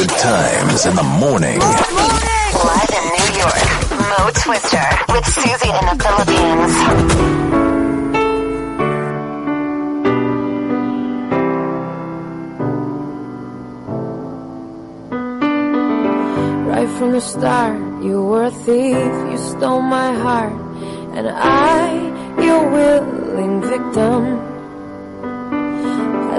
Good times in the morning. Live in New York, Mo Twister with Susie in the Philippines. Right from the start, you were a thief, you stole my heart, and I, your willing victim.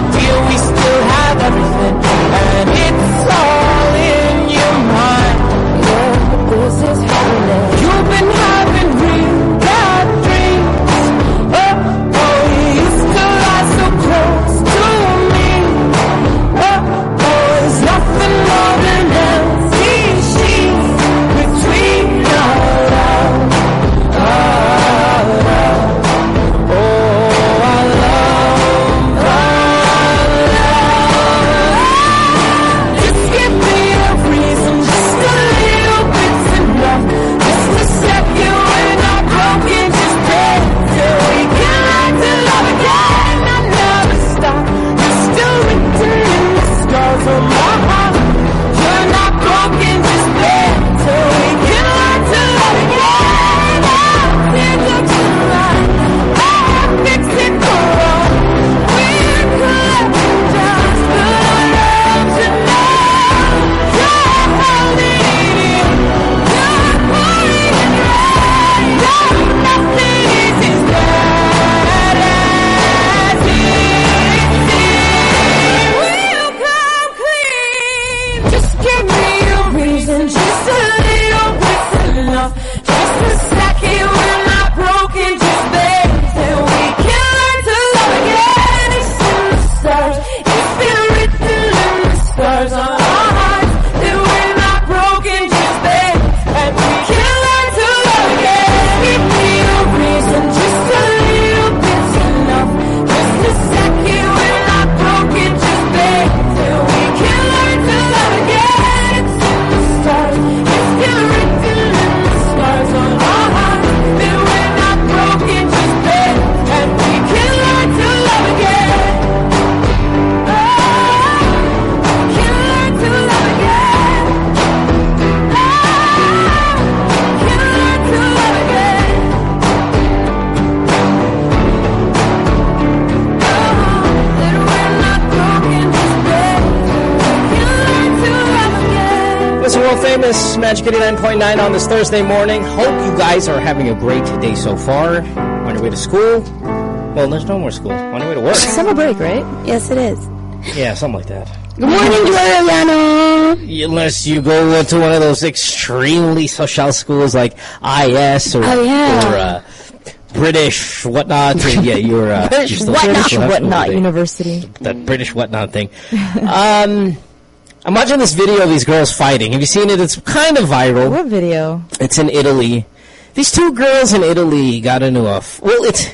My dear, we still have everything. 89.9 on this Thursday morning. Hope you guys are having a great day so far. On your way to school. Well, there's no more school. On your way to work. Summer break, right? Yes, it is. Yeah, something like that. Good morning, Joy Unless you go to one of those extremely social schools like IS or, Oh, yeah. or uh, British whatnot. and yeah, you're uh, British you're whatnot. you're still have school Whatnot. University. That British whatnot thing. um, I'm watching this video of these girls fighting. Have you seen it? It's kind of viral. What video? It's in Italy. These two girls in Italy got into a... F- well, it's...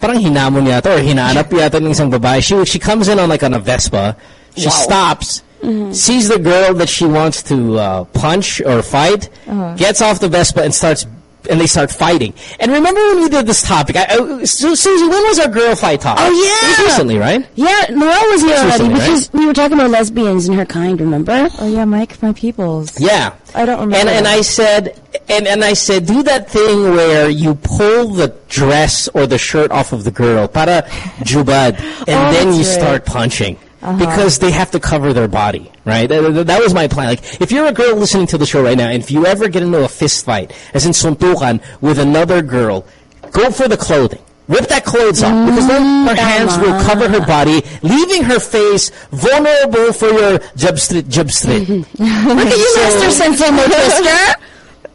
Parang hinamon yata or hinanap yata ng isang babae. She, she comes in on like on a Vespa. She stops, sees the girl that she wants to uh, punch or fight, Uh-huh. gets off the Vespa and starts and they start fighting. And remember when we did this topic? I, I, Su- Susie, when was our girl fight topic? Oh, It was yeah. recently, right? Yeah, Noelle was here already recently, right? we were talking about lesbians and her kind, remember? Oh yeah, Mike, my peoples. Yeah. I don't remember And and. I said and and I said do that thing where you pull the dress or the shirt off of the girl para jubad and Oh, then you right. start punching. Uh-huh. Because they have to cover their body, right? That, that- was my plan. Like, if you're a girl listening to the show right now, and if you ever get into a fist fight, as in suntukan, with another girl, go for the clothing. Rip that clothes off because then her hands will cover her body, leaving her face vulnerable for your street, jub street. Look at you, Master Sensei Mo Twister.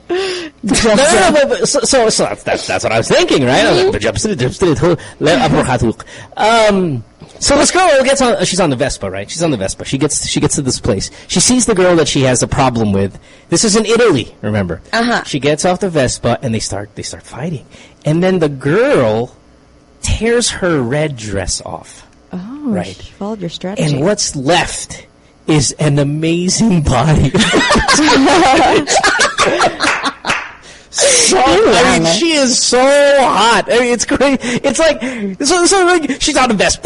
no, no, no, but, but, so, so, so that's, that's, that's what I was thinking, right? I was like, jump street, jump street, hu- le- uppercut. Um, so this girl gets on, she's on the Vespa, right? She's on the Vespa. She gets, she gets to this place. She sees the girl that she has a problem with. This is in Italy, remember? Uh-huh. She gets off the Vespa and they start, they start fighting. And then the girl tears her red dress off. Oh, Right. She followed your strategy. And what's left is an amazing body. so, I mean, she is so hot. I mean, it's great. It's like, so, so like, she's on the vest.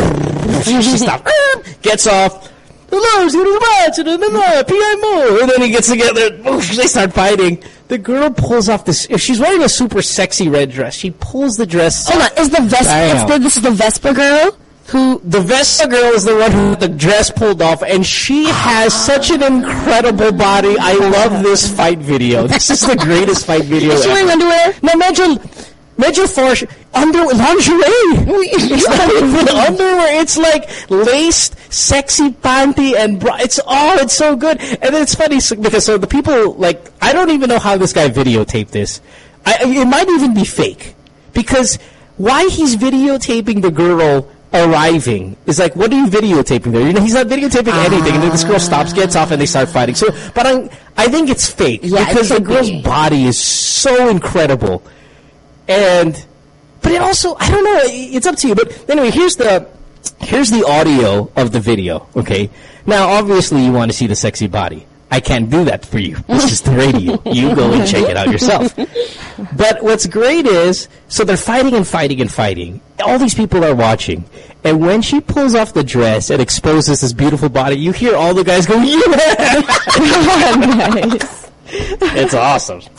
she stops, eh, gets off. Hello, see the match, and then PMO. And then he gets together, they start fighting. The girl pulls off this, if she's wearing a super sexy red dress, she pulls the dress Hold on, is the Vespa, the, this is the Vespa girl? Who the Vespa girl is the one who had the dress pulled off, and she has such an incredible body. I love this fight video. This is the greatest fight video. Is she wearing underwear? No, medyo, medyo far, under lingerie. It's not even underwear. It's like laced, sexy panty, and bra. It's oh, it's so good. And it's funny because so the people like I don't even know how this guy videotaped this. I- it might even be fake because why he's videotaping the girl arriving is like, what are you videotaping there? You know, he's not videotaping anything. And then this girl ah. stops, gets off, and they start fighting. So, but I, I think it's fake Yeah, it because the girl's be. body is so incredible, and but it also, I don't know, it's up to you. But anyway, here's the here's the audio of the video. Okay, now obviously you want to see the sexy body. I can't do that for you. This is the radio. You go and check it out yourself. But what's great is, so they're fighting and fighting and fighting. All these people are watching. And when she pulls off the dress and exposes this beautiful body, you hear all the guys go, yeah! nice. It's awesome. Here,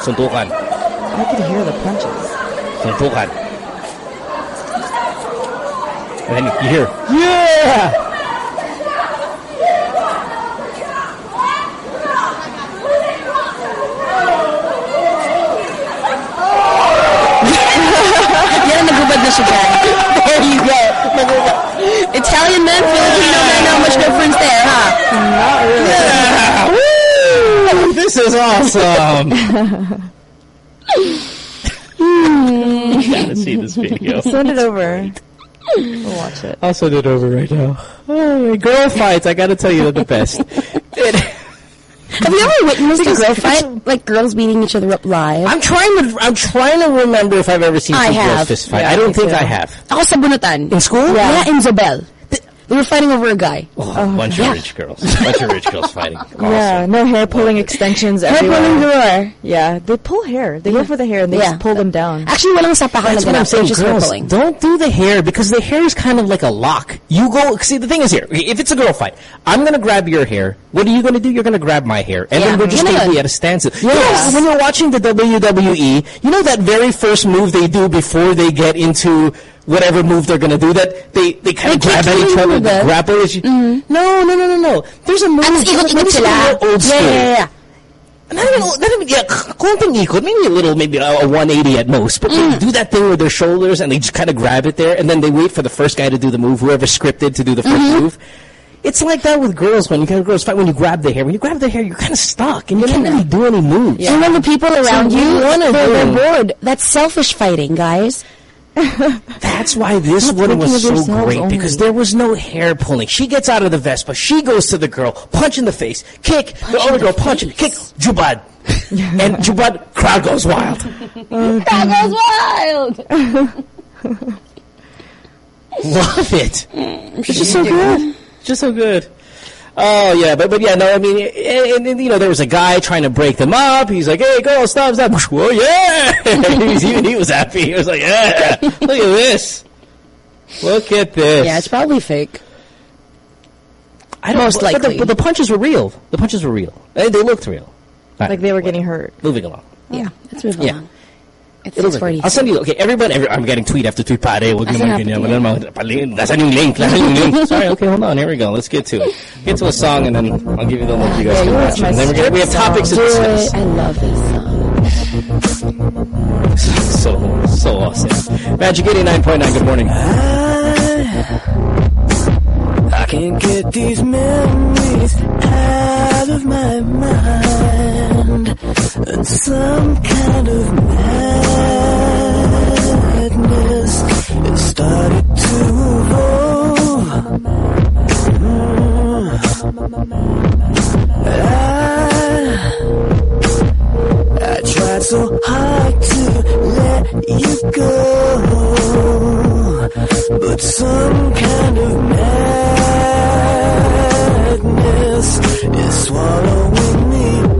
suntukan. I can hear the punches. Suntukan. And then you hear, yeah! Yan, nagubad na siya dyan. There you go. Nagubad. Italian men, Filipino men, how much difference there, huh? Yeah! Woo! This is awesome! gotta see this video. Send it over. We'll watch it. I'll send it over right now. Oh, girl fights, I gotta tell you, they're the best. Have you ever witnessed a girl fight? Like girls beating each other up live? I'm trying to, I'm trying to remember if I've ever seen I two girls have. fist fight. Yeah, I don't me think too. I have. Ako sa Bunutan. In school? Yeah, in Zobel. Th- They were fighting over a guy. Oh, oh a bunch of rich girls. A bunch of rich girls fighting. Awesome. Yeah, no hair pulling extensions Hair everywhere. pulling galore. Yeah, they pull hair. They go for the hair and they Yeah. just pull them down. Actually, walang sapakan That's what I'm saying, just hair girls. pulling. Don't do the hair because the hair is kind of like a lock. You go. See, the thing is here. If it's a girl fight, I'm gonna grab your hair. What are you gonna do? You're gonna grab my hair, and Yeah. then we're just gonna yun. be at a standstill. You know, when you're watching the WWE, you know that very first move they do before they get into whatever move they're gonna do. That they they kind of grab at each in other, the they butt. grapple. each- No, no, no, no, no. There's a move. At least let ikot-ikot sila. Old school. Yeah, yeah, yeah. Not even, not even, yeah, konting ikot, maybe a little, maybe a, a 180 at most. But Mm. they do that thing with their shoulders and they just kind of grab it there and then they wait for the first guy to do the move, whoever scripted to do the 1st Mm-hmm. move. It's like that with girls when you get girls fight, when you grab the hair. When you grab the hair, you're kind of stuck and you can't really do any moves. Yeah. And when the people around So you, you wanna they're, they're bored. That's selfish fighting, guys. That's why this one was so great only. because there was no hair pulling. She gets out of the Vespa, she goes to the girl, punch in the face, kick, the other girl, punch, kick, Jubad. and Jubad, crowd goes wild. That goes wild! Love it. It's just so good. Just so good. Oh yeah, but but yeah, no, I mean, and, and, you know, there was a guy trying to break them up. He's like, "Hey, girl, stop, stop!" Oh yeah, he, was, he, he was happy. He was like, "Yeah, look at this, look at this." Yeah, it's probably fake. I don't, most but- but the- but the punches were real. The punches were real. They, they looked real. Right, Like they were getting hurt. moving along. Yeah, let's move Yeah. on. It's It'll six I'll send you. Okay, everybody. Every, I'm getting tweet after tweet. Pare, wag Kasi naman happy ganyan. to. Wala naman- pali- Nasaan yung link? Nasaan yung link? Sorry. Okay, hold on. Here we go. Let's get to it. Get to a song, and then I'll give you the link. You guys can watch it. And then we're gonna, we have topics to Do discuss. it. I love this song. So so awesome. Magic 89.9. Good morning. I can't get these memories out of my mind. And some kind of madness it started to evolve. I, I tried so hard to let you go. But some kind of madness is swallowing me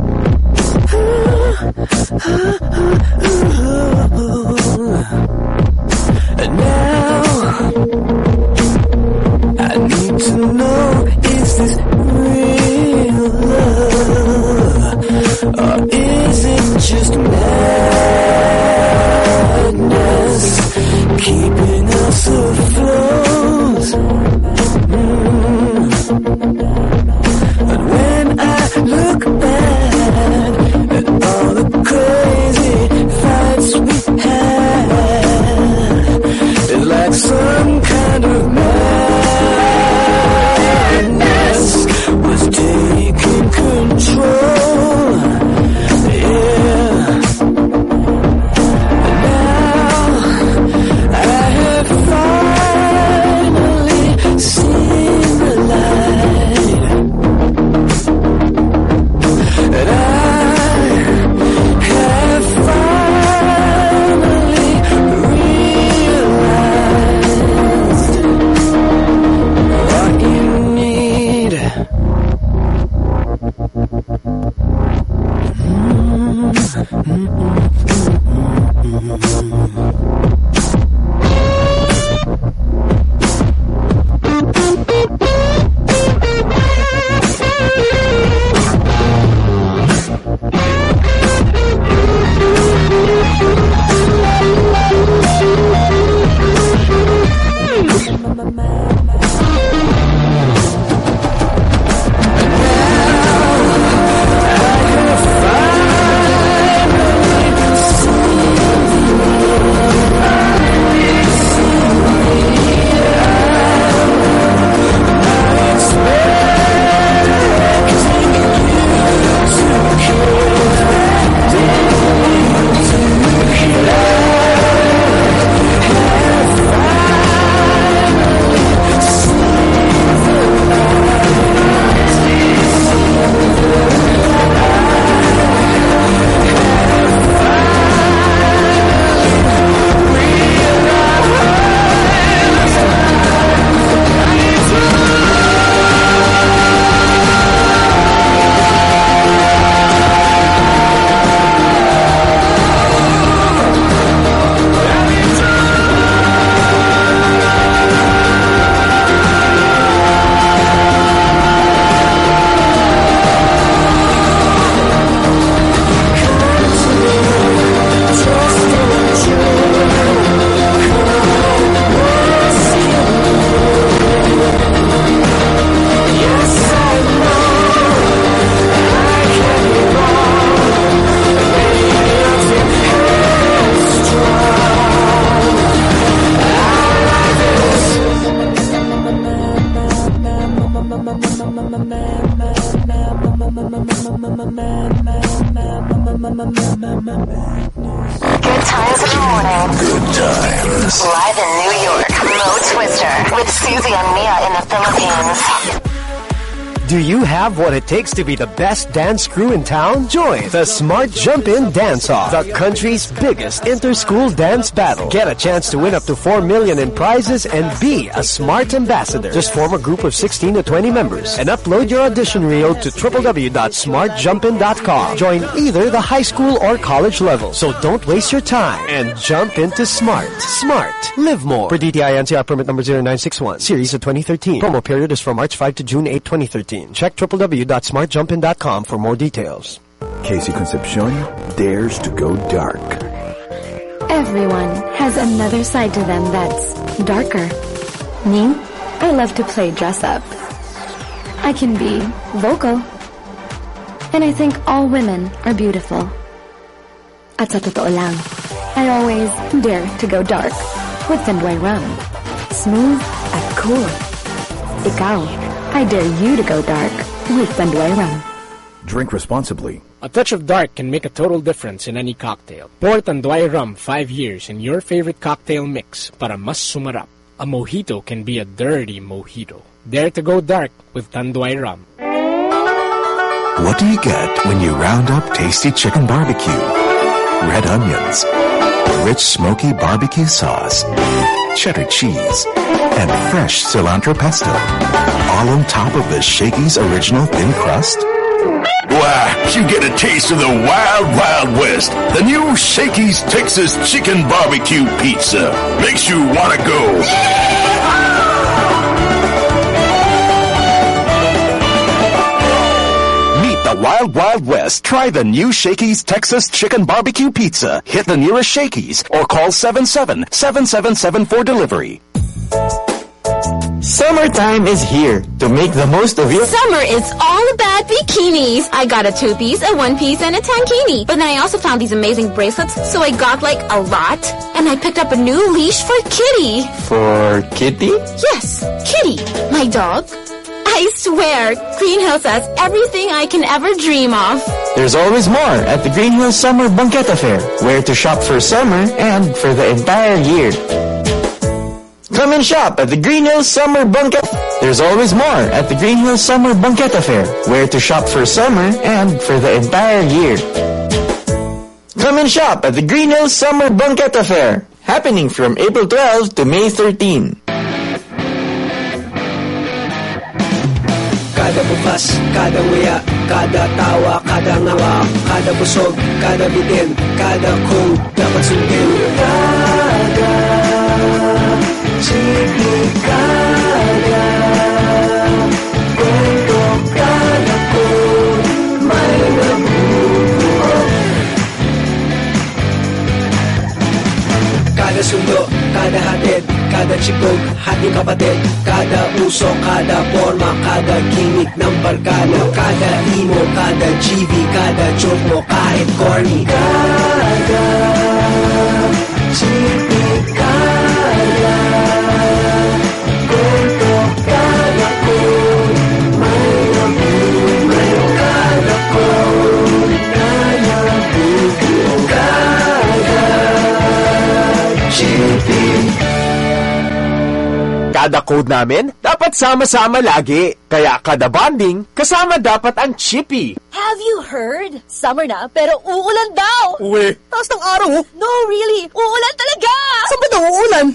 And now I need to know is this real love or is it just madness keeping us afloat? Takes to be the best dance crew in town? Join the Smart Jump In Dance Off, the country's biggest inter-school dance battle. Get a chance to win up to 4 million in prizes and be a Smart Ambassador. Just form a group of 16 to 20 members and upload your audition reel to www.smartjumpin.com. Join either the high school or college level. So don't waste your time and jump into Smart. Smart. Live more. For DTI NCR permit number 0961, series of 2013. Promo period is from March 5 to June 8, 2013. Check www.smartjumpin.com for more details. KC Concepcion dares to go dark. Everyone has another side to them that's darker. Me, I love to play dress up. I can be vocal. And I think all women are beautiful. At sa totoo lang, I always dare to go dark with Fenway Rum. Smooth at cool. Ikaw, I dare you to go dark with Fenway Rum. Drink responsibly. A touch of dark can make a total difference in any cocktail. Pour Tanduay rum 5 years in your favorite cocktail mix para mas sumarap. A mojito can be a dirty mojito. Dare to go dark with Tanduay rum. What do you get when you round up tasty chicken barbecue? Red onions, rich smoky barbecue sauce, cheddar cheese, and fresh cilantro pesto. All on top of the Shakey's original thin crust? You get a taste of the Wild Wild West. The new Shakey's Texas Chicken Barbecue Pizza. Makes you want to go. Meet Wild Wild West. Try the new Shakey's Texas Chicken Barbecue Pizza. Hit the nearest Shakey's or call 77-777 for delivery. Summertime is here to make the most of your Summer is all about bikinis. I got a two-piece, a one-piece, and a tankini. But then I also found these amazing bracelets, so I got like a lot. And I picked up a new leash for Kitty. for Kitty. Yes, Kitty, my dog. I swear, Green Hills has everything I can ever dream of. There's always more at the Green Hills Summer Banqueta Fair, where to shop for summer and for the entire year. Come and shop at the Green Hills Summer Banquet. There's always more at the Green Hills Summer Banqueta Fair, where to shop for summer and for the entire year. Come and shop at the Green Hills Summer Banqueta Fair, happening from April 12 to May 13. Kada bukas, kada nguya, kada tawa, kada ngawa, kada busog, kada bitin, kada kung dapat sundin. Kada chipi, kada kwento, kada kung may nabubuo. Kada sundo, kada hatid, kada chikog, hati kapatid, kada uso, kada forma, kada gimmick ng barkada, kada emo, kada GV, kada joke mo, kahit corny. Kada chipi, Kada code namin, dapat sama-sama lagi. Kaya kada bonding, kasama dapat ang chippy. Have you heard? Summer na, pero uulan daw! Uwe, taas ng araw oh. No, really! Uulan talaga! Saan ba daw uulan?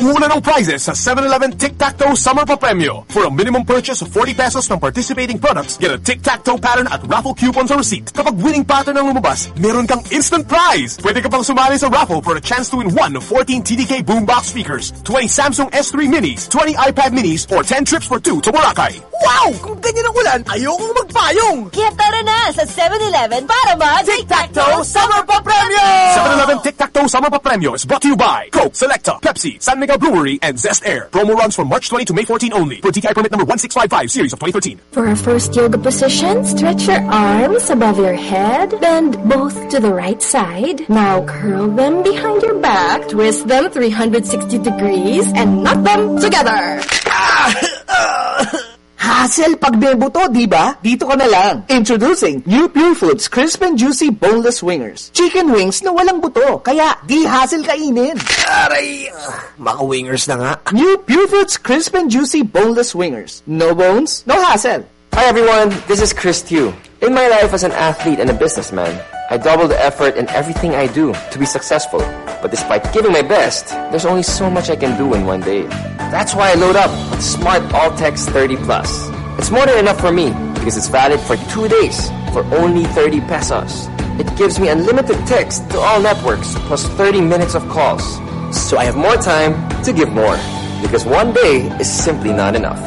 Una ng prizes sa 7-Eleven Tic-Tac-Toe Summer Papremyo. For a minimum purchase of 40 pesos ng participating products, get a Tic-Tac-Toe pattern at raffle coupons or receipt. Kapag winning pattern ang lumabas, meron kang instant prize! Pwede ka pang sumali sa raffle for a chance to win one of 14 TDK boombox speakers, 20 Samsung S3 minis, 20 iPad minis, or 10 trips for two to Boracay. Wow! Kung ganyan ang ulan, ayokong magpayong! Kaya tara na sa 7-Eleven para mag Tic-Tac-Toe Summer Pa-Premyo! 7-Eleven Tic-Tac-Toe Summer Papremyo is brought to you by Coke, Selecta, Pepsi, San Miguel Brewery, and Zest Air. Promo runs from March 20 to May 14 only. For TTI permit number 1655, series of 2013. For our first yoga position, stretch your arms above your head, bend both to the right side. Now curl them behind your back, twist them 360 degrees, and knot them together. Ah! Ah! Ha! Hassle pag membo to, di ba? Dito ka na lang. Introducing New Pure Foods Crisp and Juicy Boneless Wingers. Chicken wings na walang buto, kaya di hassle kainin. Aray! Mga wingers na nga. New Pure Foods Crisp and Juicy Boneless Wingers. No bones, no hassle. Hi everyone, this is Chris Tew. In my life as an athlete and a businessman, I double the effort in everything I do to be successful. But despite giving my best, there's only so much I can do in one day. That's why I load up with Smart All Text 30 Plus. It's more than enough for me because it's valid for two days for only 30 pesos. It gives me unlimited text to all networks plus 30 minutes of calls. So I have more time to give more because one day is simply not enough.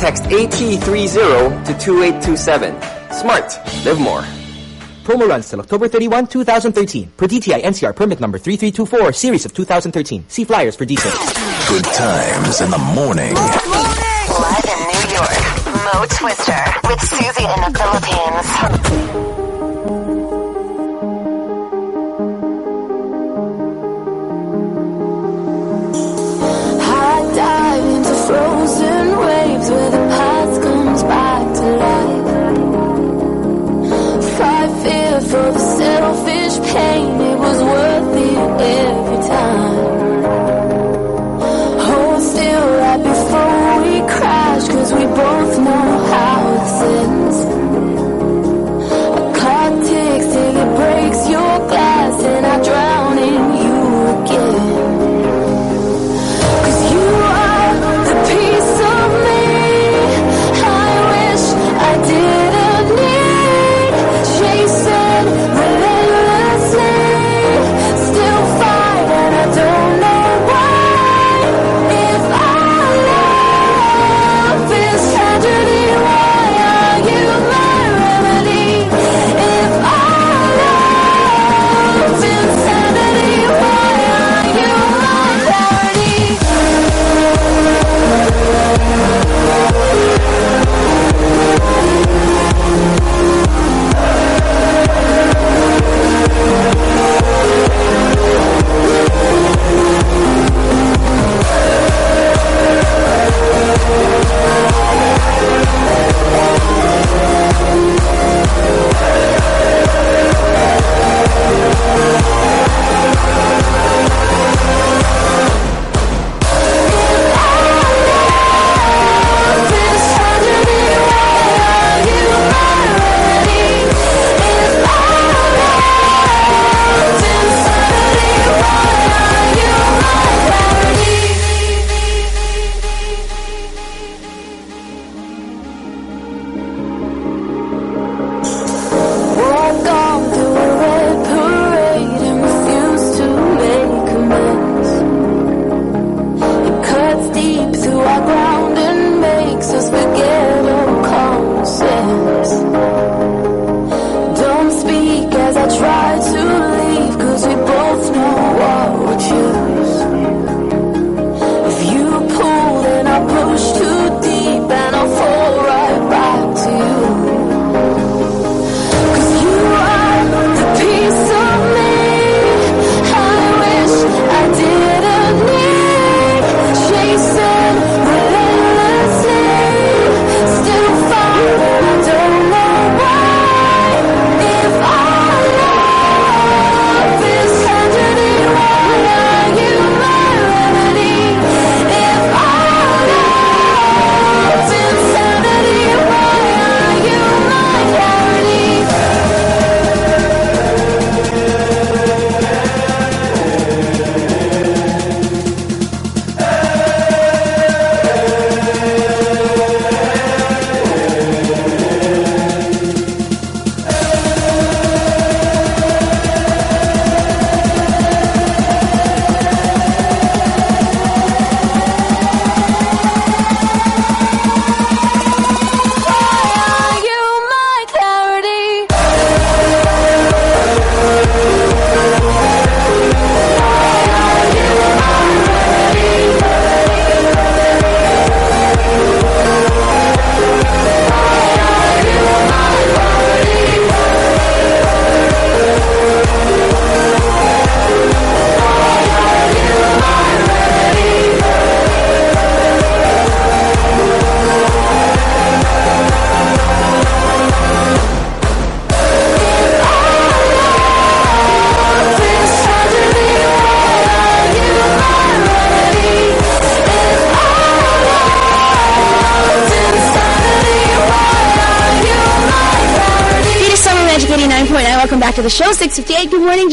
Text AT30 to 2827. Smart. Live more. Promo runs till October 31, 2013. Per DTI NCR permit number 3324, series of 2013. See flyers for details. Good times in the morning. Live in New York, Mo Twister with Susie in the Philippines. I dive into frozen waves where the past comes back to life. It was worth it every time.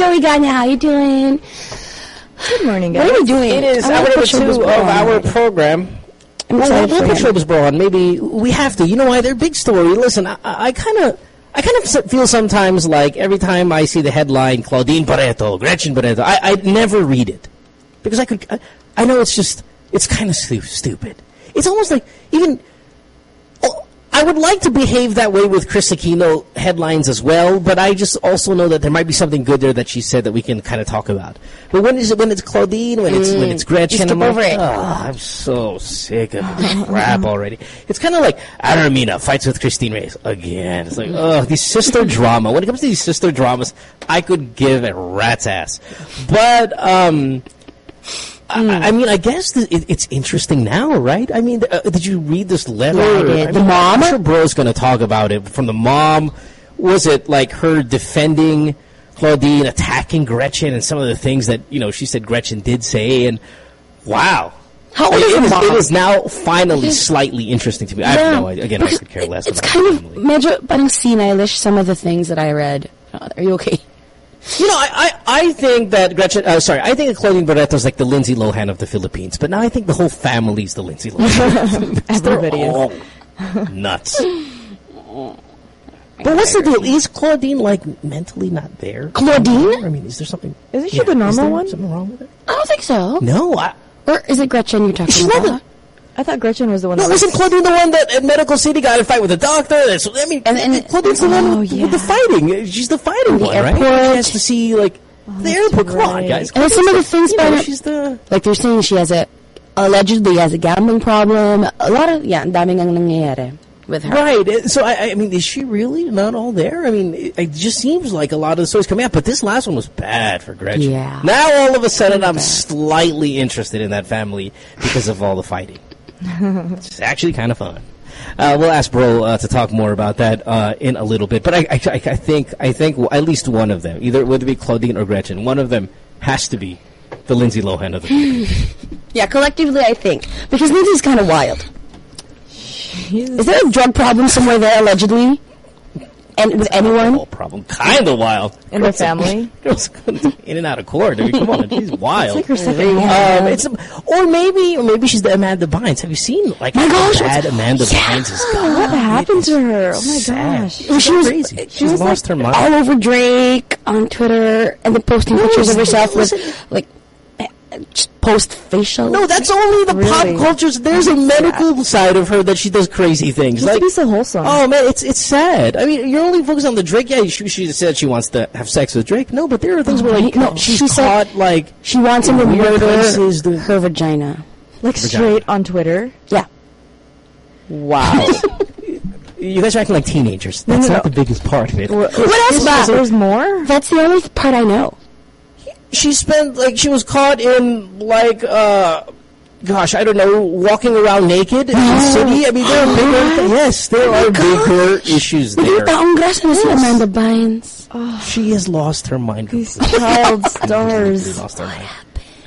Joey Ganya. How you doing? Good morning, What are we doing? It is hour wanna number put Showbiz two of our program. I'm Well, we'll put. Showbiz Bro on. Maybe we have to. You know why? They're big story. Listen, I- I kind of... I kind of feel sometimes like every time I see the headline Claudine Barreto, Gretchen Barreto, I, I never read it because I could. I, I know it's just it's kind of stu- stupid. It's almost like even would like to behave that way with Kris Aquino headlines as well, but I just also know that there might be something good there that she said that we can kind of talk about. But when is it? When it's Claudine? When it's when Mm, it's Gretchen? you skip I'm like, it. "Ah, I'm so sick of this crap already. It's kind of like Ara Mina fights with Christine Reyes again. It's like, oh, these sister drama. When it comes to these sister dramas, I could give a rat's ass. But um. I, I mean, I guess th- it, it's interesting now, right? I mean, uh, did you read this letter? Yeah, I did. I The mean, mom? I'm sure Bro's going to talk about it. From the mom, was it like her defending Claudine, attacking Gretchen, and some of the things that you know she said Gretchen did say? And wow. How old is it the is, it is now finally slightly interesting to me. I have no idea. Again, I could care less. It's kind of medyo parang senile-ish some of the things that I read. Uh, Are you okay? You know, I, I, I think that Gretchen, uh, sorry, I think that Claudine Barreto is like the Lindsay Lohan of the Philippines, but now I think the whole family's the Lindsay Lohan. Everybody is. all nuts. But what's the deal? Is Claudine like mentally not there? Claudine? I mean, is there something? Isn't she yeah, the is normal there one? Something wrong with it? I don't think so. No, I, Or is it Gretchen you're talking She's not about? I thought Gretchen was the one no, that wasn't Claudine the one that at Medical City got in a fight with the doctor? That's, I mean, And- and- Claudine's the one oh, with, yeah. with the fighting. She's the fighting The one, right? airport. She has to see like the airport. Come on, right. guys. And some of the things you know, about her- she's the Like they're saying she has a allegedly has a gambling problem. A lot of yeah, ang daming ang nangyayari with her. Right. uh, So, I, I mean, is she really not all there? I mean, it, it just seems like a lot of the stories coming out, but this last one was bad for Gretchen. Yeah. Now, all of a sudden, I'm slightly interested in that family because of all the fighting. it's actually kind of fun. Uh, we'll ask Bro uh, to talk more about that uh, in a little bit, but I, I, I I think I think at least one of them, either whether it be Claudine or Gretchen, one of them has to be the Lindsay Lohan of the Philippines. Yeah, collectively I think because Lindsay's kind of wild. Is there a drug problem somewhere there allegedly? And with anyone? No problem. Kind of wild. in the family. Girls going in and out of court. I mean, come on, she's wild. like her second um, it's or maybe or maybe she's the Amanda Bynes. Have you seen like My gosh, bad what's- Amanda Yeah. Bynes has gotten? What happened to her? Oh my sad. gosh. She's she was crazy. She She's was lost like, her mind. all over Drake on Twitter and then posting No, pictures of was- herself with was like just post facial. No, that's only the Really? pop culture. There's a medical side of her that she does crazy things. Used to Like, be so wholesome. oh man, it's it's sad. I mean, you're only focused on the Drake. Yeah, she, she said she wants to have sex with Drake. No, but there are things oh, where like no, she's she said- like she wants him to weird murder places doing- her vagina. like Vagina. straight on Twitter. Yeah. Wow. You guys are acting like teenagers. That's no, not no. the biggest part of it. What else, Bob? There's more. That's the only part I know. She spent like she was caught in like uh gosh, I don't know, walking around naked in the city. I mean, there are bigger yes, there Oh are bigger issues there. taong grasa na si Yes. Amanda Bynes. She has lost her mind. These child stars. lost her mind.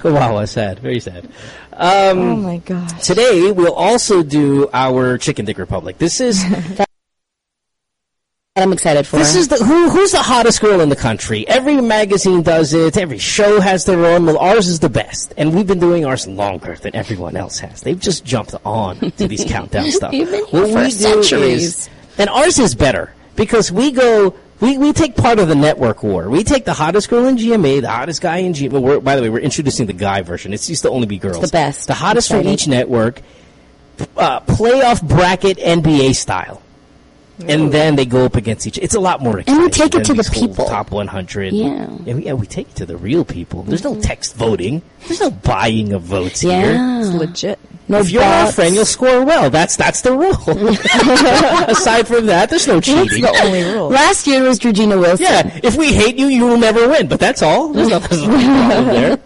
Wow, sad, very sad. Um, Oh my gosh. Today we'll also do our Chicken Dick Republic. This is I'm excited for. This is the who, who's the hottest girl in the country. Every magazine does it. Every show has their own. Well, ours is the best, and we've been doing ours longer than everyone else has. They've just jumped on to these countdown stuff. You've been here what we do is, and ours is better because we go. We, we take part of the network war. We take the hottest girl in GMA, the hottest guy in GMA. We're, by the way, we're introducing the guy version. It's used to only be girls. the best. The hottest from each network. Uh, playoff bracket NBA style. And then they go up against each. It's a lot more exciting. And we take it to the these whole people. Top 100. Yeah. Mm-hmm. Yeah we, yeah, we take it to the real people. There's no text voting. There's no buying of votes here. Yeah. It's legit. No if you're our friend, you'll score well. That's that's the rule. Aside from that, there's no cheating. That's cheating. the only rule. Last year was Georgina Wilson. Yeah, if we hate you, you will never win. But that's all. There's nothing there's no problem there.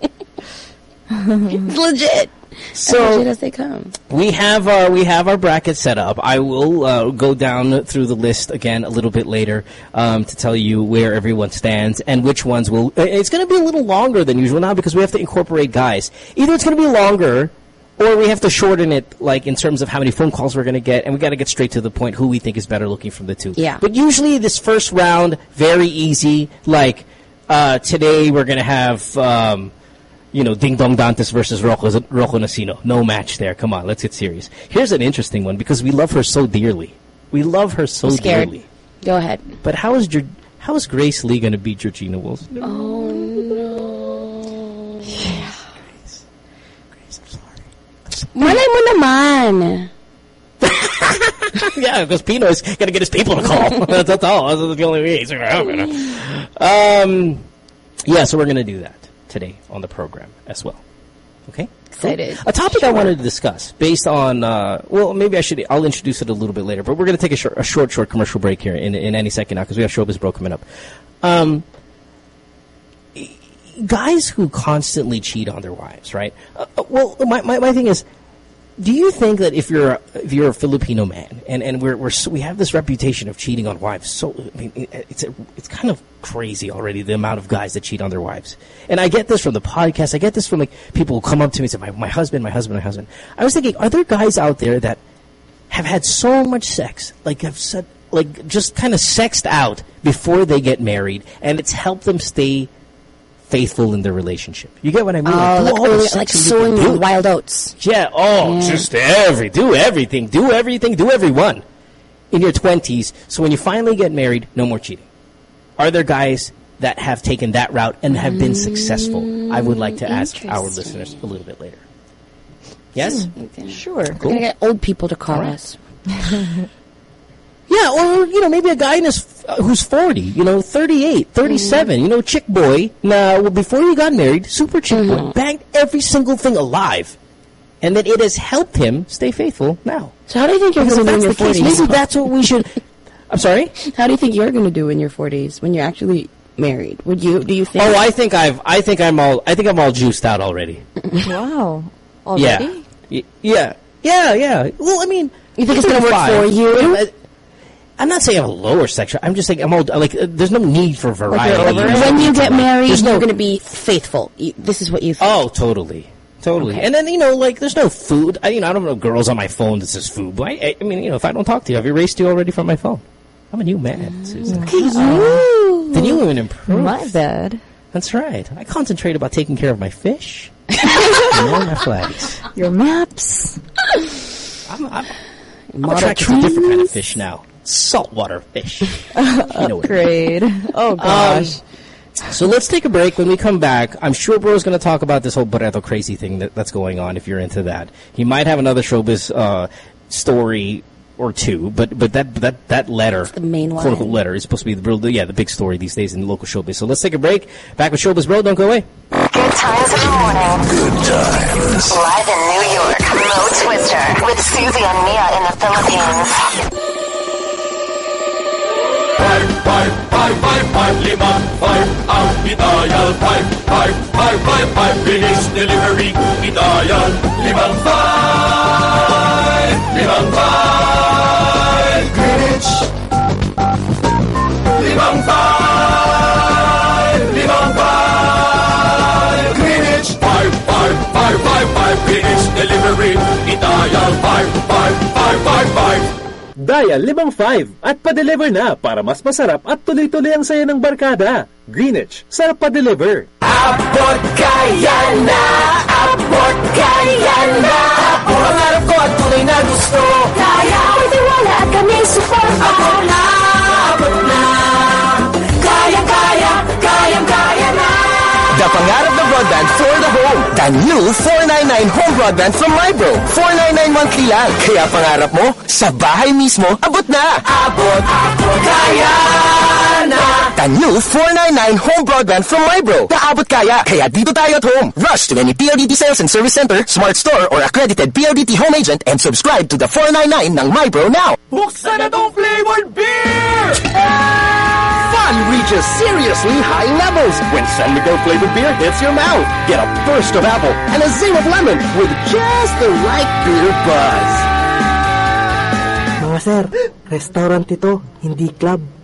It's legit. So legit as they come. we have our we have our bracket set up. I will uh, go down through the list again a little bit later um, to tell you where everyone stands and which ones will. uh, It's going to be a little longer than usual now because we have to incorporate guys. Either it's going to be longer or we have to shorten it, like in terms of how many phone calls we're going to get, and we got to get straight to the point. Who we think is better looking from the two. Yeah. But usually this first round very easy. Like uh, today we're going to have. Um, you know, Ding Dong Dantes versus Rocco, Rocco Nacino. No match there. Come on, let's get serious. Here's an interesting one because we love her so dearly. We love her so dearly. Go ahead. But how is Geor- how is Grace Lee going to beat Georgina Wilson? Oh no. Grace, I'm sorry. Malay mo naman. yeah, because Pino's going to get his people to call. that's, that's all. That's the only way. He's gonna happen. Um, yeah, so we're going to do that today on the program as well. Okay? Excited. A topic I wanted to discuss based on, uh, well, maybe I should, I'll introduce it a little bit later, but we're going to take a short, a short, short commercial break here in, in any second now because we have Showbiz Bro coming up. Um, guys who constantly cheat on their wives, right? Uh, uh, well, my, my, my thing is, do you think that if you're a, if you're a Filipino man and, and we're, we're so, we have this reputation of cheating on wives, so I mean it's a, it's kind of crazy already the amount of guys that cheat on their wives. And I get this from the podcast. I get this from like people who come up to me and say, "My my husband, my husband, my husband." I was thinking, are there guys out there that have had so much sex, like have said, like just kind of sexed out before they get married, and it's helped them stay faithful in their relationship. You get what I mean? Oh, do like, all early- like sowing can wild oats. Yeah. Oh, Yeah. just every do everything, do everything, do everyone in your twenties. So when you finally get married, no more cheating. Are there guys that have taken that route and have been successful? I would like to ask our listeners a little bit later. Yes. Hmm. Sure. Cool. We're gonna get old people to call All right. us. Yeah, or you know, maybe a guy in his, Uh, who's 40, you know, 38, 37, mm-hmm. you know, chick boy. Now, well, before he got married, super chick boy, mm-hmm. banged every single thing alive, and that it has helped him stay faithful now. So how do you think you're going to do in your that's the case, 40s? Maybe that's what we should. I'm sorry. How do you think you're going to do in your 40s when you're actually married? Would you? Do you think? Oh, I think I've. I think I'm all. I think I'm all juiced out already. wow. already? Yeah. Y- Yeah. Yeah. Yeah. Well, I mean, You think it's gonna work for you? I- I'm not saying I'm a lower sexual. I'm just saying I'm all like. Uh, there's no need for variety. when you get married, There's no- you're going to be faithful. You, this is what you think. Oh, totally. Totally. Okay. And then, you know, like, there's no food. I, you know, I don't know girls on my phone that says food, but I, I mean, you know, if I don't talk to you, I've erased you already from my phone. I'm a new man, Susan. Look at you. Then you even improve. My bad. That's right. I concentrate about taking care of my fish and my flags. Your maps. I'm, I'm, I'm Model attracted to different kind of fish now. Saltwater fish. you know what I mean. Grade. Oh gosh. Um, so let's take a break. When we come back, I'm sure Bro's going to talk about this whole Barreto crazy thing that, that's going on. If you're into that, he might have another showbiz uh, story or two. But but that that that letter, the main quote unquote one. letter, is supposed to be the real- yeah the big story these days in the local showbiz. So let's take a break. Back with showbiz, bro. Don't go away. Good times in the morning. Good times. Live in New York, Mo Twister with Susie and Mia in the Philippines. Five, five, five, five, five, limang, five, ang Italian. Five, five, five, five, five, finish delivery. Italian, limang, five, limang, five, Greenwich. Limang, five, limang, five, Greenwich. Five, five, five, five, five, finish delivery. Italian, five, five, five, five, five. Dial 55 at pa-deliver na para mas masarap at tuloy-tuloy ang saya ng barkada. Greenwich, sarap pa-deliver. Abot kaya na, abot kaya na. Pangarap ko at tunay na gusto. Kaya may tiwala at kami suporta. Abot na, The pangarap na broadband for the home. The new 499 home broadband from MyBro. 499 monthly lang. Kaya pangarap mo, sa bahay mismo, abot na. Abot, abot, kaya na The new 499 home broadband from MyBro. Kaabot kaya. Kaya dito tayo at home. Rush to any PLDT sales and service center, smart store, or accredited PLDT home agent and subscribe to the 499 ng MyBro now. Buksan na tong flavored beer! Fun reaches seriously high levels when San Miguel flavored beer hits your mouth. Get a burst of apple and a zing of lemon with just the right beer buzz. Mga sir, restaurant ito, hindi club.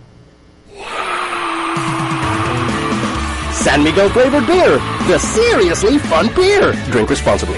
San Miguel flavored beer, the seriously fun beer. Drink responsibly.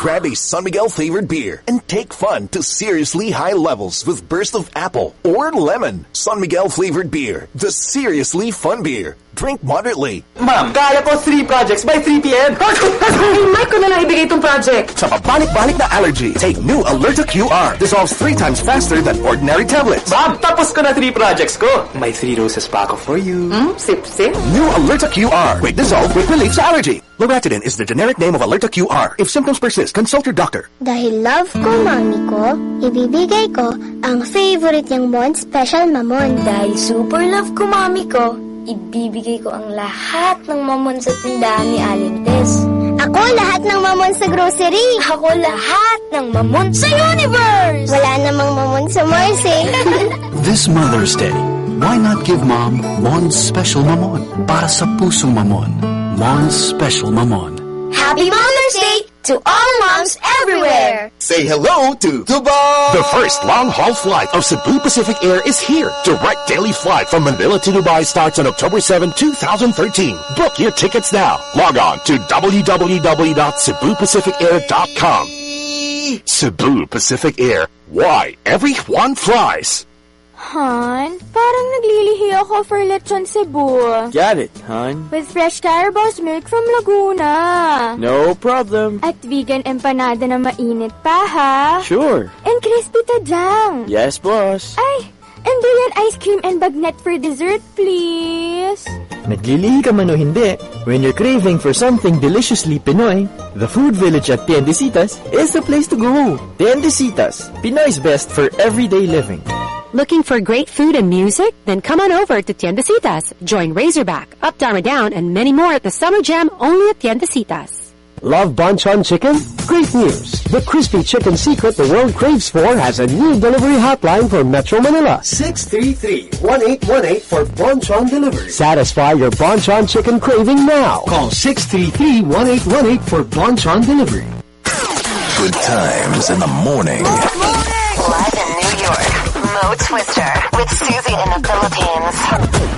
Grab a San Miguel flavored beer and take fun to seriously high levels with burst of apple or lemon. San Miguel flavored beer, the seriously fun beer. Drink moderately. Ma'am, kaya ko 3 projects by 3 p.m. Hey, Mike ko na lang ibigay itong project. Sa pabalik-balik na allergy, take new Alerta QR. Dissolves three times faster than ordinary tablets. Ma'am, tapos ko na 3 projects ko. May 3 roses pa ako for you. Hmm? Sip, sip. New Alerta QR. Quick dissolve, quick relief sa allergy. Loratadine is the generic name of Alerta QR. If symptoms persist, consult your doctor. Dahil love ko mami ko, ibibigay ko ang favorite niyang Mon Special Mamon. Dahil super love ko mami ko, ibibigay ko ang lahat ng mamon sa tindahan ni Alintes. Ako lahat ng mamon sa grocery. Ako lahat ng mamon sa universe. Wala namang mamon sa Mars eh. This Mother's Day, why not give mom Mon's Special Mamon para sa pusong mamon? Mon's Special Mamon. Happy Mother's Day to all moms everywhere. Say hello to Dubai! The first long-haul flight of Cebu Pacific Air is here. Direct daily flight from Manila to Dubai starts on October 7, 2013. Book your tickets now. Log on to www.cebupacificair.com. Cebu Pacific Air. Why everyone flies. Han, parang naglilihi ako for lechon Cebu. Got it, hon. With fresh Carabao's milk from Laguna. No problem. At vegan empanada na mainit pa, ha? Sure. And crispy tajang. Yes, boss. Ay, and brilliant ice cream and bagnet for dessert, please. Naglilihi ka man o hindi, when you're craving for something deliciously Pinoy, the Food Village at Tiendesitas is the place to go. Tiendesitas, Pinoy's best for everyday living. Looking for great food and music? Then come on over to Tiendesitas. Join Razorback, Up Dharma Down, and many more at the Summer Jam only at Tiendesitas. Love Bonchon Chicken? Great news! The crispy chicken secret the world craves for has a new delivery hotline for Metro Manila. 633-1818 for Bonchon delivery. Satisfy your Bonchon chicken craving now. Call 633-1818 for Bonchon delivery. Good times in the morning. Live in New York, Mo Twister with Susie in the Philippines.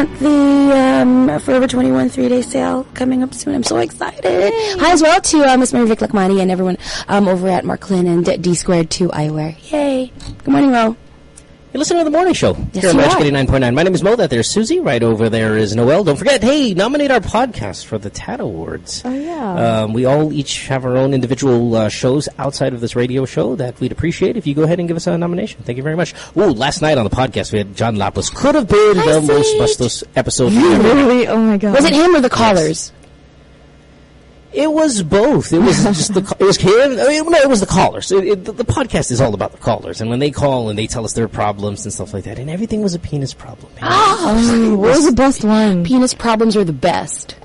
at the um, Forever 21 three-day sale coming up soon. I'm so excited. Hi as well to uh, Miss Mary Vic Lakmani and everyone um, over at Mark Lynn and D Squared 2 Eyewear. Yay. Good morning, Ro. You listen to the morning show Yes, here on you Magic are. 89.9. My name is Mo. That there's Susie. Right over there is Noel. Don't forget, hey, nominate our podcast for the TAT Awards. Oh, yeah. Um, we all each have our own individual uh, shows outside of this radio show that we'd appreciate if you go ahead and give us a nomination. Thank you very much. Ooh, last night on the podcast we had John Lapus. Could have been the most bustos episode ever. Really? Oh my god. Was it him or the callers? It was both. It was just the. It was him. I mean, no, it was the callers. It, it, the, the podcast is all about the callers, and when they call and they tell us their problems and stuff like that, and everything was a penis problem. man. Oh, what was the best one? Penis problems are the best.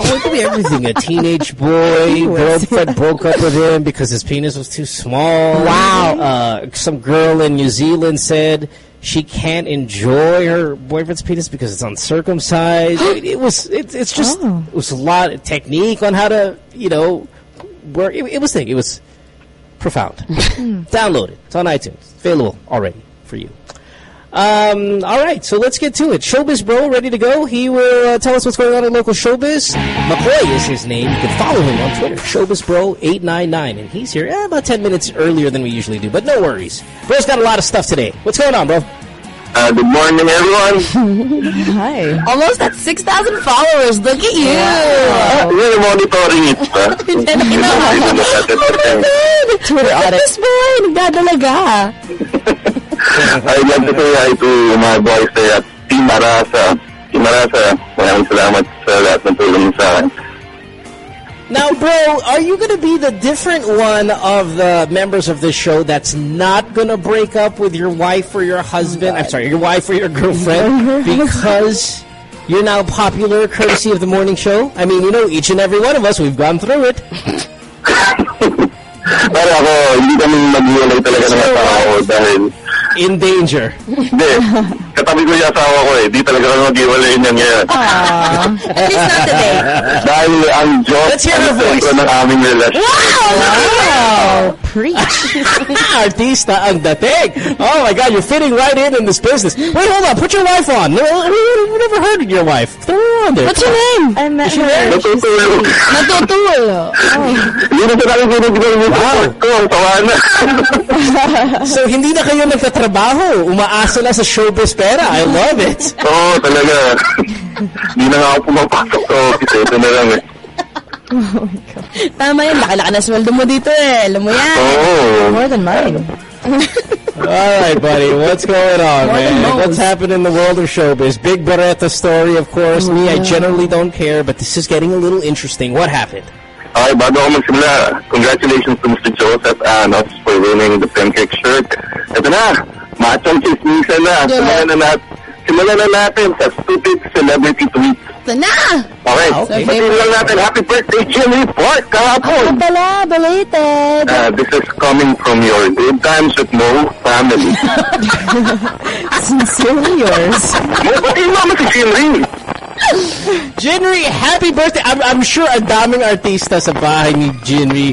Oh, it could be everything. A teenage boy, girlfriend broke up with him because his penis was too small. Wow. Uh, some girl in New Zealand said she can't enjoy her boyfriend's penis because it's uncircumcised. it, it was. It, it's just. It was a lot of technique on how to, you know, work. It, it was thing. It was profound. Download it. It's on iTunes. Available already for you. Um, all right, so let's get to it. Showbiz Bro, ready to go? He will uh, tell us what's going on in local showbiz. Makoy is his name. You can follow him on Twitter, Showbiz Bro 899 and he's here eh, about 10 minutes earlier than we usually do, but no worries. Bro's got a lot of stuff today. What's going on, bro? Uh, good morning, everyone. Hi. Almost at 6,000 followers. Look at you. Uh, We're monitoring it, pa. Twitter audit. This boy, nagdadalaga. I'd like to say hi to my boys there at Team Arasa. Team Arasa, maraming salamat sa lahat ng tulong sa akin. Now, bro, are you going to be the different one of the members of this show that's not going to break up with your wife or your husband? I'm sorry, your wife or your girlfriend because you're now popular courtesy of the morning show? I mean, you know, each and every one of us, we've gone through it. Para ako, hindi kami mag-iwalay talaga ng asawa ko dahil In danger. Hindi. Katabi ko yung asawa ko eh. Di talaga kami mag-iwalay niya ngayon. At least not today. Dahil ang Diyos Let's hear her ang voice. sentro ng aming relasyon. Wow! Wow! Preach. Artista ang dating. Oh my God, you're fitting right in in this business. Wait, hold on. Put your wife on. No, We've never heard of your wife. Throw her on there. What's your name? I met Is she her. there? Natutulog. Natutulo. Hindi na sa akin sinignan yung support ko. Ang tawa na. So, hindi na kayo nagtatrabaho. Umaasa na sa showbiz pera. I love it. Oo, talaga. Hindi na nga ako pumapasok sa office. eh. Ito na lang eh. Tama yun. Laki-laki na sweldo mo dito eh. Alam mo yan. Oo. More than mine. All right, buddy. What's going on, More man? What's happening in the world of showbiz? Big Barreto story, of course. Me, I generally don't care, but this is getting a little interesting. What happened? Okay, bago ako magsimula, congratulations to Mr. Joseph Anos for winning the pancake shirt. Ito na, machong chismisan na. Yeah. Simulan na natin. Simulan na natin sa stupid celebrity tweets. Ito na. Okay, Ah, okay. batiin lang natin. Happy birthday, Jimmy Park, kahapon. Ako pala, belated. Uh, this is coming from your Good Times with Mo family. Sincerely yours. Mo, batiin mo naman si Jimmy. Jinri, happy birthday! I'm, I'm sure ang daming artista sa bahay ni Jinri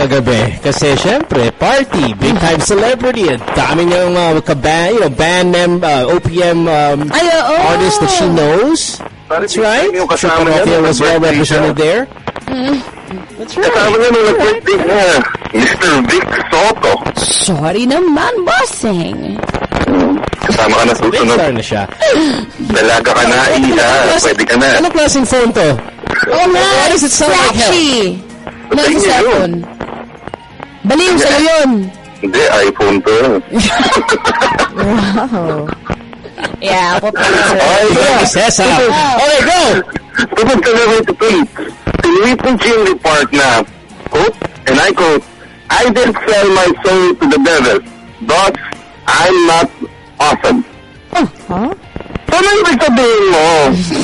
kagabi. Kasi syempre, party, big time celebrity, ang daming yung uh, kaband, you know, band mem, uh, OPM um, Ay, oo. artist that she knows. That's right. Niya, Parokya was well represented there. That's Kasama niya nung nag-birthday niya, Mr. Vic Soto. Sorry naman, bossing. Kasama ka na Big susunod. star na siya. Dalaga ka na, Isa. Pwede ka na. Ano klaseng phone to? Oo nga. Why does it sound like hell? Scratchy. No, Sa sa inyo cellphone. Baliw sa'yo yun. Hindi, iPhone to. Wow. Yeah, ako pa. Okay, Nice, yes, ah. Okay, go! Tupad ka na rin tweet. Tinuit ng Jinri Park na, quote, and I quote, I did sell my soul to the devil. Thus, I'm not awesome. Huh? Ano ibig sabihin mo?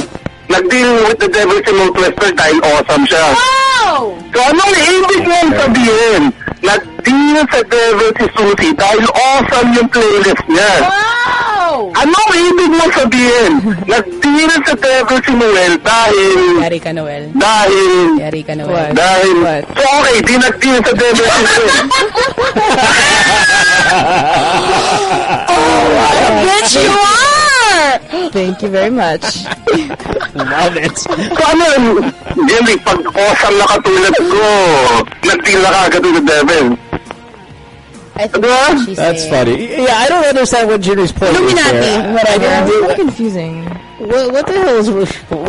Nag-deal with the devil si Mo Twister dahil awesome siya. Wow! So anong ibig mong sabihin? Nag-deal sa devil si Susie dahil awesome yung playlist niya. Wow! Ano ang ibig mo sabihin? Nag-deal sa devil si Noel dahil... Yari ka, Noel. Dahil... Yari ka, Noel. Dahil... So, okay, di nag-deal sa devil si Noel. Oh, bitch, you are! Thank you very much. Love it. Paano yun? Jinri, pag awesome na katulad ko, nag-deal na kagad with the devil. Diba? That's funny. Yeah, I don't understand what Jinri's point is there. Whatever. I It's don't- so confusing. What, what the hell is...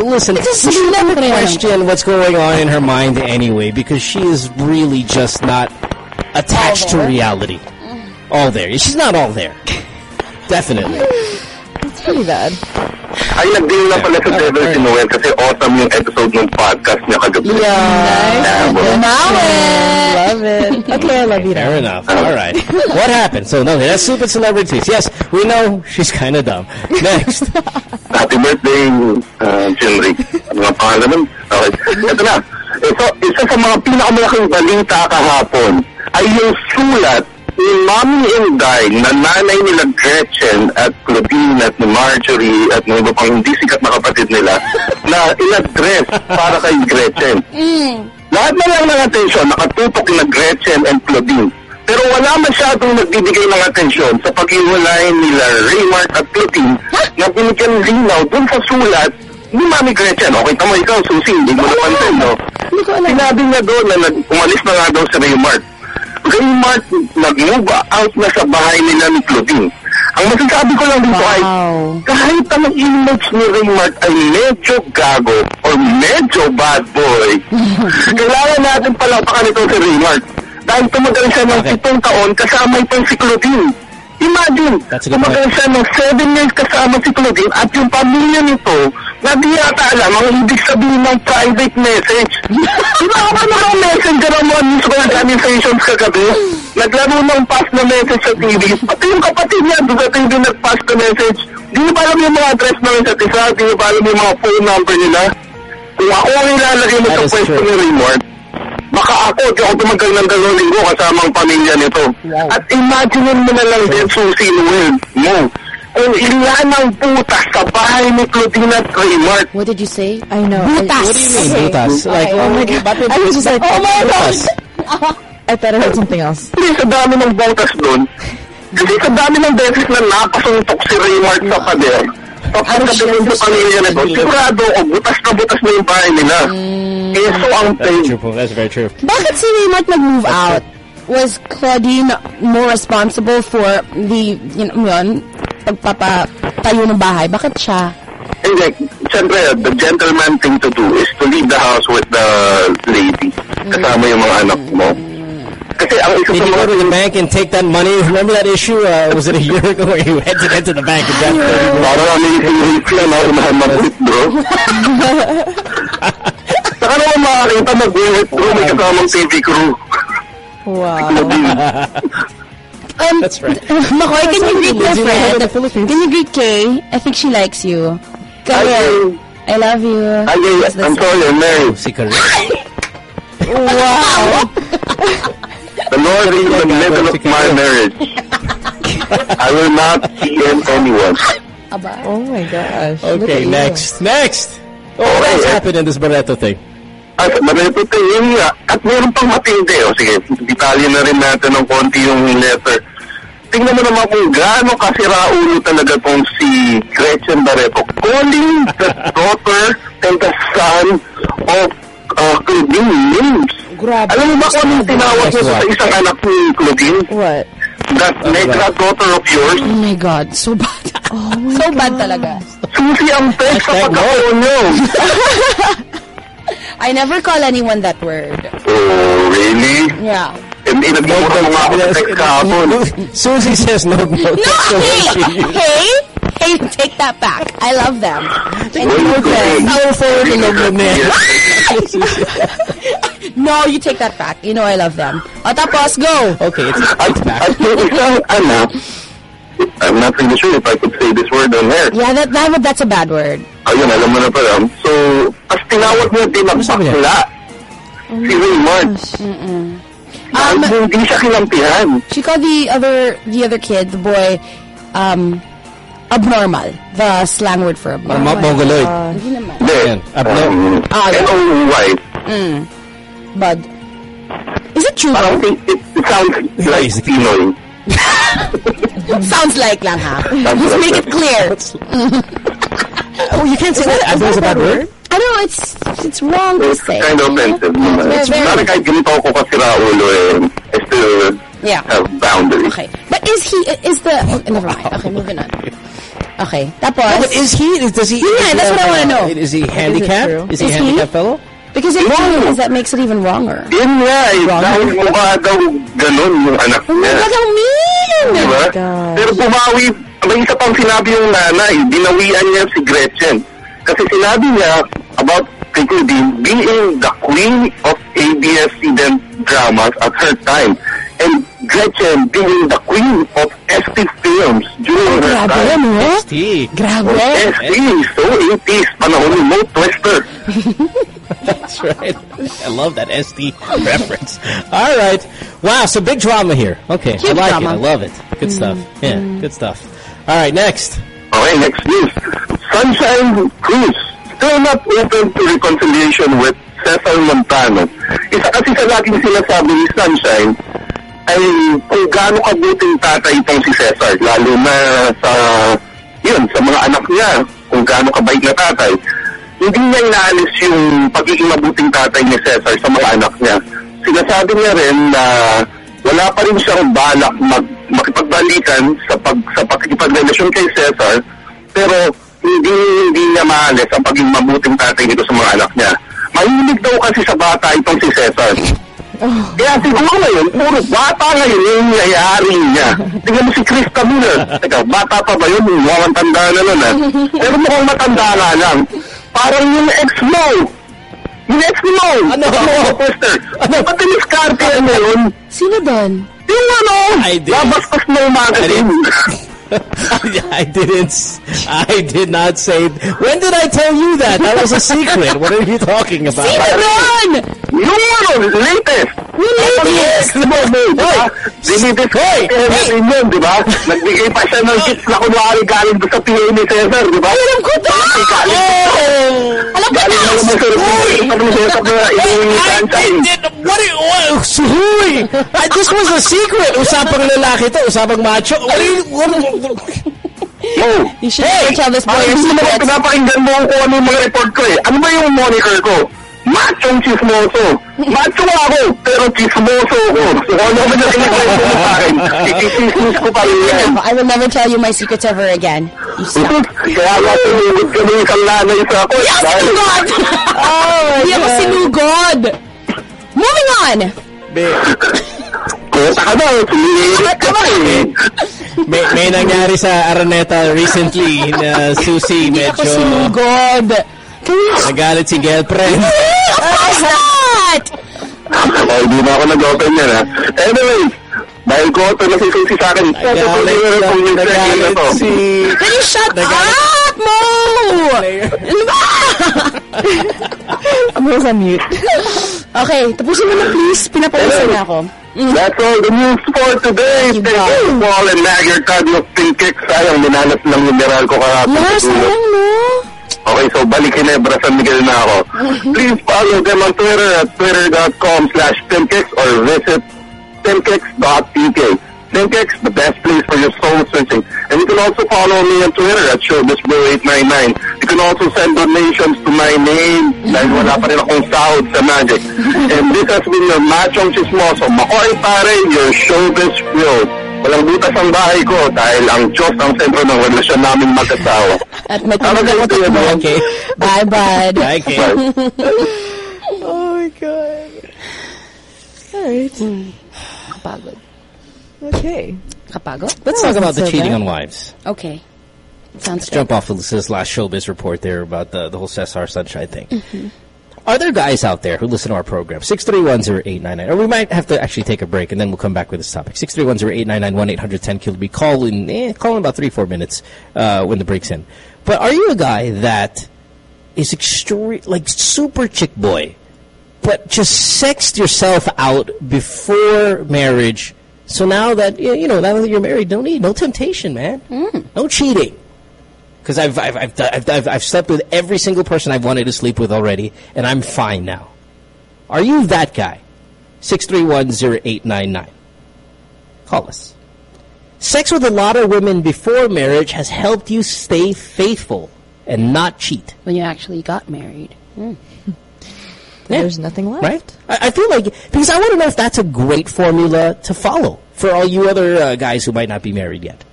Listen, It's just- you never question what's going on in her mind anyway, because she is really just not attached to reality. All there. She's not all there. Definitely. It's pretty bad. Ay, nag-deal na pala sa devil si Noel kasi awesome yung episode ng podcast niya kagabi. Yeah. Love it. Okay, I love you. Fair enough. All right. What happened? So, no, that's stupid celebrities. Yes, we know she's kind of dumb. Next. Happy birthday, uh, Jinrick. Ano nga pangalan nun? Okay. Ito na. Ito, isa sa mga pinakamalaking balita kahapon ay yung sulat ni Mommy and Dai na nanay nila Gretchen at Claudine at ni Marjorie at ng iba pang hindi sikat na kapatid nila na in-address para kay Gretchen. Lahat na lang ng atensyon nakatutok na Gretchen and Claudine. Pero wala masyadong nagbibigay ng atensyon sa paghiwalay nila Raymart at Claudine na binigyan linaw dun sa sulat ni Mami Gretchen. Okay, tama ikaw, Susie, hindi mo napansin, no? Sinabi niya doon na nag umalis na nga daw si Raymart. Raymart nag-move out na sa bahay nila ni Claudine. Ang masasabi ko lang dito ay kahit ang image ni Raymart ay medyo gago or medyo bad boy, kailangan natin palapakan ito si Raymart. Dahil tumagal siya ng pitong taon kasama itong si Claudine. Imagine, tumagal siya ng seven years kasama si Claudine at yung pamilya nito na di yata alam ang ibig sabihin ng private message. Di ba ako namang messenger ang mga musical organizations kagabi? Naglaro ng pass na message sa TV. Pati yung kapatid niya doon sa TV nag-pass na message. Di niyo ba alam yung mga address ng isa't isa? Di niyo ba alam yung mga phone number nila? Kung ako ang ilalagay mo sa pwesto ni Raymond, baka ako, di ako tumagal ng dalawang linggo kasama ang pamilya nito. At imagine mo na lang din, Susie Noel, mo, kung ilan ang putas sa bahay ni Claudine at What did you say? I know. Butas. What do you mean, Okay. butas? Like, Okay. oh my God. I was just like, Oh my Butas. I thought I heard something else. Hindi, sa dami ng butas doon. Kasi sa dami ng beses na napasuntok si Raymart sa pader. Tapos kagabi sa pamilya nito, sigurado ako, butas na butas na yung bahay nila. Mm. Keso ang That's pain. true. That's very true. Bakit si Raymart nag-move out? Was Claudine more responsible for the, you know, yun, pagpapatayo ng bahay? Bakit siya? Hindi, siyempre, the gentleman thing to do is to leave the house with the lady. Kasama yung mga anak mo. Kasi ang isa Did sa you mga go to the bank and take that money? Remember that issue? Uh, was it a year ago where you had to get to the bank and got Parang amazing week lang na unahan mag-withdraw. Saka naman makakita mag-withdraw, may kasamang TV crew. Wow. Um, That's right. Makoy, can you greet your friend? the Philippines. Can you greet Kay? I think she likes you. Kay, Hi, I love you. Ay, ay, I'm sorry, I'm married. Si Karin. Wow. The Lord is in the middle of my marriage. I will not DM anyone. Oh my gosh. Okay, at you. next. Next. Oh, Okay, what's eh. happened in this Barreto thing? At marito tayo yun nga. At meron pang matindi. O sige, detalye na rin natin ng konti yung letter. Tingnan mo naman kung gaano kasiraulo talaga tong si Gretchen Barreto. Calling the daughter and the son of uh, Claudine names. Grabe. Alam mo ba kung anong tinawag niya sa isang anak ni Claudine? What? That negra daughter of yours? Oh my God, so bad. so bad talaga. Susi ang text sa pagkakaroon niyo. I never call anyone that word. Oh, really? Yeah. Hindi nagmumura mga ako sa kahapon. Susie says no, no. No, That's the way hey, she used it. hey, hey, take that back. I love them. And you okay. them. Forward the number. No, you take that back. You know I love them. O tapos, go. Okay, it's, At, at yung isang anak, I'm not really sure if I could say this word on air. Yeah, that, that that's a bad word. Ayun, alam mo na pala. So, as tinawag niya din ang bakla, oh si Raymart. Um, hindi siya kinampihan. She called the other the other kid, the boy, um, abnormal. The slang word for abnormal. mo- mongoloid. Hindi naman. Yan. Abno. Ah, N-O-Y. Mm. Bud. Is it true? Parang it, it sounds like Pinoy. Sounds like lang ha. Sounds Just make it clear. Oh, you can't say Is that. that- is is a bad bad word? I know it's it's wrong to It's say. kind of offensive. naman. It's very- Parang kahit ganito ako kasira ulo eh, I still Yeah. have boundaries. Okay. But is he is the oh, never mind. Okay, moving on. Okay. Tapos No, but is he? Does he? Yeah, that's what I want to know. Is he handicapped? true? Is he Is a he? handicapped fellow? Because if he is, that makes it even wronger. Yun nga eh, Wrong. dahil mukha daw ganun yung anak Oh my niya. God, how mean! Diba? Pero bumawi, may isa pang sinabi yung nanay, binawian niya si Gretchen. Kasi sinabi niya about kay Claudine being the queen of ABS-CBN dramas at her time. And Gretchen being the queen of ST films during oh, her Grabe, time. no? ST. Grabe. Oh, ST, so 80s, panahon ni Mo Twister. That's right. I love that SD reference. All right. Wow, so big drama here. Okay, I like drama. it. I love it. Good mm. stuff. Yeah, good stuff. All right, next. Okay, next news. Sunshine Cruz still not open to reconciliation with Cesar Montano. Isa kasi sa laging sinasabi ni Sunshine ay kung gaano kabuting tatay itong si Cesar, lalo na sa, yun, sa mga anak niya, kung gaano kabait na tatay. Hindi niya inaalis yung pagiging mabuting tatay ni Cesar sa mga anak niya. Sinasabi niya rin na wala pa rin siyang balak mag, makipagbalikan sa pag sa pakikipagrelasyon kay Cesar pero hindi hindi niya maalis ang pagiging mabuting tatay nito sa mga anak niya. Mahilig daw kasi sa bata itong si Cesar. Kaya siguro ngayon, puro bata ngayon yung nangyayari niya. Tingnan mo si Chris Camilo. Teka, bata pa ba yun? Mukhang tanda na nun ah. Pero mukhang matanda nga lang. Parang yung ex mo. Yung ex mo. Ano? Ano? Poster. Ano? Ba't diniskarte yan ngayon? Sino doon? Yung ano? I did. Babastos na yung magazine. I didn't. s- I did not say. When did I tell you that? That was a secret. What are you talking about? Sino doon? Yung ano, latest. Yung latest. Ano mo, mo, di ba? Dinidiskarte natin yun, di ba? Nagbigay pa siya ng gifts na kunwari galing doon sa PA ni Cesar, di ba? Alam ko to! Alam ko Galing to! naman sa Pag mo siya na iuwi I did. What? Are you, what Suhui! I, this was a secret. Usapang lalaki to. Usapang macho. What are you? What, Oh. You should never tell this boy Parang your hindi naman secrets. pinapakinggan mo kung ano yung mga report ko eh. Ano ba yung moniker ko? Machong chismoso. Macho ako, pero chismoso ako. So ano man yung kinikwento mo sa akin, ikisismis ko pa rin yan. I will never tell you my secrets ever again. You suck. Kaya nga tumugod kami isang nanay sa ako. Yes, Dahil- God! Oh, Hindi ako sinugod! Moving on! Kota sumilit ka pa eh. may, may nangyari sa Araneta recently na Susie Hindi ako medyo sinugod! Nagalit si girlfriend. What's that? Oh, hindi na ako nag-open yan ha. Anyway, dahil ko ito nasisusi sa akin, Nagalit si... Can you shut up, Mo? Ano ba? Mute. Okay, tapusin mo na please. Pinapawisan na ako. That's all the news for today. Thank you, Paul and Magyar Cardinal Pink Kicks. Sayang, minanas lang yung mineral ko kahapon. Yes, sayang, no? Okay, so balik Ginebra, San Miguel na ako. Please follow them on Twitter at twitter.com slash Pinkix or visit pinkix.pk. Pinkix, the best place for your soul searching. And you can also follow me on Twitter at showbizbro899. You can also send donations to my name dahil wala pa rin akong sahod sa Magic. And this has been your Machong Chismoso. Makoy pare, your showbiz bro. Walang butas ang bahay ko dahil ang Diyos ang sentro ng relasyon namin mag-asawa. At may tunog ako tatlo. Okay. Bye, bud. Bye, Kate. Oh my god. Alright. Kapagod. Hmm. Okay. Kapagod? Let's talk about the cheating on wives. Okay. Sounds Let's jump off of this last showbiz report there about the, the whole Cesar Sunshine thing. Mhm. Are there guys out there who listen to our program? 6310899. Or we might have to actually take a break and then we'll come back with this topic. 6310899 1-800-10 kilobee. Call in, eh, call in about three, four minutes uh, when the break's in. But are you a guy that is extreme, like super chick boy, but just sexed yourself out before marriage? So now that, you know, now that you're married, no need, no temptation, man. Mm. No cheating. because I've I've, I've, I've I've I've slept with every single person I've wanted to sleep with already, and I'm fine now. Are you that guy? Six three one zero eight nine nine. Call us. Sex with a lot of women before marriage has helped you stay faithful and not cheat. When you actually got married. Mm. Yeah. There's nothing left. Right? I, I feel like because I want to know if that's a great formula to follow for all you other uh, guys who might not be married yet.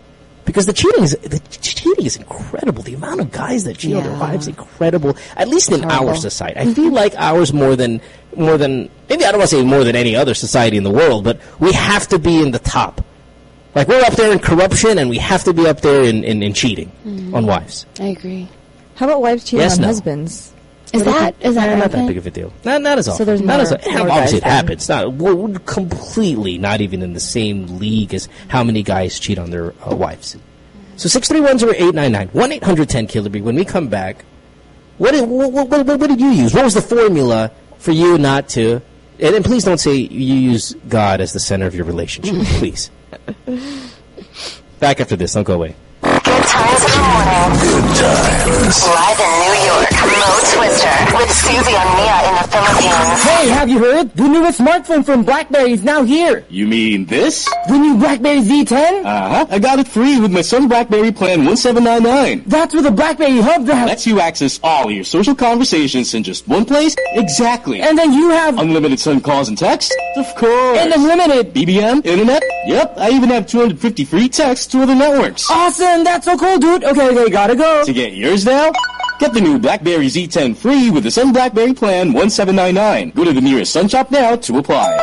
Because the cheating is the cheating is incredible. The amount of guys that cheat on their wives incredible. At least in our society, I feel like ours more than more than maybe I don't want to say more than any other society in the world, but we have to be in the top. Like we're up there in corruption, and we have to be up there in in, in cheating Mhm. on wives. I agree. How about wives cheating Yes, on no. husbands? Is that is that not that big of a deal. Not not as often. So there's not as more- and more obviously guys it then. happens. Not we're, we're completely not even in the same league as how many guys cheat on their uh, wives. So six three one zero eight nine nine one eight hundred ten Killer When we come back, what did what, what, what, what did you use? What was the formula for you not to? And, and please don't say you use God as the center of your relationship, please. Back after this. Don't go away. Good times in the morning. Good times. Live in New York, Mo Twister with Susie and Mia in the Philippines. Hey, have you heard? The newest smartphone from BlackBerry is now here. You mean this? The new BlackBerry Z10? Uh-huh. I got it free with my Sun BlackBerry plan 1799. That's with a BlackBerry hub that Lets you access all your social conversations in just one place? Exactly. And then you have Unlimited Sun calls and texts? Of course. And unlimited BBM? Internet? Yep. I even have 250 free texts to other networks. Awesome, that's so cool, dude. Okay, okay, gotta go. To get yours now? Get the new BlackBerry Z10 free with the Sun BlackBerry Plan 1799. Go to the nearest Sun shop now to apply.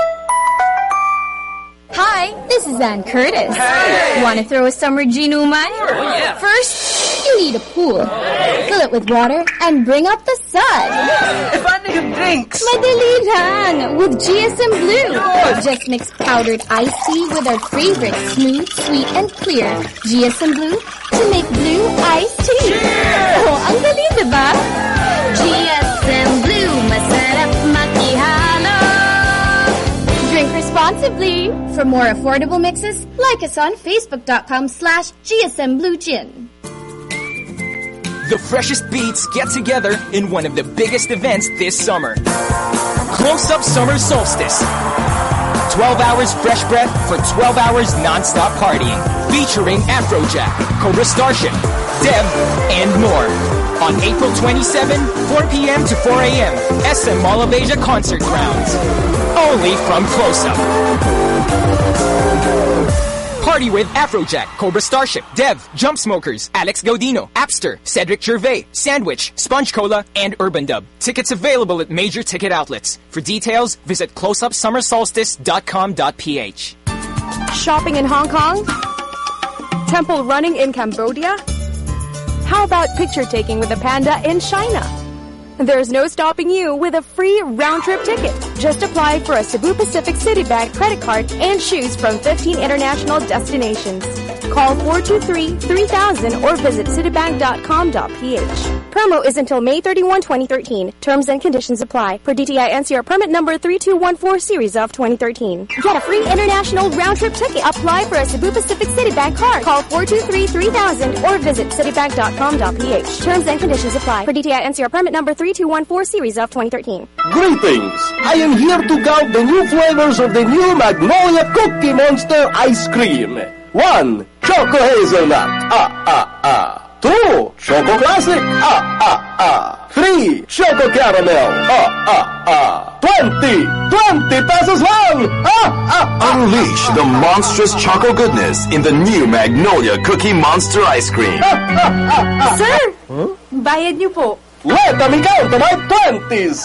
Hi, this is Anne Curtis. Want to throw a summer ginuman? Oh, yeah. First, you need a pool. Fill it with water and bring up the sun. Paano drinks? Madali lang with GSM Blue. Just mix powdered iced tea with our favorite smooth, sweet, and clear GSM Blue to make blue iced tea. Oh, ang galing, diba? GSM Blue, masarap makihalo. Drink responsibly. For more affordable mixes, like us on facebook.com slash GSM Blue Gin. The freshest beats get together in one of the biggest events this summer. Close Up Summer Solstice. 12 hours fresh breath for 12 hours non-stop partying. Featuring Afrojack, Cobra Starship, Dev, and more. On April 27, 4 p.m. to 4 a.m. SM Mall of Asia Concert Grounds. Only from Close Up. Party with Afrojack, Cobra Starship, Dev, Jump Smokers, Alex Gaudino, Apster, Cedric Gervais, Sandwich, Sponge Cola, and Urban Dub. Tickets available at major ticket outlets. For details, visit closeupsummersolstice.com.ph. Shopping in Hong Kong? Temple running in Cambodia? How about picture taking with a panda in China? There's no stopping you with a free round trip ticket. Just apply for a Cebu Pacific City Citibank credit card and choose from 15 international destinations. Call 423-3000 or visit citibank.com.ph. Promo is until May 31, 2013. Terms and conditions apply. Per DTI NCR permit number 3214 series of 2013. Get a free international round trip ticket. Apply for a Cebu Pacific Citibank card. Call 423-3000 or visit citibank.com.ph. Terms and conditions apply. Per DTI NCR permit number 3214 series of 2013. Greetings! I am here to count the new flavors of the new Magnolia Cookie Monster Ice Cream. One, Choco Hazelnut. Ah, ah, ah. Two, Choco Classic. Ah, ah, ah. Three, Choco Caramel. Ah, ah, ah. Twenty, twenty pesos lang. Ah, ah, ah. Unleash the monstrous choco goodness in the new Magnolia Cookie Monster Ice Cream. ah ah ah Sir, bayad niyo po. Let me count my twenties.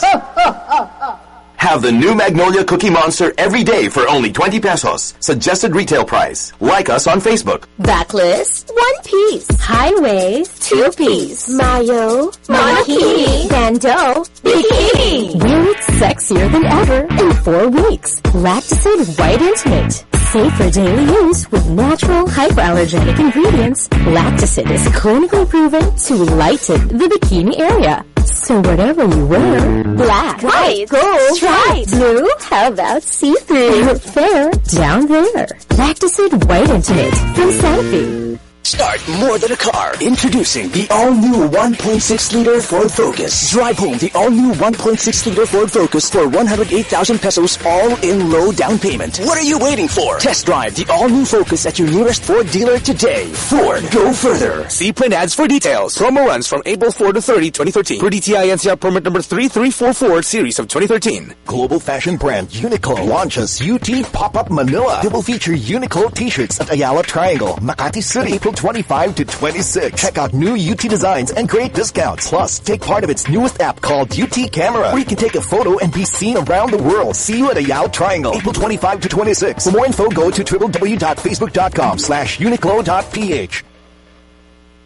Have the new Magnolia Cookie Monster every day for only 20 pesos. Suggested retail price. Like us on Facebook. Backlist, one piece. Highways, two piece. Mayo, monokini. Bando, bikini. Wear it sexier than ever in four weeks. Lactacid White Intimate. Safe for daily use with natural hypoallergenic ingredients. Lactacid is clinically proven to lighten the bikini area. So whatever you wear, black, White, gold, striped, blue, how about see-through, fair, down there. Lactacid White Intimate from Sanofi. Start more than a car. Introducing the all-new 1.6-liter Ford Focus. Drive home the all-new 1.6-liter Ford Focus for 108,000 pesos all in low down payment. What are you waiting for? Test drive the all-new Focus at your nearest Ford dealer today. Ford, go further. See print ads for details. Promo runs from April 4 to 30, 2013. For DTI NCR permit number 3344 series of 2013. Global fashion brand Uniqlo launches UT Pop-Up Manila. It will feature Uniqlo t-shirts at Ayala Triangle, Makati City, April 25 to 26. Check out new UT designs and great discounts. Plus, take part of its newest app called UT Camera, where you can take a photo and be seen around the world. See you at Ayala Triangle, April 25 to 26. For more info, go to www.facebook.com slash uniqlo.ph.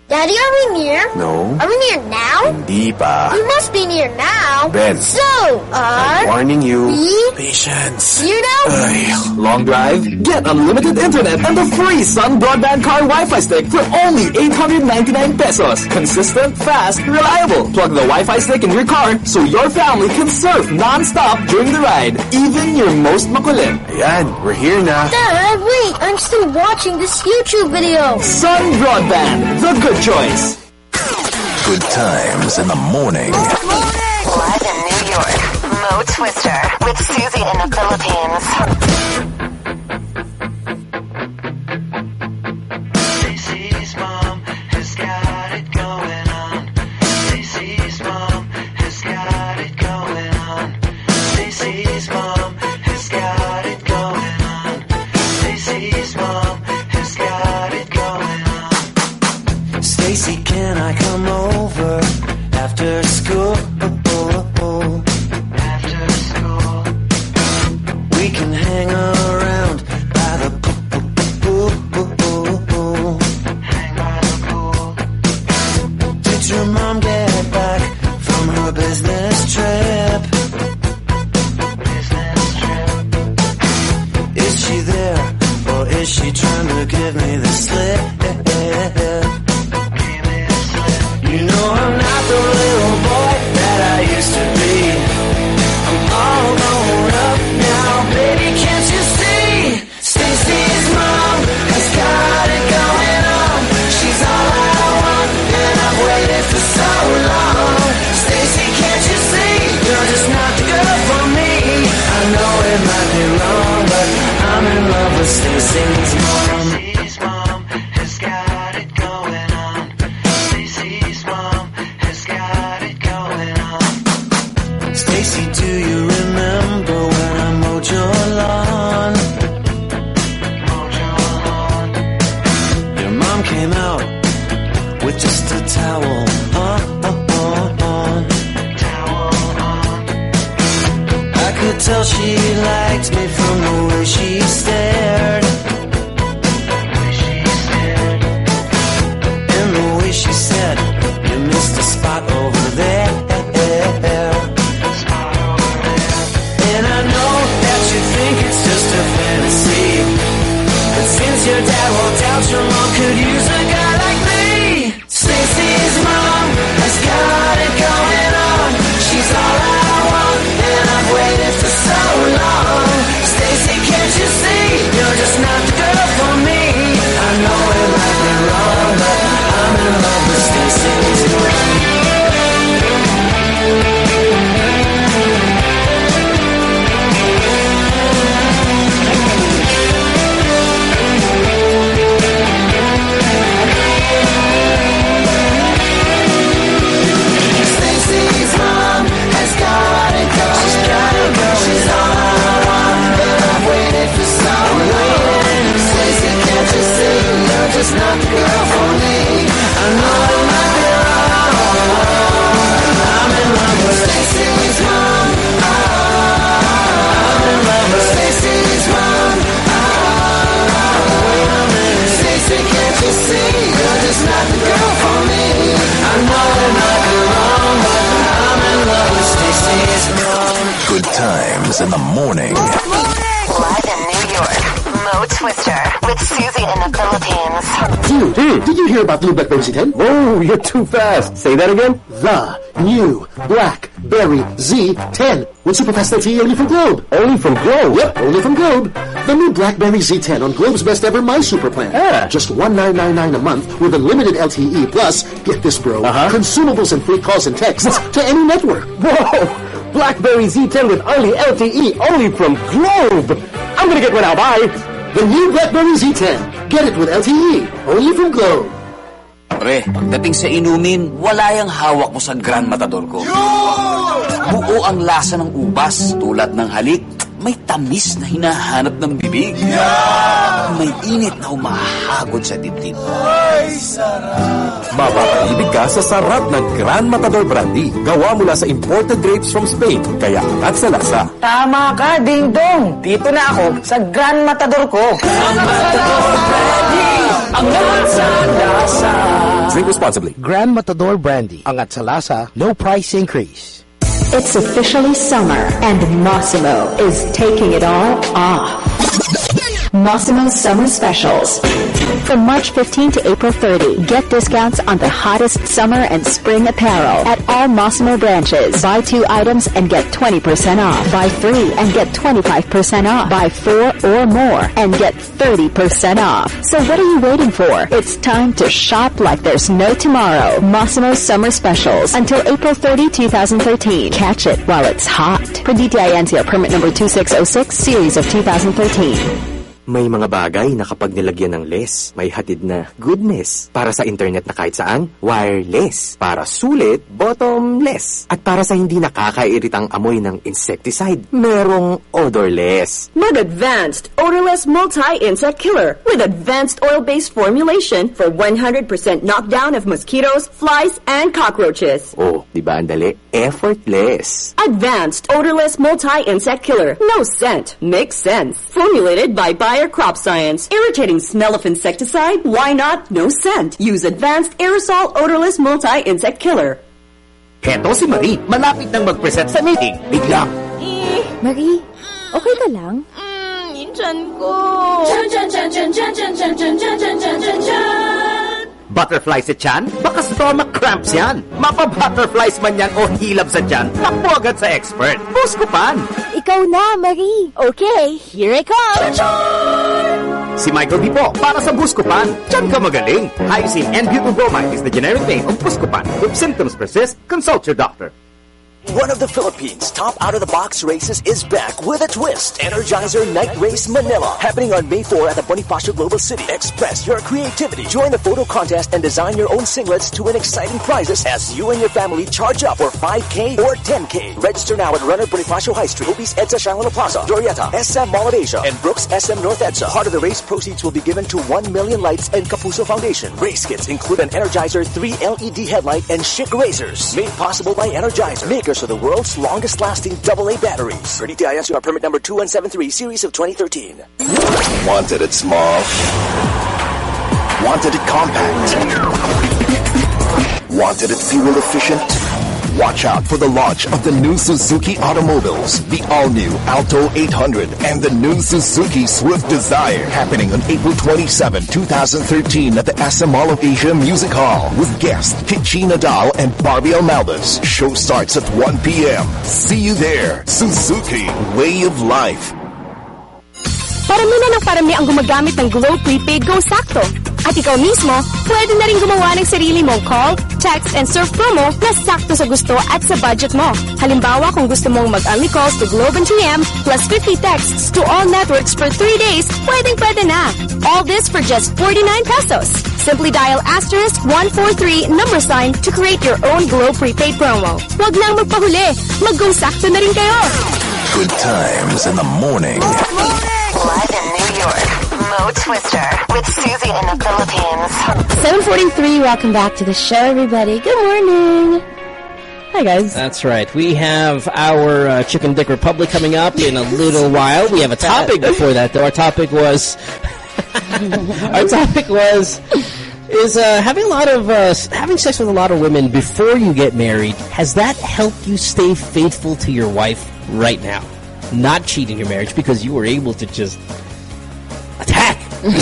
Daddy, are we near? No. Are we near now? Hindi pa. You must be near now. Ben. So, are Warning you. we? Patience. You know? Ay, Long drive? Get unlimited internet and the free Sun Broadband Car Wi-Fi stick for only 899 pesos. Consistent, fast, reliable. Plug the Wi-Fi stick in your car so your family can surf non-stop during the ride. Even your most makulit. Ayan, we're here now. Dad, wait. I'm still watching this YouTube video. Sun Broadband, the good choice. Good times in the morning. Good morning. Live in New York, Mo Twister with Susie in the Philippines. 10 with LTE only from Globe. Only from Globe? Yep, only from Globe. The new BlackBerry Z10 on Globe's best ever My Super plan. Ah. Just $1999 a month with unlimited LTE plus, get this bro, uh-huh. consumables and free calls and texts to any network. Whoa! BlackBerry Z10 with only LTE, only from Globe. I'm gonna get one out, bye. The new BlackBerry Z10. Get it with LTE, only from Globe. Pre, pagdating sa inumin, wala yung hawak mo sa Gran Matador ko. Yo! Buo ang lasa ng ubas, tulad ng halik. May tamis na hinahanap ng bibig. May init na humahagod sa dibdib. Mapapaibig ka sa sarap ng Gran Matador Brandy. Gawa mula sa imported grapes from Spain, kaya angat sa lasa. Tama ka, Ding Dong. Dito na ako sa Grand Matador ko. Angat sa lasa. Drink responsibly. Grand Matador Brandy. Angat sa lasa, no price increase. It's officially summer, and Massimo is taking it all off. Massimo Summer Specials. From March 15 to April 30, get discounts on the hottest summer and spring apparel at all Massimo branches. Buy two items and get 20% off. Buy three and get 25% off. Buy four or more and get 30% off. So what are you waiting for? It's time to shop like there's no tomorrow. Massimo Summer Specials until April 30, 2013. Catch it while it's hot. Per DTI permit number 2606 series of 2013. May mga bagay na kapag nilagyan ng less, may hatid na goodness. Para sa internet na kahit saan, wireless. Para sulit, bottomless. At para sa hindi nakakairitang amoy ng insecticide, merong odorless. Mag-advanced odorless multi-insect killer with advanced oil-based formulation for 100% knockdown of mosquitoes, flies, and cockroaches. Oh, di ba ang dali? Effortless. Advanced odorless multi-insect killer. No scent. Makes sense. Formulated by Bayer Crop Science. Irritating smell of insecticide? Why not? No scent. Use advanced aerosol odorless multi-insect killer. Heto si Marie, malapit nang mag-present sa meeting. Biglang, Marie, okay ka lang? Yung tiyan ko. Chan, chan, chan, chan, chan, chan, chan, chan, chan, chan, chan, chan, chan. Butterfly sa tiyan? Baka stomach cramps yan. Mapa-butterflies man yan o hilab sa tiyan, takbo agad sa expert. Buskupan! Ikaw na, Marie. Okay, here I come. Si Michael D. po, para sa Buscopan. Diyan ka magaling. Hyoscine and Butyl is the generic name of Buscopan. If symptoms persist, consult your doctor. One of the Philippines' top out-of-the-box races is back with a twist. Energizer Night Race Manila. Happening on May 4 at the Bonifacio Global City. Express your creativity. Join the photo contest and design your own singlets to win exciting prizes as you and your family charge up for 5K or 10K. Register now at Runnr Bonifacio High Street, Opis EDSA Shangri-La Plaza, Dorieta, SM Mall of Asia, and Brooks SM North EDSA. Part of the race proceeds will be given to 1 Million Lights and Kapuso Foundation. Race kits include an Energizer 3 LED headlight and Schick razors. Made possible by Energizer. Makers of the world's longest lasting AA batteries. For DTI NCR permit number 2173 series of 2013. Wanted it small. Wanted it compact. Wanted it fuel efficient. Watch out for the launch of the new Suzuki automobiles, the all-new Alto 800 and the new Suzuki Swift Desire, happening on April 27, 2013 at the SM Mall of Asia Music Hall with guests Kitchie Nadal and Barbie Almalbis. Show starts at 1 p.m. See you there. Suzuki, way of life. Parami na ng parami ang gumagamit ng Glow Prepaid Go Sakto. At ikaw mismo, pwede na rin gumawa ng sarili mong call, text, and surf promo na sakto sa gusto at sa budget mo. Halimbawa, kung gusto mong mag-only calls to Globe and TM plus 50 texts to all networks for 3 days, pwedeng pwede na. All this for just 49 pesos. Simply dial asterisk 143 number sign to create your own Glow Prepaid promo. Huwag lang magpahuli. Mag-go sakto na rin kayo. Good times in the morning. Live in New York, Mo Twister with Susie in the Philippines. 743, welcome back to the show, everybody. Good morning. Hi, guys. That's right. We have our uh, Chicken Dick Republic coming up in a little while. We have a topic before that, though. Our topic was... our topic was... Is uh, having a lot of uh, having sex with a lot of women before you get married has that helped you stay faithful to your wife right now? Not cheat in your marriage because you were able to just attack as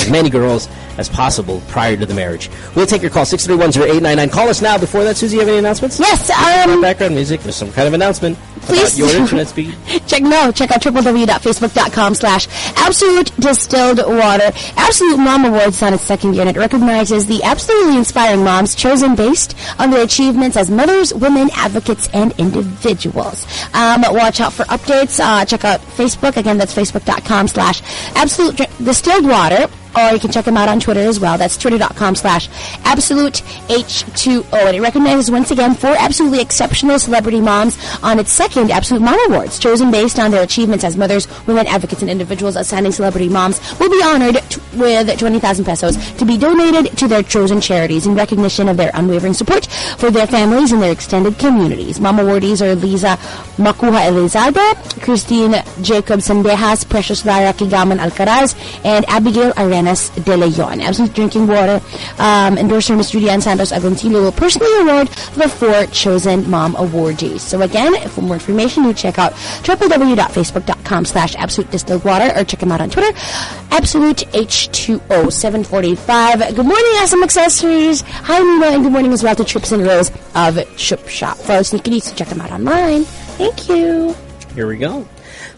many girls as possible prior to the marriage. We'll take your call, 631-0899. Call us now. Before that, Susie, you have any announcements? Yes, Um, background music. There's some kind of announcement Please. your internet speed. Check no. Check out www.facebook.com slash absolute distilled water. Absolute Mom Awards on its second year and it recognizes the absolutely inspiring moms chosen based on their achievements as mothers, women, advocates, and individuals. Um, watch out for updates. Uh, check out Facebook. Again, that's facebook.com slash absolute distilled water. Or you can check them out on Twitter as well. That's twitter.com slash absolute H2O. And it recognizes once again four absolutely exceptional celebrity moms on its second Absolute Mom Awards, chosen based on their achievements as mothers, women, advocates, and individuals. Outstanding celebrity moms will be honored t- with 20,000 pesos to be donated to their chosen charities in recognition of their unwavering support for their families and their extended communities. Mom awardees are Liza Macuja Elizalde, Christine Jacob Sandejas, Precious Lara Quigaman Alcaraz, and Abigail De Leon. Absolute Drinking Water um, endorser Ms. Judy Ann Santos Agoncillo will personally award the four chosen mom awardees. So again, for more information, you check out www.facebook.com slash absolute distilled water or check them out on Twitter, absolute H2O 745. Good morning, SM Accessories. Hi, Nina, and good morning as well to Trips and Rolls of Chip Shop. Follow Sneaky Deets, check them out online. Thank you. Here we go.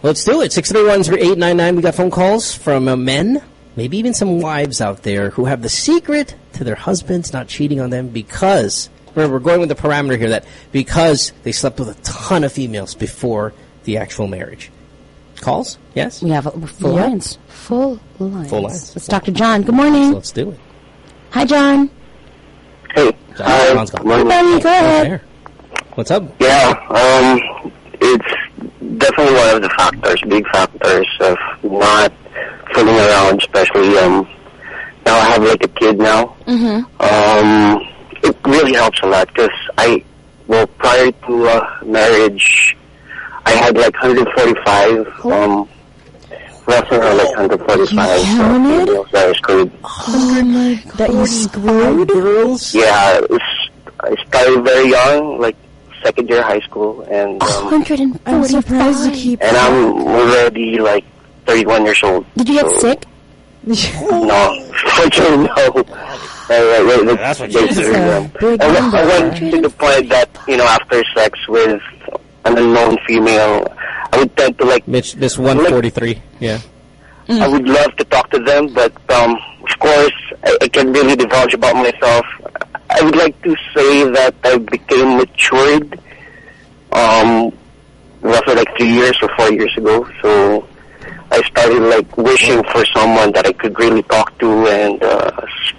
Let's do it. 631-0899. We got phone calls from uh, men, maybe even some wives out there who have the secret to their husbands not cheating on them because, remember, we're going with the parameter here that because they slept with a ton of females before the actual marriage. Calls? Yes? We have full Yep. lines. Full lines. Full lines. It's Dr. John. Good morning. Let's do it. Hi, John. Hey, John, John's gone. morning. Hi, go ahead. What's up? Yeah, um, it's definitely one of the factors, big factors of not fooling around, especially, um, now I have like a kid now. Mm-hmm. Um, it really helps a lot because I, well, prior to uh, marriage, I had like 145, um, roughly around like 145 uh, females that I screwed. Oh my god. That you screwed? girls? Yeah, it was, I started very young, like second year high school, and um, 145. I'm surprised you keep and I'm already like 31 years old. Did you get sick? No, fortunately no. Uh, That's what you said. Big I, went- I went to the point that you know after sex with an unknown female, I would tend to like. Mitch, Miss 143. Yeah. I would love to talk to them, but um, of course, I, I can't really divulge about myself. I would like to say that I became matured, um, roughly like three years or four years ago. So I started like wishing for someone that I could really talk to and uh,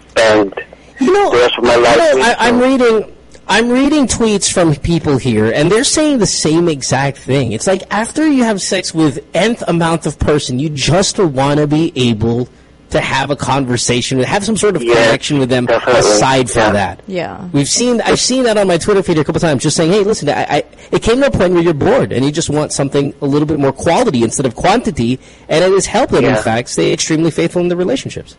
spend You know, the rest of my life You know, with. I, I'm reading. I'm reading tweets from people here, and they're saying the same exact thing. It's like after you have sex with nth amount of person, you just want to be able to have a conversation, have some sort of connection with them aside from that. Yeah. We've seen, I've seen that on my Twitter feed a couple times, just saying, hey, listen, I, I, it came to a point where you're bored and you just want something a little bit more quality instead of quantity, and it has helped them, in Yeah. fact, stay extremely faithful in their relationships.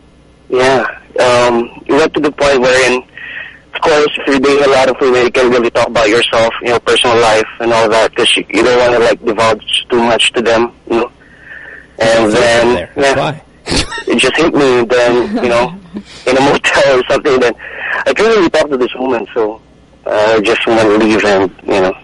Yeah, um, you went to the point wherein, of course, if you're dating a lot of women, you can really talk about yourself, you know, personal life and all that, because you, you don't want to like divulge too much to them, you know. And then, yeah, it just hit me. Then, you know, in a motel or something. Then I couldn't really talk to this woman, so uh, I just want to leave and, you know.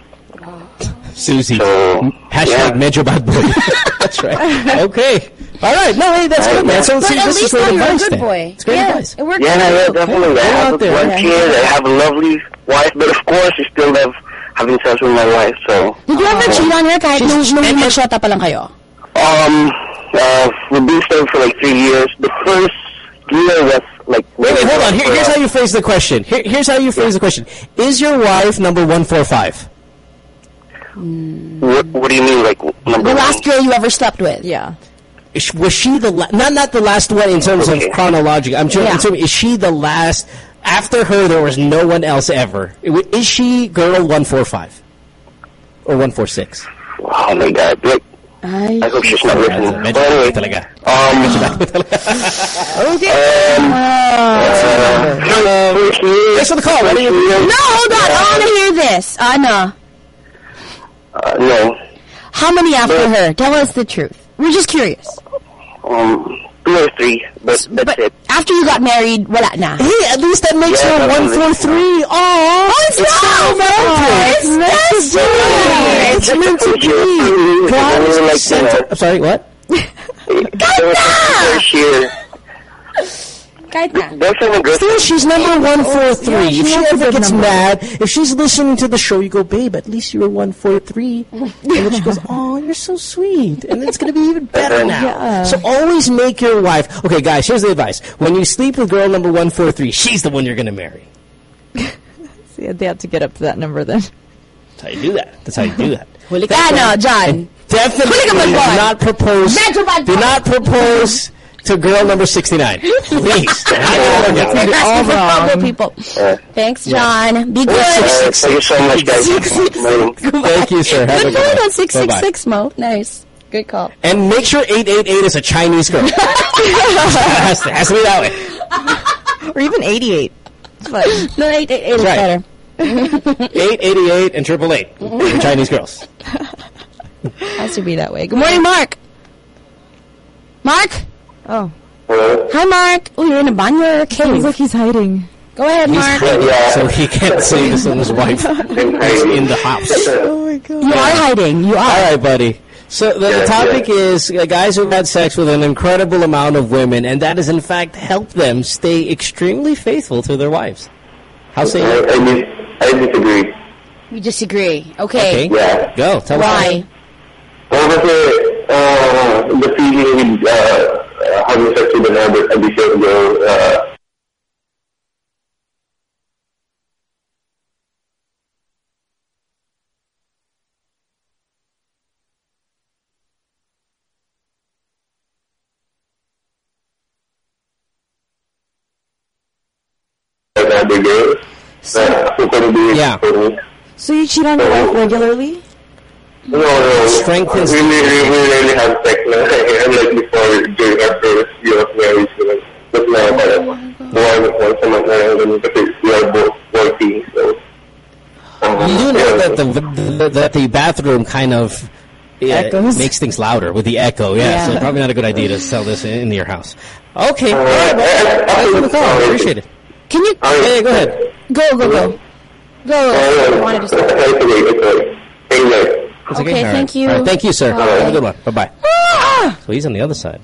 Susie. So, Hashtag Medyo Bad Boy. that's right. Okay. All right. No, hey, that's good, man. So, But see, at this is least great now you're a advice good then. boy. It's great yeah, advice. It worked Yeah, out. yeah, definitely. I have out there. one Yeah. kid. I have a lovely wife, but of course, I still love having sex with my wife. So, Did you ever cheat on her kahit nung, She's- nung mag-shota pa lang kayo? Um, uh, we've been staying for like three years. The first year was like. Wait, wait, hold on. Here, here's how you phrase the question. Here, here's how you phrase the question. Is your wife number 145? What, what do you mean, like number The last girl you ever slept with? Yeah. Is- Was she the la- not not the last one in terms of chronological? I'm sure. Yeah. in terms- Is she the last? After her, there was no one else ever. Is she girl 145 or 146? Oh my god! Like, I, I hope she's not listening. Medyo But anyway, um, Okay. um, uh, first year, Thanks for the call. What do you? No, hold on. I want to hear this. Anna, uh, no, how many after her? Tell us the truth. We're just curious. um, two or three, but that's it. After you got married, wala na. Hey, at least that makes Yeah, her definitely. 143. Oh, Oh, it's it's not! so romantic. Oh, it's It's meant to be. God is Like, the you know. I'm sorry, what? There was a first year. Kahit na. Boyfriend and Still, she's number 143. Yeah, she if she ever gets number. mad, if she's listening to the show, you go, babe, at least you were 143. And then she goes, oh, you're so sweet. And it's going to be even better now. Yeah. So always make your wife. Okay, guys, here's the advice. When you sleep with girl number 143, she's the one you're going to marry. See, they have to get up to that number then. That's how you do that. That's how you do that. Huli ka, no, John. Definitely do not propose. Do not propose to girl number 69. Please. Not gonna work out. You're all asking for wrong. trouble, people. Thanks, John. Be good. Uh, thank you so much, guys. Morning. Thank you, sir. Have a Good good morning one. on 666, Mo. Nice. Good call. And make sure 888 is a Chinese girl. it has, to, has to be that way. Or even 88. It's fine. No, 888 is Right. better. 888 and 888. Chinese girls. Has to be that way. Good morning, Mark. Mark? Oh. Hello? Hi, Mark. Oh, you're in a banyo or a like he's hiding. Go ahead, He's Mark. hiding, Yeah. so he can't say this to his wife. He's in the house. Oh my god. You are hiding. You are. right, buddy. So the, the topic yeah. is uh, guys who've had sex with an incredible amount of women, and that has in fact helped them stay extremely faithful to their wives. How say I, you? I, dis- I disagree. You disagree. Okay. Okay, Yeah. go. Tell Why? Kasi uh, the feeling uh, having sex with another additional girl, uh, another girl, uh, Yeah. So you cheat on your wife regularly? No, no. Strengthens- We really, we really have sex na. Unlike before, during our first year of marriage. you know. But now, parang one, once a month na lang ganun kasi we are both working. So, um, You do know yeah. that the, the that the bathroom kind of Echoes? makes things louder with the echo. Yeah, so probably not a good idea to sell this in, in your house. Okay, all Uh, right, well, uh, thanks for the call. I uh, appreciate it. Can you uh, Hey, go ahead. go, go, go? Go. uh, I wanted to say. It's okay, okay. Anyway. It's Okay, All right. thank you. Right, thank you, sir. Bye. Have a good one. Bye bye. Ah! So he's on the other side.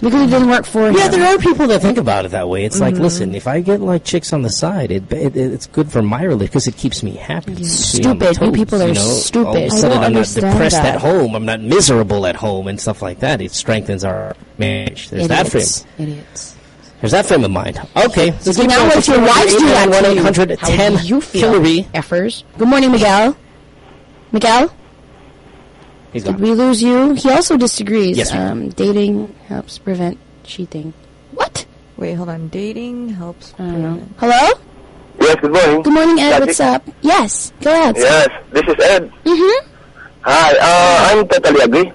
Because it didn't work for him. Yeah, there are people that think about it that way. It's like, listen, if I get like chicks on the side, it, it it's good for my relief because it keeps me happy. It keeps me on my Stupid. Toes, people are you know? All of stupid. a sudden, I'm not depressed that. at home. I'm not miserable at home and stuff like that. It strengthens our marriage. There's that frame. Idiots. Idiots. There's that frame of mind. Okay. let's So now if your wives do that 1-800-10 how do you feel? Hillary. Effers. Good morning, Miguel. Miguel? He's Did gone. we lose you? He also disagrees. Yes, we um, dating helps prevent cheating. What? Wait, hold on. Dating helps. I don't know. Hello? Yes, good morning. Good morning, Ed. Jackie? What's up? Yes. Go ahead. Yes, this is Ed. Mm-hmm. Hi, uh, I'm totally agree.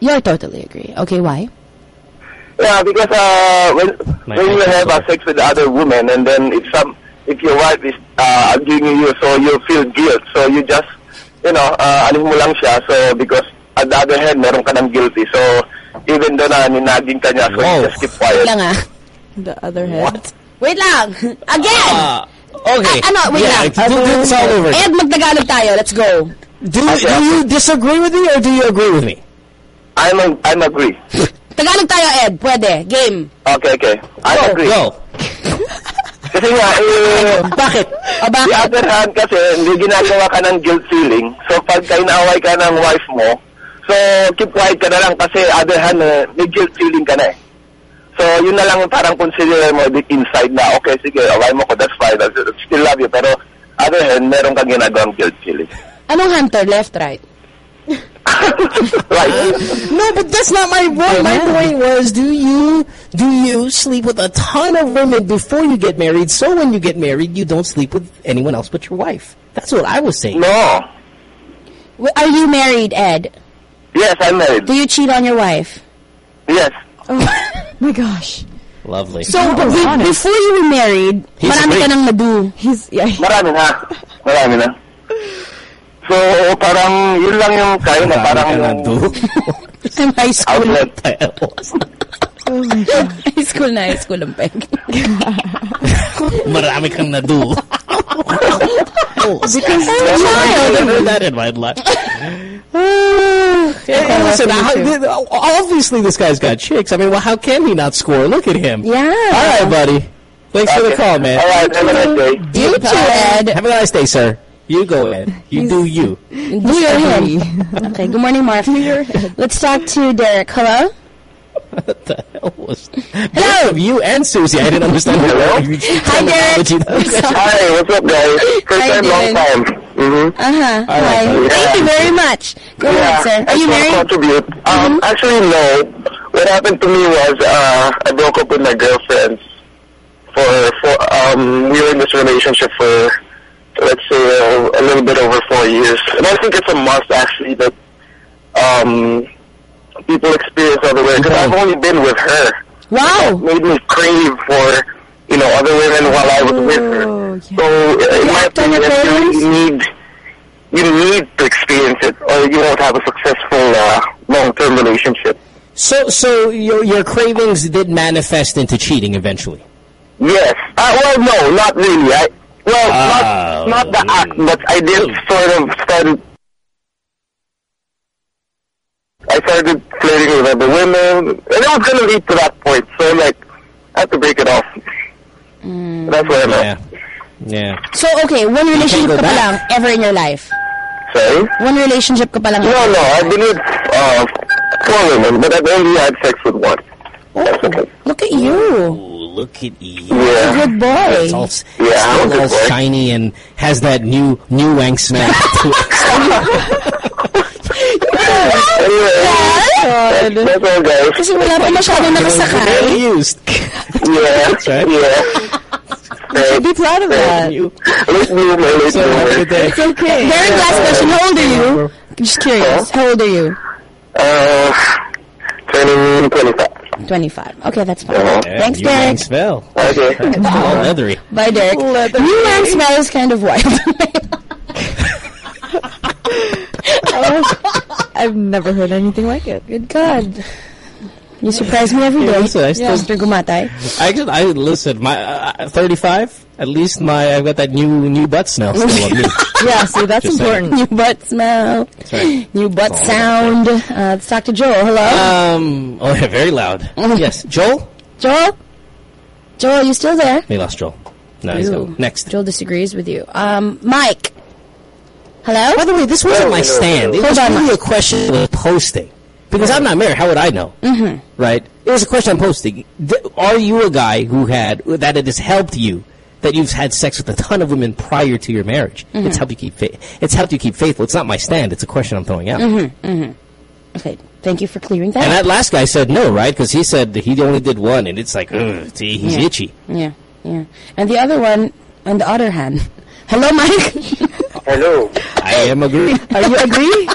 You are totally agree. Okay, why? Yeah, because uh, when My when you have a sex with other woman, and then if some if your wife is uh, abusing you, so you feel guilt, so you just you know uh, alis mo lang siya. So because at the other hand, meron ka ng guilty. So even though na ninaging ka niya, so you just keep quiet. Wait lang ah. The other head. Wait lang. Again! Uh, okay. Ah, ano, wait yeah, lang. do this all over. Ed, magtagalog tayo. Let's go. Do, do you disagree with me or do you agree with me? I'm a, I'm agree. Tagalog tayo, Ed. Pwede. Game. Okay, okay. I Go, agree. Go. Kasi nga, eh, Bakit? The bakit? other hand kasi, hindi ginagawa ka ng guilt feeling. So, pag kainaway ka ng wife mo, so, keep quiet ka na lang kasi other hand, eh, may guilt feeling ka na eh. So, yun na lang parang consider mo deep inside na, okay, sige, away mo ko, that's fine, I still love you. Pero, other hand, meron kang ginagawang guilt feeling. Anong hunter? Left, right? right. No, but that's not my point. My point was, do you do you sleep with a ton of women before you get married? So when you get married, you don't sleep with anyone else but your wife. That's what I was saying. No. Are you married, Ed? Yes, I'm married. Do you cheat on your wife? Yes. Oh, my gosh. Lovely. So, but be- before you were married, He's marami ka great. nang nadu. He's, yeah. Marami na. Marami na. So, parang, yun lang yung kaya na parang Marami ka na yung do. In high school. outlet. High school na, high school ang peg. Marami kang nadu. oh, Because I've never heard that in my life. Hey, listen, how, obviously this guy's got chicks. I mean, well, how can he not score? Look at him. Yeah. All right, buddy. Thanks for the call, man. All right, have a nice day. You too, Ed. Have a nice day, sir. You go, Ed. You do you. Do your head. Okay, good morning, Mark. Let's talk to Derek. Hello? What the hell was Hello. of you and Susie. I didn't understand. Hello? Hi, Derek. Hi, what's up, guys? First How you time, long time. Mm-hmm. Uh-huh. All right. Hi. Yeah. Thank you very much. Go ahead, sir. I Are you just wanna married? contribute. Um, Actually, no. What happened to me was uh, I broke up with my girlfriend for, for um, we were in this relationship for, let's say, a, a little bit over four years. And I think it's a must, actually, that um, people experience other way. Because I've only been with her. Wow. It made me crave for, you know, other women while I was with her. So, uh, in my opinion, you, you need you need to experience it, or you won't have a successful uh, long-term relationship. So, so your your cravings did manifest into cheating eventually. Yes. Uh, well, no, not really. I well, Oh. not not the act, but I did sort of started. I started flirting with other women, and it was going to lead to that point. So, like, I had to break it off. That's where I'm at. Yeah. So, okay, one relationship go ka pa lang ever in your life? Sorry. One relationship ka pa lang No, no, I've been with uh, four women, but I've only had sex with one. That's okay. Look at you. Look at you. Yeah. Good boy. It's all, Yeah, I'm a still good all boy. shiny and has that new new wang smell to it. Anyway, that's, that's all, guys. Kasi wala pa masyadong nakasakay. used. Yeah. Yeah. should be proud of that. Late bloomer, late. It's okay. Very last question. How old are you? Just curious. How old are you? Uh, turning 25. 25. Okay, that's fine. Uh-huh. Thanks, new wang Derek. smell. Okay. All leathery. Bye, Derek. New man smell is kind of white. I've never heard anything like it. Good God. You surprise me every Yeah, day. listen, I still- Mr. Gumatay. I just, I listen. My uh, 35. At least my I've got that new new butt smell still on me. Yeah, see, that's Just saying. important. New butt smell. right. New butt That's all. sound. Uh, let's talk to Joel. Hello? Um. Oh, yeah, very loud. Yes, Joel. Joel? Joel, you still there? We lost Joel. No, he's Ew. gone. Next. Joel disagrees with you. Um, Mike. Hello? By the way, this wasn't my stand. It Hold was on, really a question of posting. Because I'm not married. How would I know? Mm-hmm. Right? It was a question I'm posting. Are you a guy who had, that it has helped you, that you've had sex with a ton of women prior to your marriage? Mhm. It's helped you keep fa- It's helped you keep faithful. It's not my stand. It's a question I'm throwing out. Mm-hmm. Mm-hmm. Okay, thank you for clearing that. And that last guy said no, right? Because he said that he only did one, and it's like, ugh, see, he's Yeah. itchy. Yeah, yeah. And the other one, on the other hand. Hello, Mike. Hello. I am agree. Are you agree?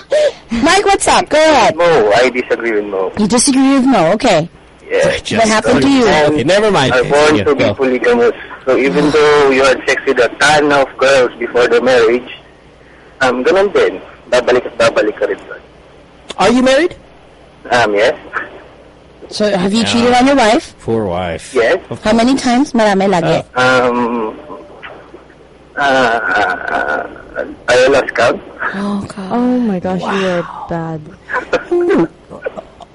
Mike, what's up? Go ahead. No, I disagree with Mo. You disagree with Mo, okay. Yeah. What happened to you? Okay, never mind. I born Yeah, to be go. polygamous. So even though you had sex with a ton of girls before the marriage, um, ganun din. Babalik at babalik ka rin doon. Are you married? Um, yes. So, have you Yeah. cheated on your wife? Poor wife. Yes. How many times? Marami lagi. Um, uh, uh, I lost count. Oh, God. Oh my gosh, you are bad.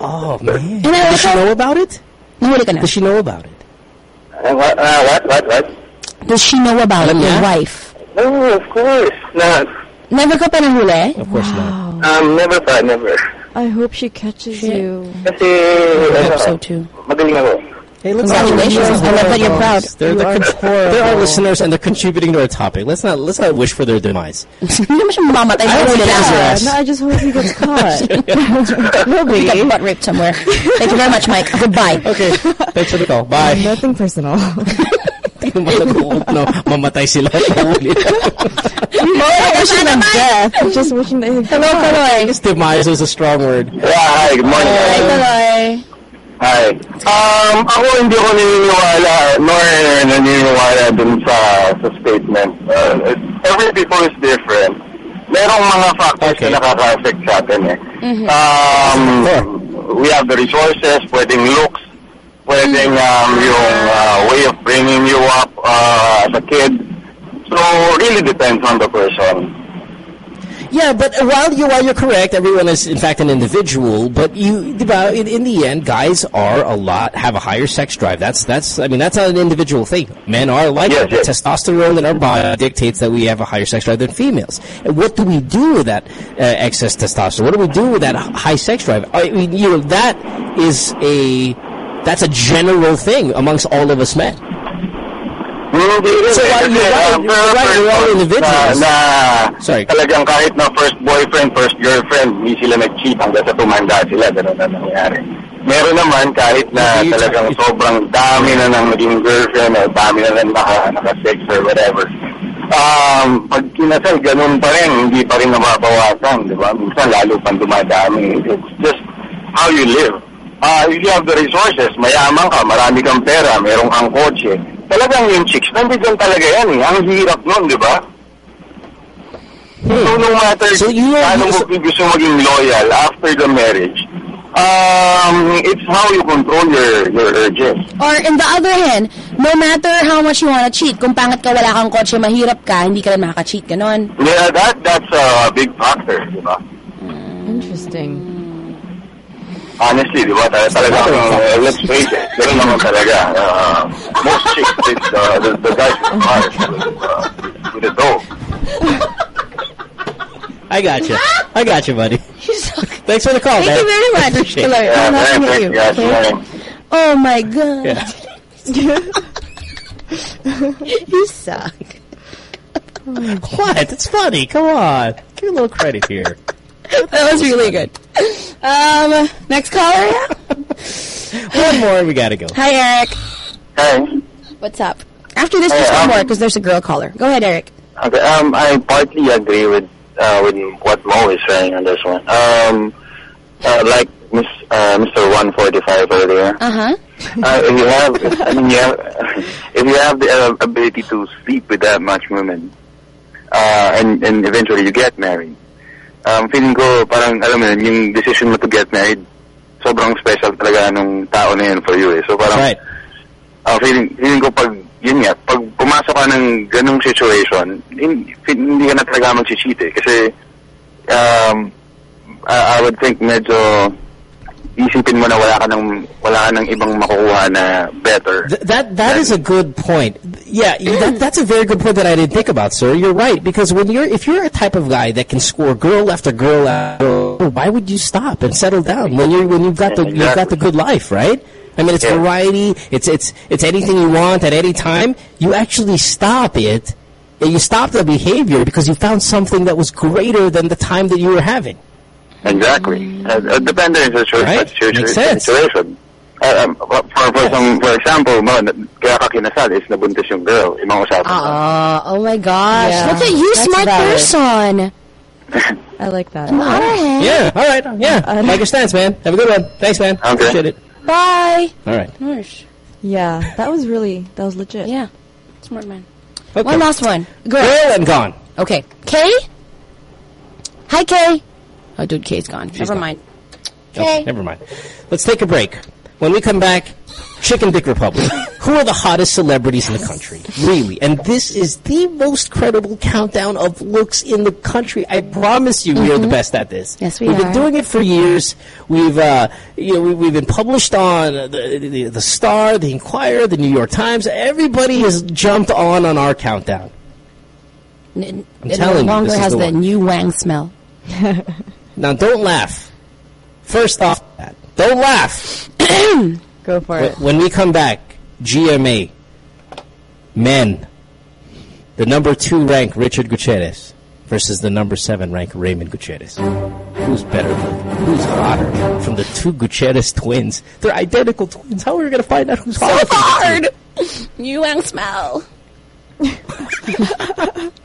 Oh, man. And Does she know about it? Nahuli. Does she know about it? Uh, what, uh, what, what, what? Does she know about Alam your wife? No, of course not. Never ka pa nahuli? Of course not. Um, never pa, never. I hope she catches you. Kasi, I hope so too. magaling ako. Hey, let's Congratulations. I love that you're proud. They're, You the are con- they're our listeners and they're contributing to our topic. Let's not let's not wish for their demise. Hindi naman siya mamamatay I don't huli think lang. that's Yeah, no, I just hope he gets caught. He'll be. He got butt raped somewhere. Thank you very much, Mike. Goodbye. Okay, thanks for the call. Bye. Nothing personal. Hindi naman no, mamatay sila. Huli. I wishing them death. I'm just wishing that he Hello, Kaloy. Demise is a strong word. Yeah, hi, good morning. Hi. Kaloy. Hi. Um, ako hindi ako naniniwala, nor naniniwala dun sa, sa statement. Uh, it, every people is different. Merong mga factors na nakaka-affect sa atin eh. Um, we have the resources, pwedeng looks, pwedeng um, yung uh, way of bringing you up uh, as a kid. So, really depends on the person. Yeah, but while you while you're correct, everyone is in fact an individual. But you, in, in the end, guys are a lot have a higher sex drive. That's that's I mean that's not an individual thing. Men are like that. The testosterone in our body dictates that we have a higher sex drive than females. And what do we do with that uh, excess testosterone? What do we do with that high sex drive? I mean, you know, that is a that's a general thing amongst all of us men. Hindi So kasi, you're right, you're right, we're all individuals. Na, Sorry. na talagang kahit na first boyfriend, first girlfriend, hindi sila nag-cheat hanggang sa tumanda sila. Ganun na nangyari. Meron naman kahit na talagang sobrang dami na ng naging girlfriend o dami na ng naka, naka-sex or whatever. Um, pag kinasal, ganun pa rin, hindi pa rin nababawasan, di ba? Minsan lalo pang dumadami. It's just how you live. Ah, if you have the resources, mayaman ka, marami kang pera, merong kang kotse, talagang yung chicks, nandiyan talaga yan eh. Ang hirap nun, di ba? So, no matter so you paano mo gusto maging loyal after the marriage, um, it's how you control your, your urges. Or in the other hand, no matter how much you wanna cheat, kung pangit ka, wala kang kotse, mahirap ka, hindi ka rin makaka-cheat, ganon. Yeah, that that's a big factor, di ba? Interesting. Honestly, di ba? Tal- Talagang, uh, let's face it, gano'n naman talaga. Uh, most chicks, it's uh, the, the guys with cars, with, uh, with the dough. I got you. I got you, buddy. Thanks for the call, Thank man. you very much. Appreciate Hello. it. I'm laughing at you. okay? Oh my god. you suck. What? It's funny. Come on. Give me a little credit here. That was really good. Um, next caller. One more, we gotta go. Hi, Eric. Hey. What's up? After this, Hey, just one um, more because there's a girl caller. Go ahead, Eric. Okay, um, I partly agree with uh, with what Mo is saying on this one. Um, uh, like Miss, uh, Mr. 145 earlier. Uh huh. Uh, if you have, I mean, you have, if you have the uh, ability to sleep with that much women, uh, and and eventually you get married, um, feeling ko parang alam mo yun, yung decision mo to get married, sobrang special talaga nung tao na yun for you eh. So parang, right. uh, feeling, feeling ko pag, yun nga, pag pumasok ka ng ganung situation, hindi, hindi ka na talaga mag-cheat eh. Kasi, um, I, I would think medyo isipin mo na wala ka ng, wala ka ng ibang makukuha na better. Th- that that is a good point. Yeah, that, that's a very good point that I didn't think about, sir. You're right because when you're if you're a type of guy that can score girl after girl after girl, why would you stop and settle down when you're when you've got the you've got the good life, right? I mean, it's variety. It's it's it's anything you want at any time. You actually stop it. and You stop the behavior because you found something that was greater than the time that you were having. Exactly. Uh, uh, depende rin sa situ- Right. situ- Makes sense. situation. Uh, um, for, for, some, for example, mo, na- kaya ka kinasal is nabuntis yung girl. Ibang usapan. Uh, oh my gosh. Yeah. Look at you, That's smart valid. person. I like that. On the. Yeah. All right. Yeah. like your stance, man. Have a good one. Thanks, man. Appreciate it. Bye. All right. Yeah, that was really that was legit. Yeah, smart man. Okay. One last one. Girl. Girl and gone. Okay. Kay? Hi, Kay. Oh, dude, Kay's gone. Never gone. mind. Okay, never mind. Let's take a break. When we come back, Chicken Dick Republic. Who are the hottest celebrities in the country? Really. And this is the most credible countdown of looks in the country. I promise you we are the best at this. Yes, we are. We've are. been doing it for years. We've, uh, you know, we, we've been published on the, the, the Star, the Inquirer, the New York Times. Everybody has jumped on on our countdown. N- I'm it telling you, no longer is has the the new wang smell. Now, don't laugh. First off, don't laugh. Go for When, it. when we come back, GMA, men, the number two rank Richard Gutierrez versus the number seven rank Raymond Gutierrez. Who's better? Who's hotter? From the two Gutierrez twins. They're identical twins. How are we going to find out who's So hotter? from the two? hard. New wang smell.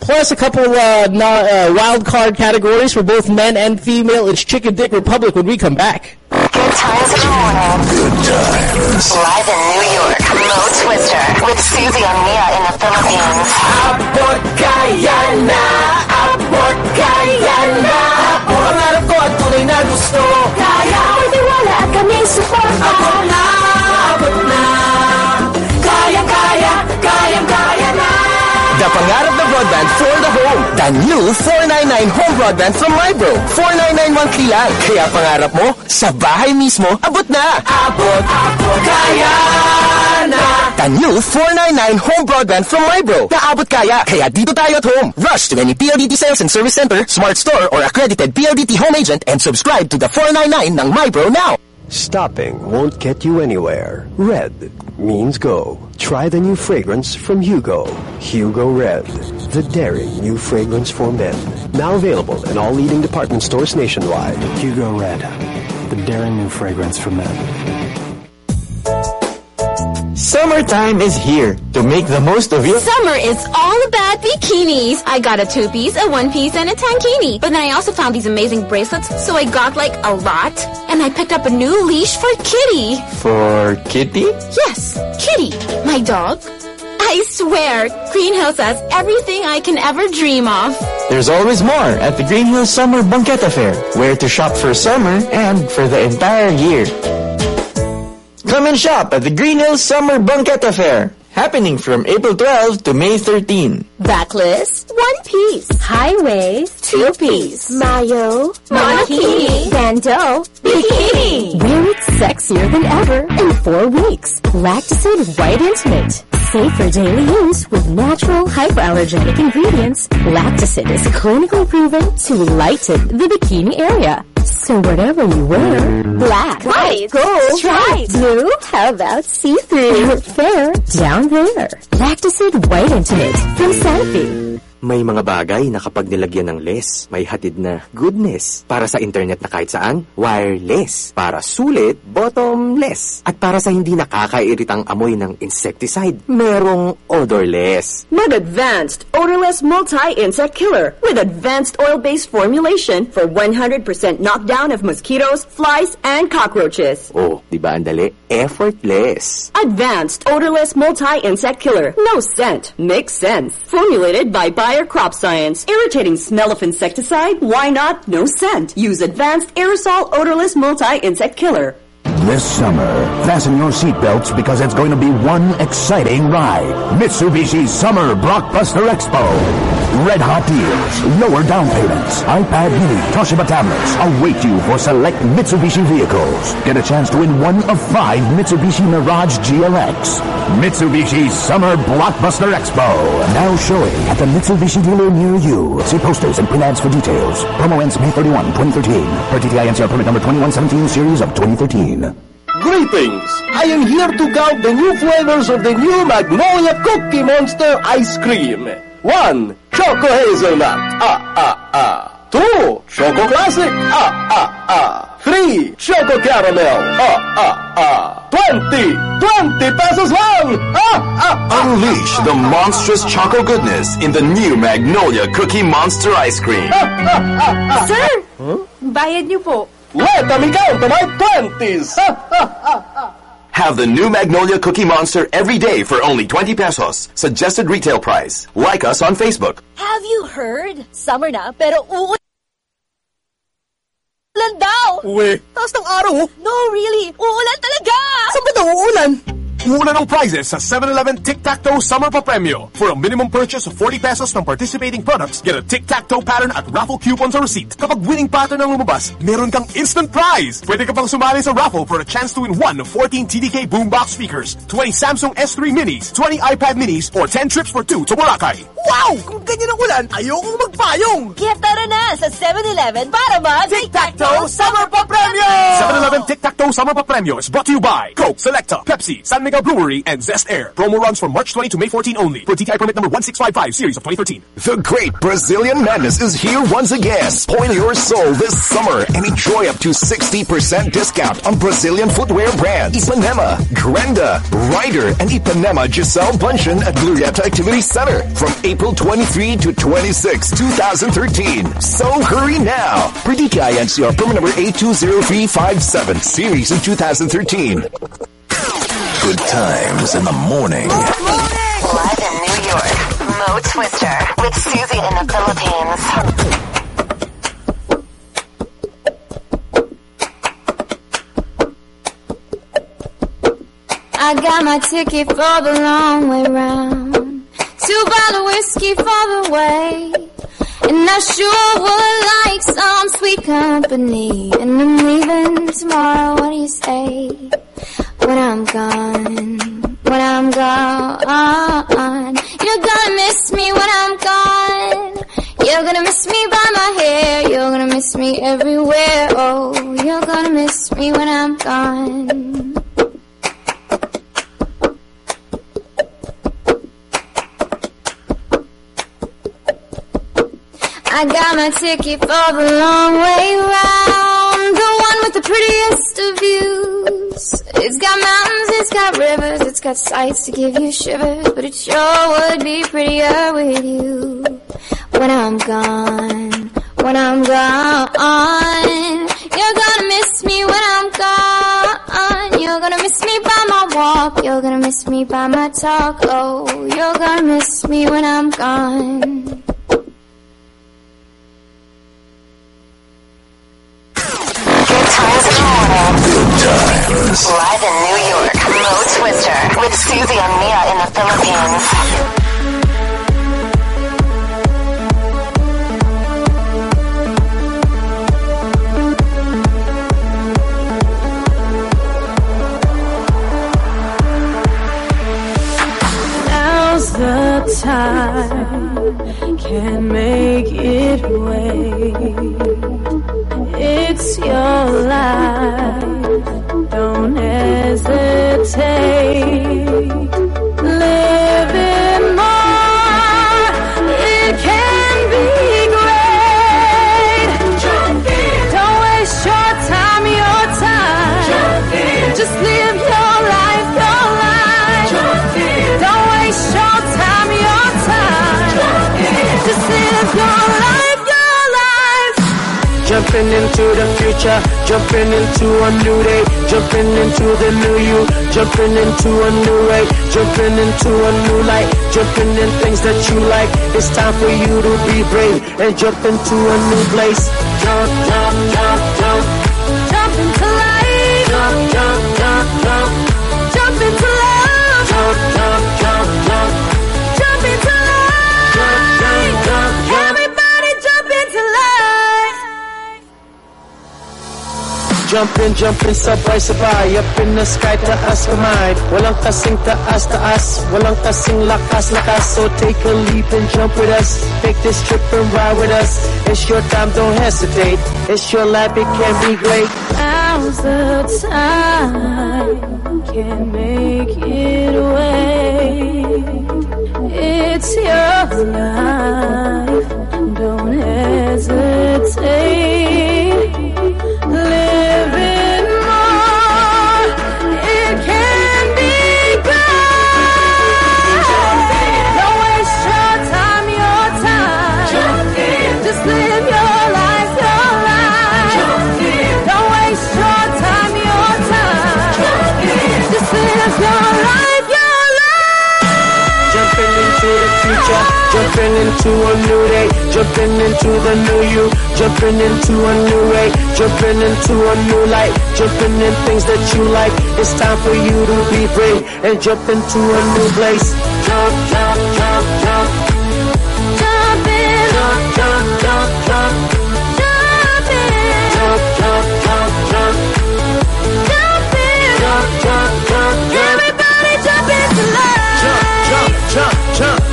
Plus a couple uh, no, uh, wild card categories for both men and female. It's Chicken Dick Republic when we come back. Good times in the morning. Good times. Live in New York, Mo Twister with Susie and Mia in the Philippines. Abot kaya na, abot kaya ko at tunay na gusto Kaya, may tiwala at kami The new 499 home broadband from MyBro. 499 monthly lang. Kaya pangarap mo, sa bahay mismo, abot na! Abot, abot, kaya na! The new 499 home broadband from MyBro. Naabot kaya. Kaya dito tayo at home. Rush to any PLDT sales and service center, smart store, or accredited PLDT home agent and subscribe to the 499 ng MyBro now. Stopping won't get you anywhere. Red means go. Try the new fragrance from Hugo. Hugo Red. The daring new fragrance for men. Now available in all leading department stores nationwide. Hugo Red. The daring new fragrance for men. Summertime is here to make the most of your Summer is all about bikinis. I got a two-piece, a one-piece, and a tankini. But then I also found these amazing bracelets, so I got like a lot. And I picked up a new leash for Kitty. for Kitty. Yes, Kitty, my dog. I swear, Greenhouse has everything I can ever dream of. There's always more at the Green Hills Summer Banquet Affair, where to shop for summer and for the entire year. Come and shop at the Green Hills Summer Banquet Affair, happening from April 12 to May 13. Backless, one piece. High waist, two piece. Mayo, Monokini. Bandeau, bikini. Wear it sexier than ever in four weeks. Lactacid White Intimate. Safe for daily use with natural hypoallergenic ingredients. Lactacid is clinically proven to lighten the bikini area. So whatever you wear, black, White, gold, striped, blue, how about see-through, fair, down there. Lactacid White Intimate from Sanofi. May mga bagay na kapag nilagyan ng less, may hatid na goodness. Para sa internet na kahit saan, wireless. Para sulit, bottomless. At para sa hindi nakakairitang amoy ng insecticide, merong odorless. Mag-advanced odorless multi-insect killer with advanced oil-based formulation for 100% knockdown of mosquitoes, flies, and cockroaches. Oh, di ba ang dali? Effortless. Advanced odorless multi-insect killer. No scent. Makes sense. Formulated by Crop Science. Irritating smell of insecticide? Why not? No scent. Use advanced aerosol odorless multi-insect killer. This summer, fasten your seatbelts because it's going to be one exciting ride. Mitsubishi Summer Blockbuster Expo. Red hot deals, lower down payments, iPad mini, Toshiba tablets await you for select Mitsubishi vehicles. Get a chance to win one of five Mitsubishi Mirage GLX. Mitsubishi Summer Blockbuster Expo. Now showing at the Mitsubishi dealer near you. See posters and print ads for details. Promo ends May 31, 2013. Per DTI NCR permit number 2117 series of 2013. Greetings! I am here to count the new flavors of the new Magnolia Cookie Monster ice cream. One, Choco Hazelnut. Ah, ah, ah. Two, Choco Classic. Ah, ah, ah. Three, Choco Caramel. Ah, ah, ah. Twenty, twenty pesos lang. Ah, ah, ah. Unleash the monstrous choco goodness in the new Magnolia Cookie Monster Ice Cream. Sir! huh? Bayad niyo po. Let me count to my twenties. Have the new Magnolia Cookie Monster every day for only 20 pesos. Suggested retail price. Like us on Facebook. Have you heard? Summer na, pero uulan daw! Uwe, taas ng araw. No, really! Uulan talaga! Saan ba daw uulan? Uulan ng prizes sa 7-Eleven Tic-Tac-Toe Summer Pa-Premyo. For a minimum purchase of 40 pesos from participating products, get a Tic-Tac-Toe pattern at raffle coupons or receipt. Kapag winning pattern ang lumabas, meron kang instant prize! Pwede ka pang sumali sa raffle for a chance to win one of 14 TDK boombox speakers, 20 Samsung S3 minis, 20 iPad minis, or 10 trips for two to Boracay. Wow! Kung ganyan ang ulan, ayokong magpayong! Kaya tara na sa 7-Eleven para mag Tic-Tac-Toe Summer Pa-Premyo! 7-Eleven Tic-Tac-Toe Summer Pa-Premyo is brought to you by Coke, Selecta, Pepsi, San Miguel Brewery, and Zest Air. Promo runs from March 20 to May 14 only. For DTI permit number 1655, series of 2013. The great Brazilian madness is here once again. Spoil your soul this summer and enjoy up to 60% discount on Brazilian footwear brands. Ipanema, Grendha, Ryder, and Ipanema Gisele Bündchen at Glorieta Activity Center from April 23 to 26, 2013. So hurry now. DTI NCR permit number 820357, series of 2013. Good times in the morning. Live in New York, Mo Twister with Susie in the Philippines. I got my ticket for the long way round. Two bottle whiskey for the way. And I sure would like some sweet company. And I'm leaving tomorrow, what do you say? When I'm gone, when I'm gone. You're gonna miss me when I'm gone. You're gonna miss me by my hair. You're gonna miss me everywhere. Oh, you're gonna miss me when I'm gone. I got my ticket for the long way round, the prettiest of views. It's got mountains, it's got rivers, it's got sights to give you shivers, but it sure would be prettier with you when I'm gone, when I'm gone. You're gonna miss me when I'm gone. You're gonna miss me by my walk, you're gonna miss me by my talk. Oh, you're gonna miss me when I'm gone. Live in New York, Mo Twister with Susie and Mia in the Philippines. The time, can make it wait. It's your life, don't hesitate. Jumping into the future, jumping into a new day, jumping into the new you, jumping into a new way, jumping into a new light, jumping in things that you like. It's time for you to be brave and jump into a new place. Jump, jump, jump, Jumping, jumping, sabay-sabay Up in the sky, taas kamay Walang kasing taas, taas Walang kasing lakas, lakas. So take a leap and jump with us. Take this trip and ride with us. It's your time, don't hesitate. It's your life, it can be great. Now's the time, can make it wait. It's your life, don't hesitate. Future. Jumping into a new day Jumping into the new you. Jumping into a new way Jumping into a new light. Jumping in things that you like. It's time for you to be brave And jump into a new place. Jump, jump, jump, jump. Jump in. Jump, jump, jump, jump. Jump in. Jump, jump, jump, jump. Jump in. Jump, jump, jump, jump. Everybody jump into life. Jump, jump, jump, jump, jump,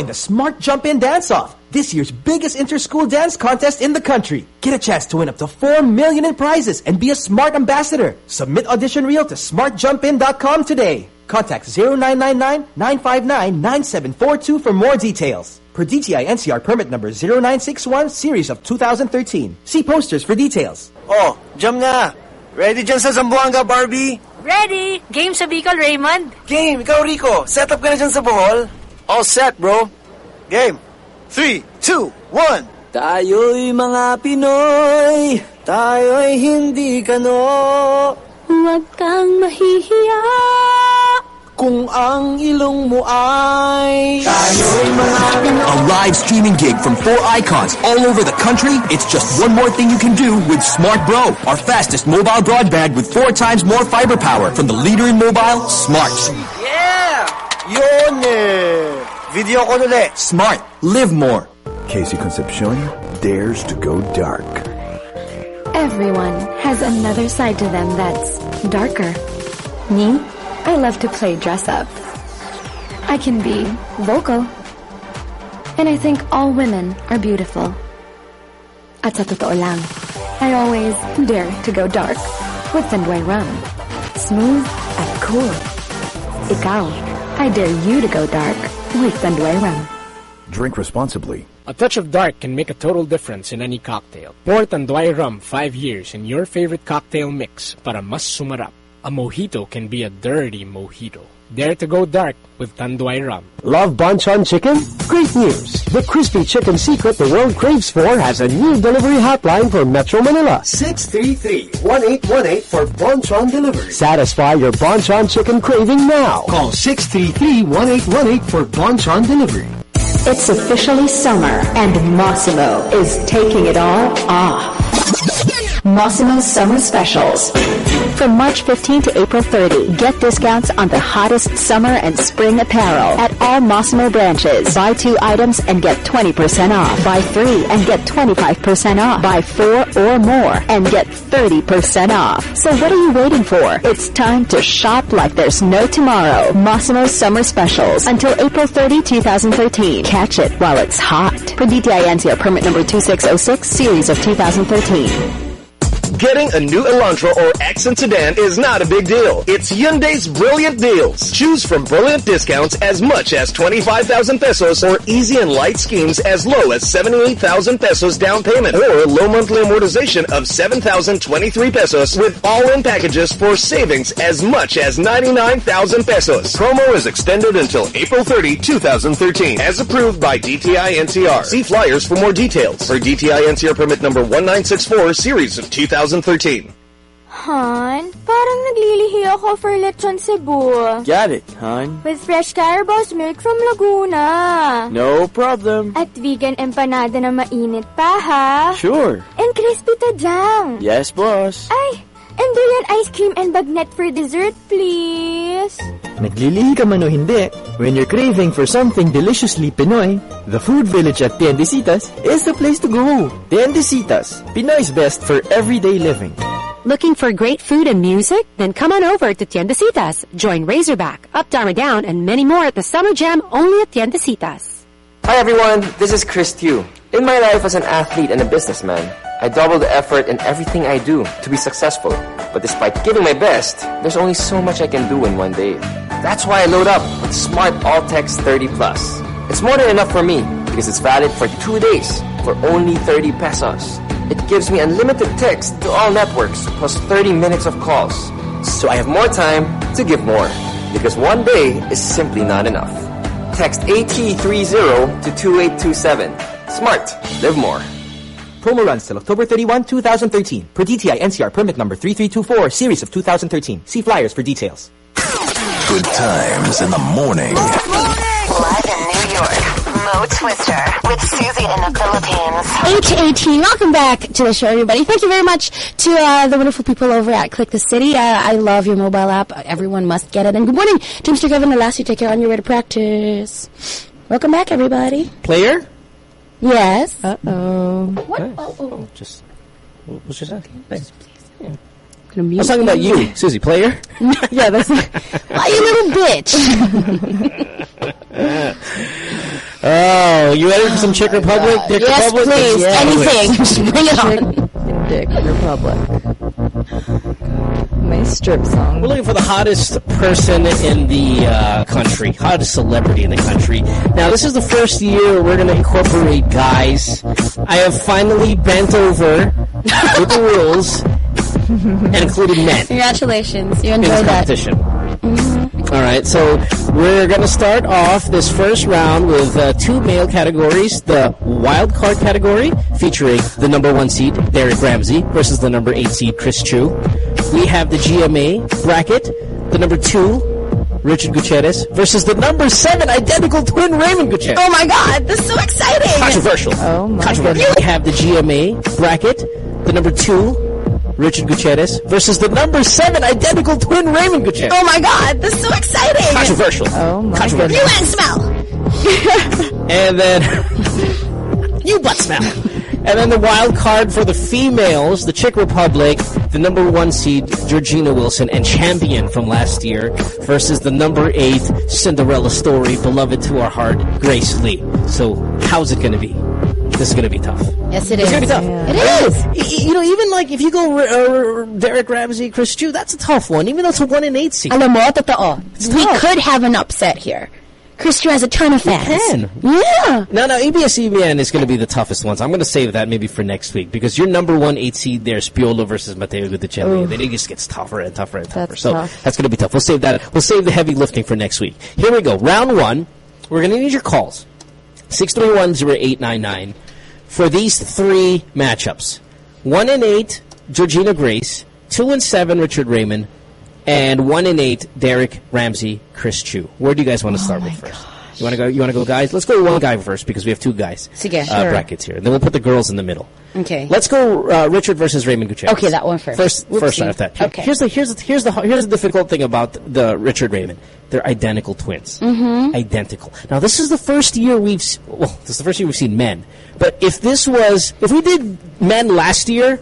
Join the Smart Jump In Dance Off, this year's biggest inter-school dance contest in the country. Get a chance to win up to 4 million in prizes and be a Smart Ambassador. Submit audition reel to smartjumpin.com today. Contact 0999-959-9742 for more details. Per DTI NCR permit number 0961 series of 2013. See posters for details. Oh, jump na! Ready dyan sa Zamboanga, Barbie? Ready? Game sa Bicol, Raymond? Game! Ikaw, Rico! Set up ka na dyan sa Bohol? All set, bro. Game. Three, two, one, Tayo'y mga Pinoy, tayo'y hindi kano. Huwag kang mahihiya. Kung ang ilong mo ay... Tayo'y mga A live streaming gig from four icons all over the country. It's just one more thing you can do with Smart Bro, our fastest mobile broadband with four times more fiber power from the leader in mobile, Smart. Yeah! Yun eh! Video ko ulit. Smart. Live more. KC Concepcion dares to go dark. Everyone has another side to them that's darker. Me, I love to play dress up. I can be vocal. And I think all women are beautiful. At sa totoo lang, I always dare to go dark with Tanduay Rum. Smooth and cool. Ikaw, I dare you to go dark with Tanduay Rum. Drink responsibly. A touch of dark can make a total difference in any cocktail. Pour Tanduay Rum 5 years in your favorite cocktail mix para mas sumarap. A mojito can be a dirty mojito. Dare to go dark with Tanduay Rum. Love Bonchon Chicken? Great news! The crispy chicken secret the world craves for has a new delivery hotline for Metro Manila. 633-1818 for Bonchon delivery. Satisfy your Bonchon chicken craving now. Call 633-1818 for Bonchon delivery. It's officially summer and Massimo is taking it all off. Massimo Summer Specials. From March 15 to April 30, get discounts on the hottest summer and spring apparel at all Massimo branches. Buy two items and get 20% off. Buy three and get 25% off. Buy four or more and get 30% off. So what are you waiting for? It's time to shop like there's no tomorrow. Massimo Summer Specials until April 30, 2013. Catch it while it's hot. For DTI NCR permit number 2606 series of 2013. Getting a new Elantra or Accent sedan is not a big deal. It's Hyundai's brilliant deals. Choose from brilliant discounts as much as 25,000 pesos or easy and light schemes as low as 78,000 pesos down payment or low monthly amortization of 7,023 pesos with all-in packages for savings as much as 99,000 pesos. Promo is extended until April 30, 2013 as approved by DTI NCR. See flyers for more details. For DTI NCR permit number 1964 series of 2013. Han, parang naglilihi ako for lechon Cebu. Got it, hon. With fresh Carabao's milk from Laguna. No problem. At Vigan empanada na mainit pa, ha? Sure. And crispy tajang. Yes, boss. Ay, and durian ice cream and bagnet for dessert, please. Naglilihi ka man o hindi, when you're craving for something deliciously Pinoy, the Food Village at Tiendesitas is the place to go. Tiendesitas, Pinoy's best for everyday living. Looking for great food and music? Then come on over to Tiendesitas. Join Razorback, Up Dharma Down, and many more at the Summer Jam only at Tiendesitas. Hi everyone, this is Chris Tiu. In my life as an athlete and a businessman, I double the effort in everything I do to be successful. But despite giving my best, there's only so much I can do in one day. That's why I load up with Smart All Text 30 Plus. It's more than enough for me because it's valid for two days for only 30 pesos. It gives me unlimited text to all networks plus 30 minutes of calls. So I have more time to give more because one day is simply not enough. Text AT30 to 2827. Smart. Live more. Promo runs till October 31, 2013. Per DTI NCR permit number 3324, series of 2013. See flyers for details. Good times in the morning. Live in New York, Mo Twister with Susie in the Philippines. H18. Welcome back to the show, everybody. Thank you very much to uh, the wonderful people over at Click the City. Uh, I love your mobile app. Everyone must get it. And good morning to Mr. Kevin Alas. You take care on your way to practice. Welcome back, everybody. Player? Yes. Uh-oh. What? Okay. Oh, oh. Just, what was just asking? Thanks. Yeah. I Gonna was talking about you, Susie. Player? yeah, that's Why you little bitch? oh, you ready for some Czech Republic? Dick yes, Republic? please. Yeah, Anything. Just bring it on. Dick Republic. My strip song. We're looking for the hottest person in the uh, country, hottest celebrity in the country. Now, this is the first year we're going to incorporate guys. I have finally bent over with the rules and included men Congratulations. You in enjoyed this that. competition. All right, so We're going to start off this first round with uh, two male categories. The wild card category, featuring the number one seed, Derek Ramsey, versus the number eight seed, Chris Tiu. We have the GMA bracket, the number two, Richard Gutierrez, versus the number seven, identical twin, Raymond Gutierrez. Oh my god, this is so exciting! Controversial. Oh my Controversial. We have the GMA bracket, the number two, Richard Gutierrez, versus the number seven, identical twin, Raymond Gutierrez. Oh my god, this is so exciting! Controversial. Oh my Controversial. You and smell! And then you butt smell. And then the wild card for the females, the Czech Republic, the number one seed Georgina Wilson and champion from last year versus the number eight Cinderella story, beloved to our heart, Grace Lee. So how's it going to be? This is going to be tough. Yes, it It's is. going to be tough. It is. You know, even like if you go uh, Derek Ramsey, Chris Tiu, that's a tough one. Even though it's a one in eight seed. Alam mo, totoo. We could have an upset here. Christian has a ton of fans. can. Yeah. No, no, ABS-CBN is going to be the toughest ones. I'm going to save that maybe for next week because your number one eight seed there, Spiolo versus Matteo Guidicelli. Oof. Then it just gets tougher and tougher and tougher. That's so tough. that's going to be tough. We'll save that. We'll save the heavy lifting for next week. Here we go. Round one. We're going to need your calls. 631-0899 for these three matchups. One and eight, Georgina Grace. Two and seven, Richard Raymond. And one and eight, Derek Ramsey, Chris Tiu. Where do you guys want to start with first? You want to go? You want to go, guys? Let's go one guy first because we have two guys. Sige, uh, sure. brackets here. And then we'll put the girls in the middle. Okay. Let's go uh, Richard versus Raymond Gutierrez. Okay, that one first. First, first out of that. Okay. Here's the here's the, here's the here's the difficult thing about the Richard Raymond. They're identical twins. Mhm. Identical. Now this is the first year we've well, this is the first year we've seen men. But if this was if we did men last year,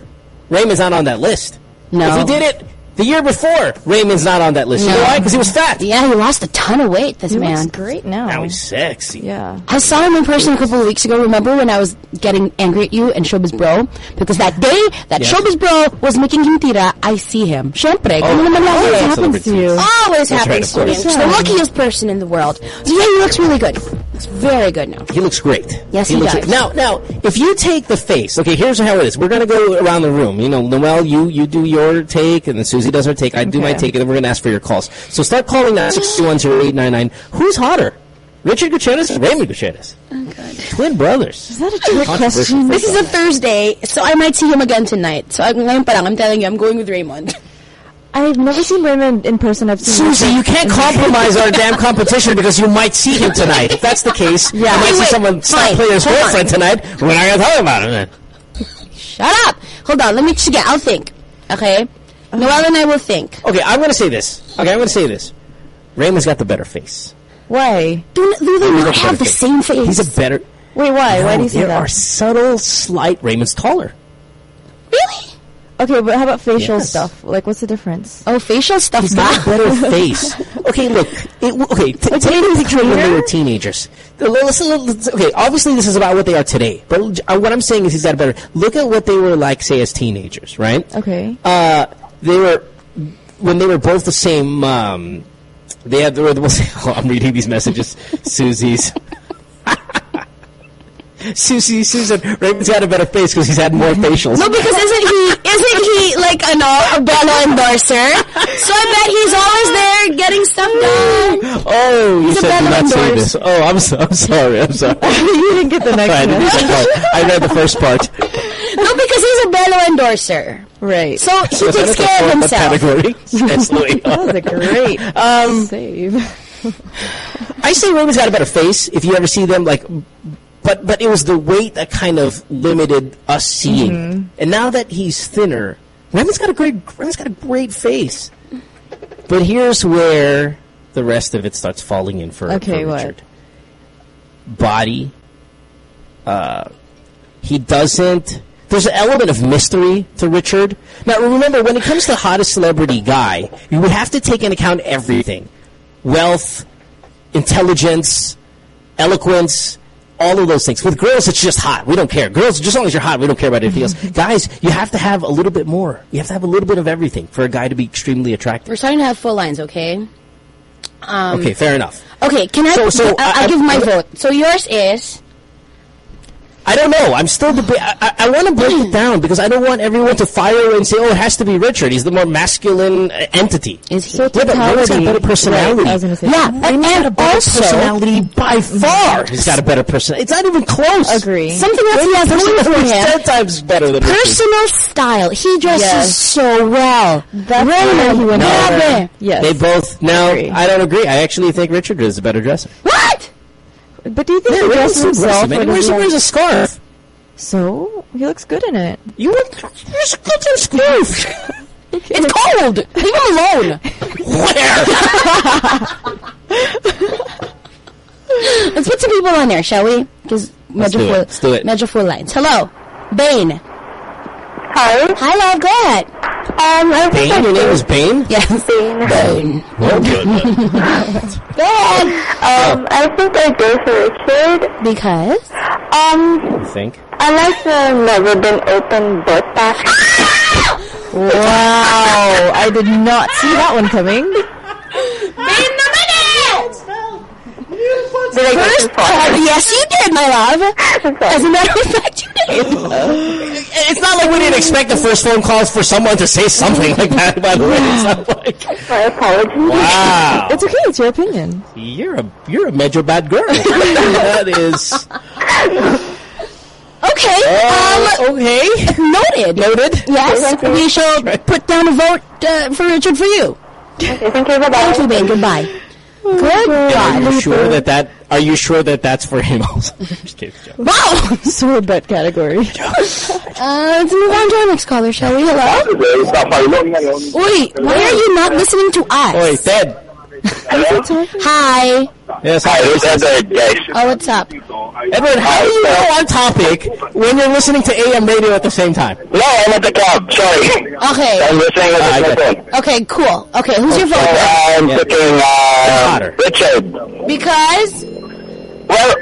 Raymond's not on that list. No. If we did it the year before, Raymond's not on that list. You know why? Because he was fat. Yeah, he lost a ton of weight, this He man. looks great now. Now he's sexy. Yeah. I saw him in person a couple of weeks ago. Remember when I was getting angry at you and Showbiz Bro? Because that day that Yes. Showbiz Bro was making him tira, I see him. Siyempre, Oh, ganun naman lagi. always happens to you. Always That's happens of to me. course. He's the luckiest person in the world. So yeah, he looks really good. Looks very good now. He looks great. Yes, he looks does. great. Now, now, if you take the face, okay, here's how it is. We're gonna go around the room. You know, Noel, you you do your take, and then Susie does her take. I do my take, and then we're gonna ask for your calls. So start calling now six two one zero eight nine nine. Who's hotter, Richard Gutierrez or Raymond Gutierrez? Oh, Twin brothers. Is that a trick question? This is a Thursday, so I might see him again tonight. So I- ngayon pa lang, I'm telling you, I'm going with Raymond. I've never seen Raymond in person. I've seen Susie, you can't compromise our damn competition because you might see him tonight. If that's the case, Yeah. you might Wait, see wait, someone star playing player's hold on. girlfriend tonight. We're not gonna talk about it. Shut up! Hold on, let me, sige, I'll think. Okay? Noel and I will think. Okay, I'm gonna say this. Okay, I'm gonna say this. Raymond's got the better face. Why? Do, do they not have better the face. same face? He's a better. Wait, why? why do you say there that? are subtle, slight. Raymond's taller. Really? Okay, but how about facial Yes. stuff? Like, what's the difference? Oh, facial stuff. He's got a better face. Okay, look. It, okay, t- take a picture of when they were teenagers. The- Listen, listen, okay, obviously this is about what they are today. But uh, what I'm saying is he's got a better. Look at what they were like, say, as teenagers, right? Okay. Uh, they were when they were both the same. Um, they had. They were oh, I'm reading these messages, Susie's. Susie, Susan, Raymond's got a better face because he's had more facials. No, because isn't he isn't he like ano, a Belo endorser? So I bet he's always there getting stuff done. Oh, you He's said do not say this. Oh, I'm, so, I'm sorry. I'm sorry. you didn't get the next I, one. part. I read the first part. No, because he's a Belo endorser. Right. So he So takes that's a care of fourth himself. Category. Yes, Louis. That was a great Um, save. I say Raymond's got a better face. If you ever see them, like, but but it was the weight that kind of limited us seeing. Mm-hmm. And now that he's thinner, Raymond's got a great Raymond's got a great face. But here's where the rest of it starts falling in for, Okay, for what? Richard. Body. Uh, he doesn't. There's an element of mystery to Richard. Now, remember, when it comes to hottest celebrity guy, you would have to take into account everything: wealth, intelligence, eloquence, all of those things. With girls, it's just hot. We don't care. Girls, just as long as you're hot, we don't care about anything else. Guys, you have to have a little bit more. You have to have a little bit of everything for a guy to be extremely attractive. We're starting to have full lines, okay? Um, okay, fair enough. Okay, can I? So- so I- give my I- vote. So yours is I don't know. I'm still deba- I, I, I want to break it down because I don't want everyone to fire and say, "Oh, it has to be Richard. He's the more masculine uh, entity." Is he? yeah, but Raymond's got better personality. Right, I was gonna say Yeah, that. and, got a and better also personality by far. He's got a better personality. It's not even close. Agree. something else he has going for Raymond's him. ten times better than Richard. Personal style. He dresses Yes. so well. That's Raymond, why he went grabe. over. Yes. They both. No, Agree. I don't agree. I actually think Richard is a better dresser. What? But do you think Yeah, he Raymond's dresses himself? man. He wears, he he wears a scarf. So he looks good in it. You want you're so good scarf. It's cold. Leave him alone. Where? Let's put some people on there, shall we? Because Let's medyo do it. Let's do it. medyo full lines. Hello, Bane. Hi. Hi, love. Go ahead. Um, I think Bane. Your name is Bane. Yes. Bane. Bane. Well, good. Go ahead. Um, I think I go for Richard. Because Um, You think? I like the never been open butt basket. Wow, I did not see that one coming. Did I First too part, yes, you did, my love. As a matter of fact, you did. It's not like we didn't expect the first phone calls for someone to say something like that. By the way, it's not like My apologies. wow. It's okay. It's your opinion. You're a you're a major bad girl. that is Okay. uh, um, okay. noted. Noted. Yes, we shall put down a vote uh, for Richard for you. Okay, thank you. Bye-bye. Thank you, Bane. Goodbye. Good Are you sure that that? Are you sure that that's for him also? Just kidding, Wow. Sword bet category. Uh, let's move on to our next caller, shall we? Hello? Wait, why are you not listening to us? Oi, Ted. Hi. Yes. Hi, this is Edward, guys. Oh, what's up? Edward, how do you know on topic when you're listening to AM radio at the same time? No, I'm at the club. Sorry. Okay. I'm listening Ah, I with get the phone. Okay, cool. Okay, who's your So vote? I'm Yeah. picking uh, Hotter. Richard. Because Well,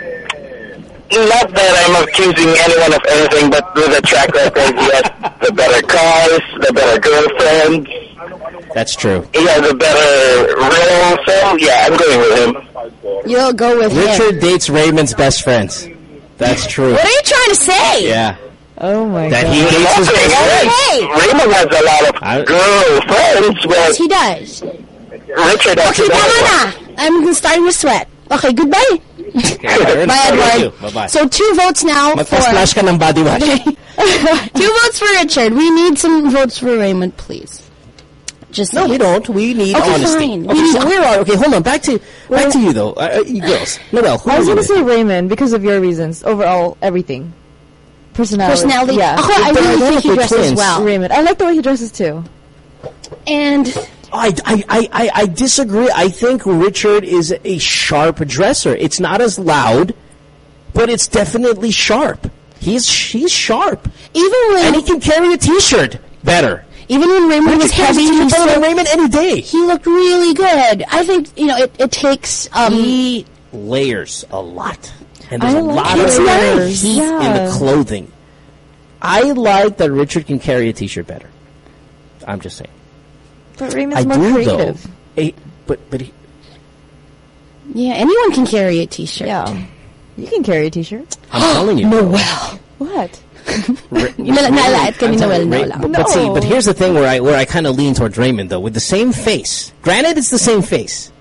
not that I'm accusing anyone of anything, but with a track record, he has the better cars, the better girlfriend, That's true. he has a better role, so yeah, I'm going with him. you'll go with him. Richard dates Raymond's best friends. That's true. What are you trying to say? Yeah. Oh my That god. he dates his best friends. Hey. Raymond has a lot of I- girlfriends, Yes, he does. Richard has Okay, a tama na. I'm starting to sweat. Okay, goodbye. Okay, Bye, Edward. Bye-bye. So two votes now for... Magpa-splash ka ng body wash. two votes for Richard. We need some votes for Raymond, please. Just No, saying. we don't. We need Okay, honesty. fine. Okay, We so need- where are? Okay, hold on. Back to back to you though. Uh, uh, you girls, Noel. Who I was gonna say Raymond because of your reasons. Overall, everything. Personality. Personality. Yeah. Ako, I But really they're think he dresses twins. well. Raymond. I like the way he dresses too. And I, I, I, I, disagree. I think Richard is a sharp dresser. It's not as loud, but it's definitely sharp. He's he's sharp, even when and he can carry a T-shirt better. even when Raymond was heavy, he, a T-shirt better still, than Raymond any day. he looked really good. I think you know it. It takes um. He layers a lot, and there's I a lot of nice. heat in the clothing. I like that Richard can carry a T-shirt better. I'm just saying. But Raymond's I more do creative. though. Eh, but but he, Yeah, anyone can carry a T-shirt. Yeah. You can carry a t-shirt. I'm telling you. Noel. What? Ra- Nala- nalait ka ni I'm Noel telling you, na Ra- lang. But, but see, but here's the thing where I where I kind of lean towards Raymond though, with the same face. Granted, it's the same face.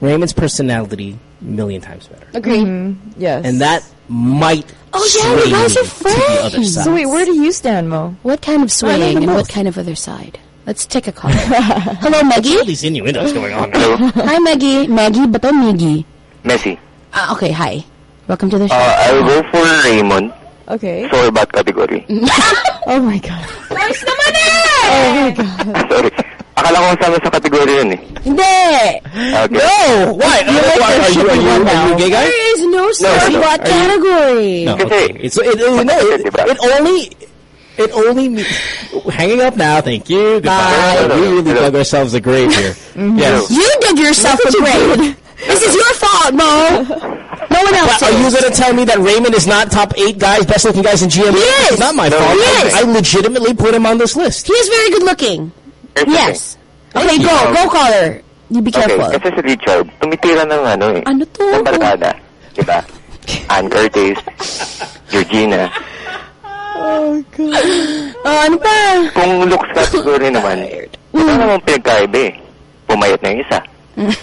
Raymond's personality, a million times better, Agreed. Yes. and that might Oh, yeah, sway you guys are to the other friends. side. So wait, where do you stand, Mo? What kind of swaying and what kind of other side? Let's take a call. Hello, Maggie. all these innuendos going on. Hi, Maggie. Maggie, but I'm Miggy. Messi. Ah, okay, hi. Welcome to the show. Uh, I'll go for Raymond. Okay. Sorry about category. Oh my god. Nice naman eh! Oh my god. Sorry. Akala ko kasama sa category yun eh. Hindi! Okay. No, why? You Are, like are, there are you should are be you, one are you now. a gay guy? There is no no, sorry no. about Are you- category. No, Kasi- okay. It's it, it, no, it, it only it only me, hanging up now. Thank you. Goodbye. Bye. We really dug ourselves a grave here. Yes. You dug yourself a grave. This is your fault, Mo. No one else. But are you going to tell me that Raymond is not top eight guys, best looking guys in GMA? He is. It's not my No, fault. he is. I legitimately put him on this list. He is very good looking. Yes. Okay, go. Go, caller. You be thing. Okay, kasi si Richard, tumitira ng ano eh. Ano to? Ng barkada. Diba? Ann Curtis, Georgina. Oh, God. Oh, ano pa? Kung looks rin naman, wala namang pinagkaiba eh. Pumayat na yung isa.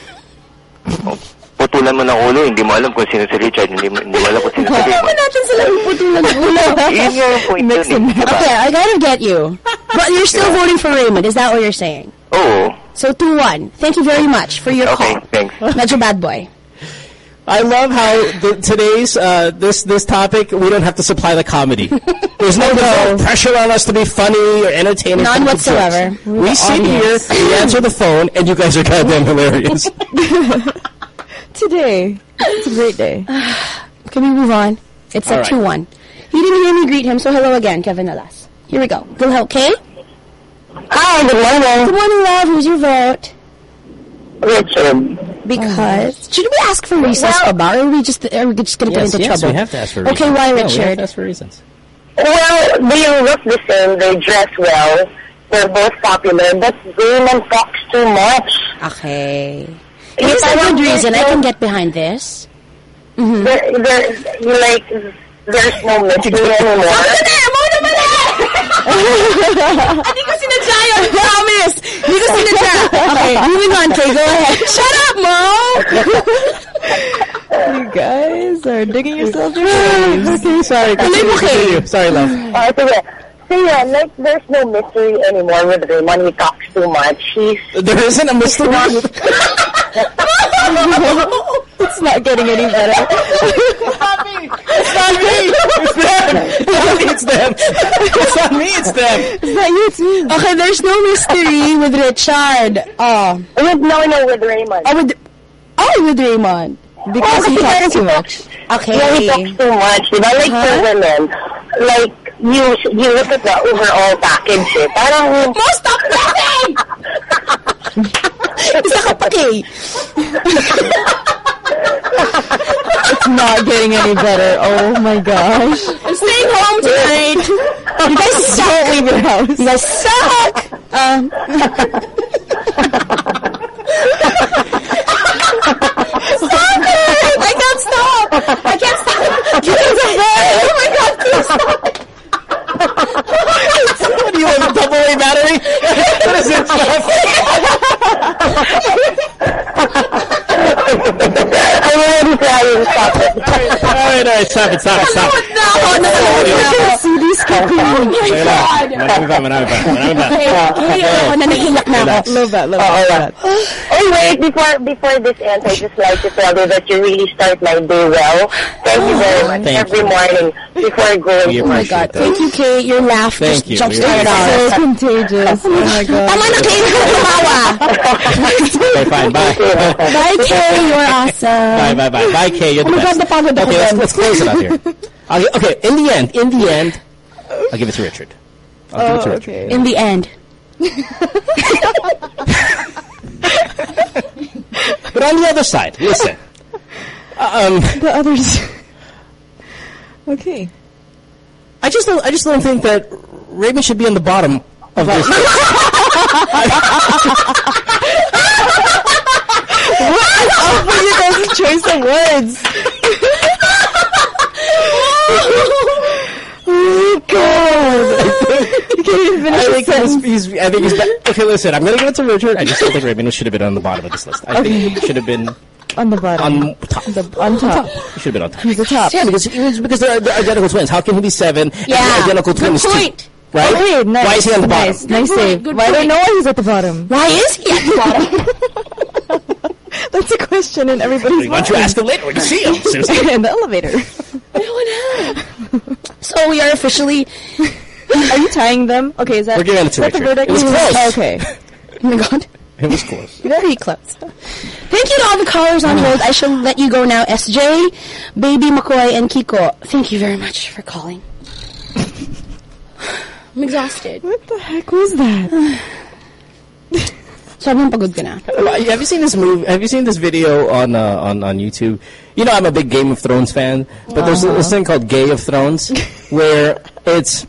Putulan mo ng ulo, hindi mo alam kung sino si Richard, hindi mo, hindi mo alam kung sino si Raymond. mo natin sila iputulan ng ulo. Yun nga yung point dun eh. Diba? Okay, I kind of get you. But you're still voting for Raymond, is that what you're saying? Oo. So 2-1. Thank you very much for your Okay, call. thanks. Metro Bad Boy. I love how the, today's uh, this this topic we don't have to supply the comedy. There's no, no pressure on us to be funny or entertaining. None whatsoever. jokes. We're We the sit audience. here, we answer the phone, and you guys are goddamn hilarious. Today. It's a great day. Can we move on? It's All a right. 2-1. He didn't hear me greet him, so hello again, Kevin Alas. Here we go. Go help, Kay? Hi, good morning. Good morning, love. Who's your vote? Richard. Because should we ask for reasons pa ba, or are we just are we just gonna yes, get into yes, trouble? we have to ask for Okay, reasons. why, No, we have Richard? to ask for reasons. Well, they look the same. They dress well. They're both popular, but Raymond talks too much. Okay. This is a good reason. I can get behind this. Mm-hmm. There, there, like, there's no mystery anymore. Hindi ko sinadya yun. Promise. Hindi ko sinadya. Okay, moving on, Kay. Go ahead. Shut up, Mo! You guys are digging yourself your graves. okay, sorry. Continue, continue. Sorry, love. Uh, so, yeah. So, yeah, like, there's no mystery anymore with Raymond. He talks too much. He's... There isn't a mystery? it's not getting any better. it's not me. It's not me. It's them. It's not me. It's them. It's not me. It's them. It's not you, it's me. Okay, there's no mystery with Richard. Oh. With, no, no, with Raymond. Oh, with, oh, with Raymond. Because Oh, he talks too much. Okay. Yeah, he talks too much. Diba? Like, for Huh? women, like, you you look at the overall package eh. Parang... Mo, stop laughing! Isa ka pa, Kay. It's not getting any better. Oh my gosh. I'm staying home tonight. You guys suck. Don't leave your house. You guys suck. Um, stop it! I can't stop. I can't stop. You guys are bad. Oh my god, please stop. What do you have, a double A battery? What is it, Jeff? I'm right, right, right. No, no, no. Oh Oh. Oh wait, before before this ends, I just like to tell you that you really start my day well. Thank you very much. Every morning before going Oh my god, thank you, Kay. Your laugh just you. jump We started appreciate off. So contagious. Oh my god. Tama na, Kay. Huwag ka tumawa. Okay, fine, bye. Bye, Kay. You're awesome. Bye, bye, bye. Bye, Kay. You're the Oh my God, best. napagod ako okay, let's, let's close it out here. I'll, okay, in the end, in the end, I'll give it to Richard. I'll give it to Oh, Richard. okay. In the end. But on the other side, listen. Um, The others. Okay. I just don't. I just don't think that Raymond should be on the bottom of this. Oh, you guys' choice of words. oh god. You can't even finish I a think he's, he's. I think he's. be- Okay, listen. I'm gonna give it to Richard. I just don't think Raymond should have been on the bottom of this list. I think he should have been On the bottom. on top. The, on top. He should have been on top. He's the top. Yeah, because was, because they're, they're identical twins. How can he be seven? Yeah. the identical Good twins too? point. Right? Okay, nice. Why is he on the bottom? Nice, nice point, save. good Why point. don't know why he's at the bottom? Why is he at the bottom? That's a question in everybody's Why don't you ask him later when you see him, Susie? in the elevator. so we are officially. Are you tying them? Okay, is that, We're giving it is to that the Richard. verdict? It was close. Oh, okay. Oh my god. It was close. Very close. Thank you to all the callers on hold. I shall let you go now. SJ, Baby Makoy, and Kiko. Thank you very much for calling. I'm exhausted. What the heck was that? Sobrang pagod ka na. Have you seen this movie? Have you seen this video on uh, on on YouTube? You know, I'm a big Game of Thrones fan, but there's Uh-huh. this thing called Gay of Thrones, where it's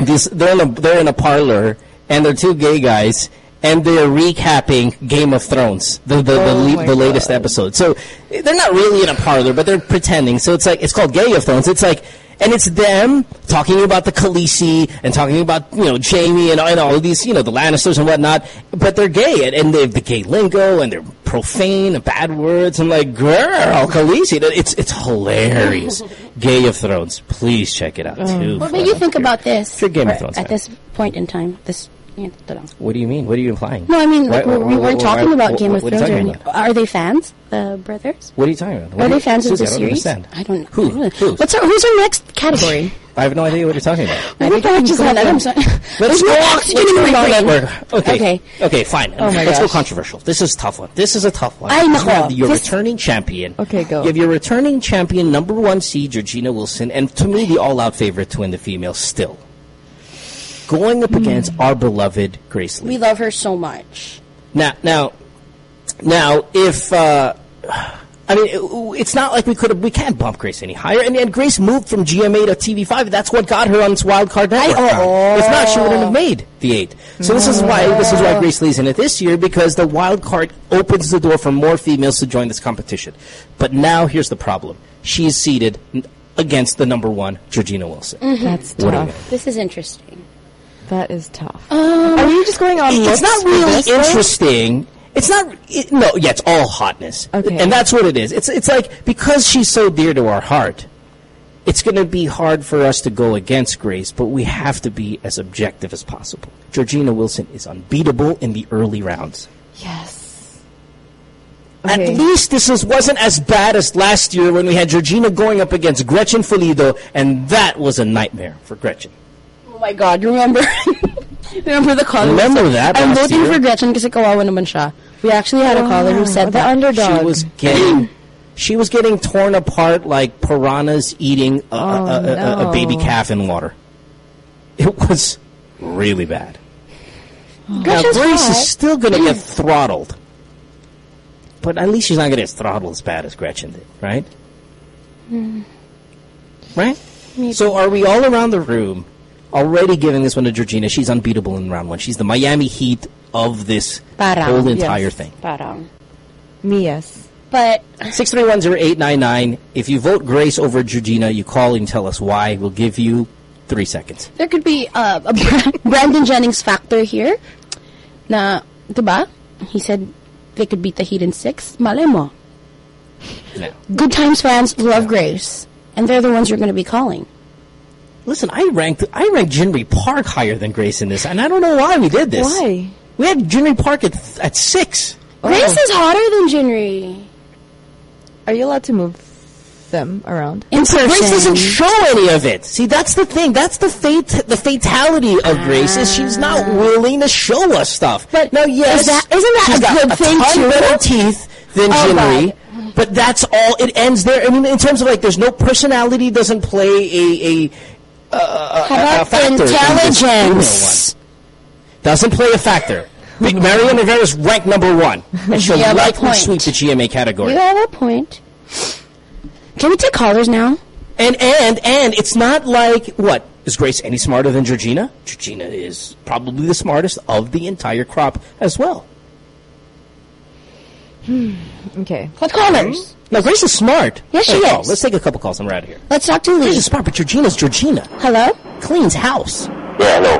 these they're in a they're in a parlor and they're two gay guys, and they're recapping Game of Thrones, the the, the, Oh le- the latest episode. So they're not really in a parlor, but they're pretending. So it's like it's called Gay of Thrones. It's like. And it's them talking about the Khaleesi and talking about, you know, Jaime and, and all of these, you know, the Lannisters and whatnot. But they're gay and, and they have the gay lingo and they're profane and bad words. I'm like, girl, Khaleesi. It's, it's hilarious. Gay of Thrones. Please check it out, mm. too. What made you think about this? You're a Game of Or Thrones At fan. this point in time. This. Yeah, ito lang. What do you mean? What are you implying? No, I mean, like, Why- we, we why- weren't why- talking about what- Game of what are Thrones. About? are they fans, the brothers? What are you talking about? What Are they fans of the I series? I don't. Who? I know. Who? What's our, who's our next category? I have no idea what you're talking about. I think I'm just gonna- I'm sorry. Let's There's go no oxygen Let's in my brain. Okay. Okay. Okay, fine. Oh my Let's go controversial. This is a tough one. This is a tough one. Ay, You nako. have your This- returning champion. Okay, go. You have your returning champion, number one seed, Georgina Wilson, and to me, the all-out favorite to win the female still. Going up against our beloved Grace Lee. We love her so much. Now, now, now, if uh, I mean, it- it's not like we could have, we can't bump Grace any higher. And, and Grace moved from GMA to TV5. That's what got her on this wild card network. now. If not, she wouldn't have made the eight. So this is why this is why Grace Lee's in it this year because the wild card opens the door for more females to join this competition. But now here's the problem: she is seated against the number one Georgina Wilson. That's What do you tough. This is interesting. That is tough. Um, Are you just going on it's not really interesting. It's not. It, no, yeah, it's all hotness, Okay. and that's what it is. It's it's like because she's so dear to our heart, it's going to be hard for us to go against Grace, but we have to be as objective as possible. Georgina Wilson is unbeatable in the early rounds. Yes. At least this is, wasn't as bad as last year when we had Georgina going up against Gretchen Fullido, and that was a nightmare for Gretchen. Oh my God! Remember, remember the caller. Remember said, that I'm last voting year? for Gretchen kasi kawawa naman siya. We actually had a caller who said the that. underdog. She was getting she was getting torn apart like piranhas eating a, a, oh, a, a, a baby calf in water. It was really bad. Oh. Now Grace hot. is still going to get throttled, but at least she's not going to get throttled as bad as Gretchen did, right? Hmm. Right. So are we all around the room already giving this one to Georgina? She's unbeatable in round one. She's the Miami Heat of this Parang, whole yes. entire thing. Parang. Me, yes. But Six three one zero eight nine nine. If you vote Grace over Georgina, you call and tell us why. We'll give you three seconds. there could be uh, a Brandon Jennings factor here. Na, diba? He said they could beat the Heat in six. Malay mo. Now, Good Times fans love Grace, and they're the ones you're going to be calling. Listen, I ranked I ranked Jinri Park higher than Grace in this, and I don't know why we did this. Why? We had Jinri Park at at six. Oh. Grace is hotter than Jinri. Are you allowed to move them around? In person. Grace doesn't show any of it. See, that's the thing. That's the fate, the fatality of Grace is she's ah. not willing to show us stuff. But now, yes, is that- isn't that she's a got good a thing, ton too? better teeth than Oh, Jinri. But that's all. It ends there. I mean, in terms of like, there's no personality. Doesn't play a a, uh, How a, a about factor. in intelligence? female. Doesn't play a factor. Big Rivera is ranked number one, and she'll a likely point. sweep the GMA category. You have a point. Can we take callers now? And and and it's not like what is Grace any smarter than Georgina? Georgina is probably the smartest of the entire crop as well. Okay. What callers? Now Grace is smart. Yes, she Hey, call. is. Let's take a couple calls and we're out of here. Let's talk to Lee. Grace is smart, but Georgina's Georgina. Hello? Cleans house. Yeah, hello.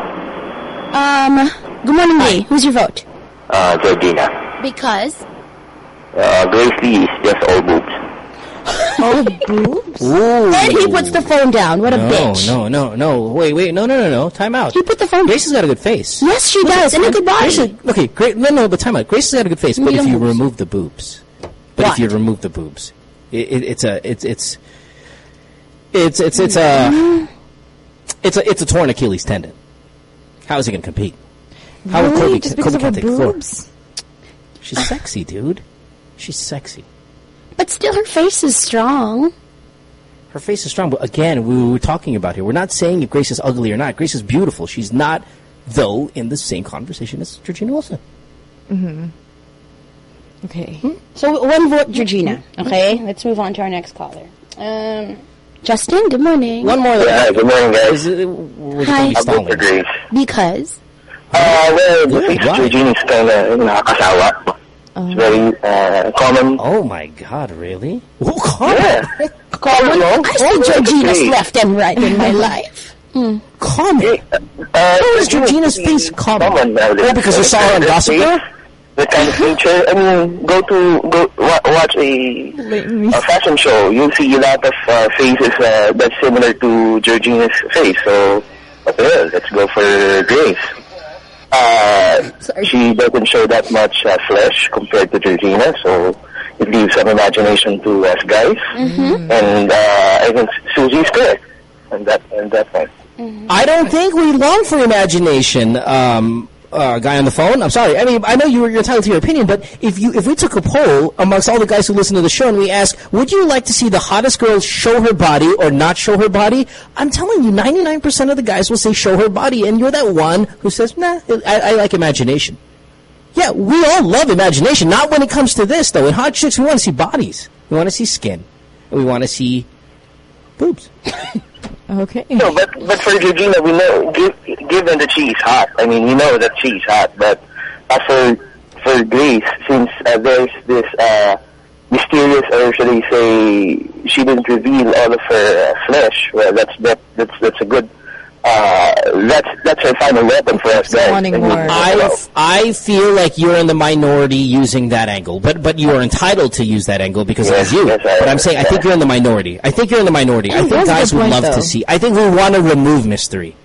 Um, good morning, Lee. Who's your vote? Uh, Georgina. Because? Uh, Grace Lee is just all boobs. Oh, boobs? Ooh. And he puts the phone down. What a no, bitch. no, no, no. No. Wait, wait, no, no, no, no. Time out. He put the phone Grace has got a good face. Yes, she does. And a good Grace body. is- okay, great. No, no, but time out. Grace has got a good face, but if you boobs. remove the boobs, but What? if you remove the boobs, it, it, it's a, it's, it's, it's, it's, it's a, mm-hmm. it's a, it's a torn Achilles tendon. How is he going to compete? How would Really? Kobe, Just because Kobe of her can't take the floor. boobs? She's sexy, dude. She's sexy. But still, her face is strong. Her face is strong, but again, we were talking about here. We're not saying if Grace is ugly or not. Grace is beautiful. She's not, though, in the same conversation as Georgina Wilson. Mm-hmm. Okay. So, one vote, Georgina. Okay, let's move on to our next caller. Um, Justin, good morning. One more. Yeah, good morning, guys. Is it, we're Hi. gonna be I'll vote for stalling. Grace. Because? Uh, well, the face of Georgina is kind. It's very uh, common. Oh my God, really? Oh, common? Yeah. Common. no? I see Georgina's Okay. left and right in my life. Hmm. Common. Uh, How is Georgina's face common? Oh, because you saw her on Gossip Girl? The kind of feature. I mean, go to go wa- watch a, a fashion show. You'll see a lot of uh, faces uh, that's similar to Georgina's face. So, okay, let's go for Grace. Uh, she doesn't show that much uh, flesh compared to Georgina, so it leaves some imagination to us guys. Mm-hmm. And uh, I think Susie's good and that and that point. I don't think we long for imagination. Um, uh, guy on the phone. I'm sorry. I mean, I know you're, you're entitled to your opinion, but if you if we took a poll amongst all the guys who listen to the show and we ask, would you like to see the hottest girl show her body or not show her body? I'm telling you, 99% of the guys will say show her body, and you're that one who says, nah, I, I like imagination. Yeah, we all love imagination. Not when it comes to this, though. In hot chicks, we want to see bodies. We want to see skin. We want to see boobs. Okay. No, but but for Georgina, we know gi- given that she's hot. I mean, we know that she's hot. But uh, for for Grace, since uh, there's this uh, mysterious, or should I say, she didn't reveal all of her uh, flesh. Well, that's that that's that's a good. Uh, that's that's her final weapon for us guys. I mean, I, I feel like you're in the minority using that angle, but but you are entitled to use that angle because Yes, it is you. yes, I but I'm saying I think you're in the minority. I think you're in the minority. I think guys would point, love though. to see. I think we want to remove mystery.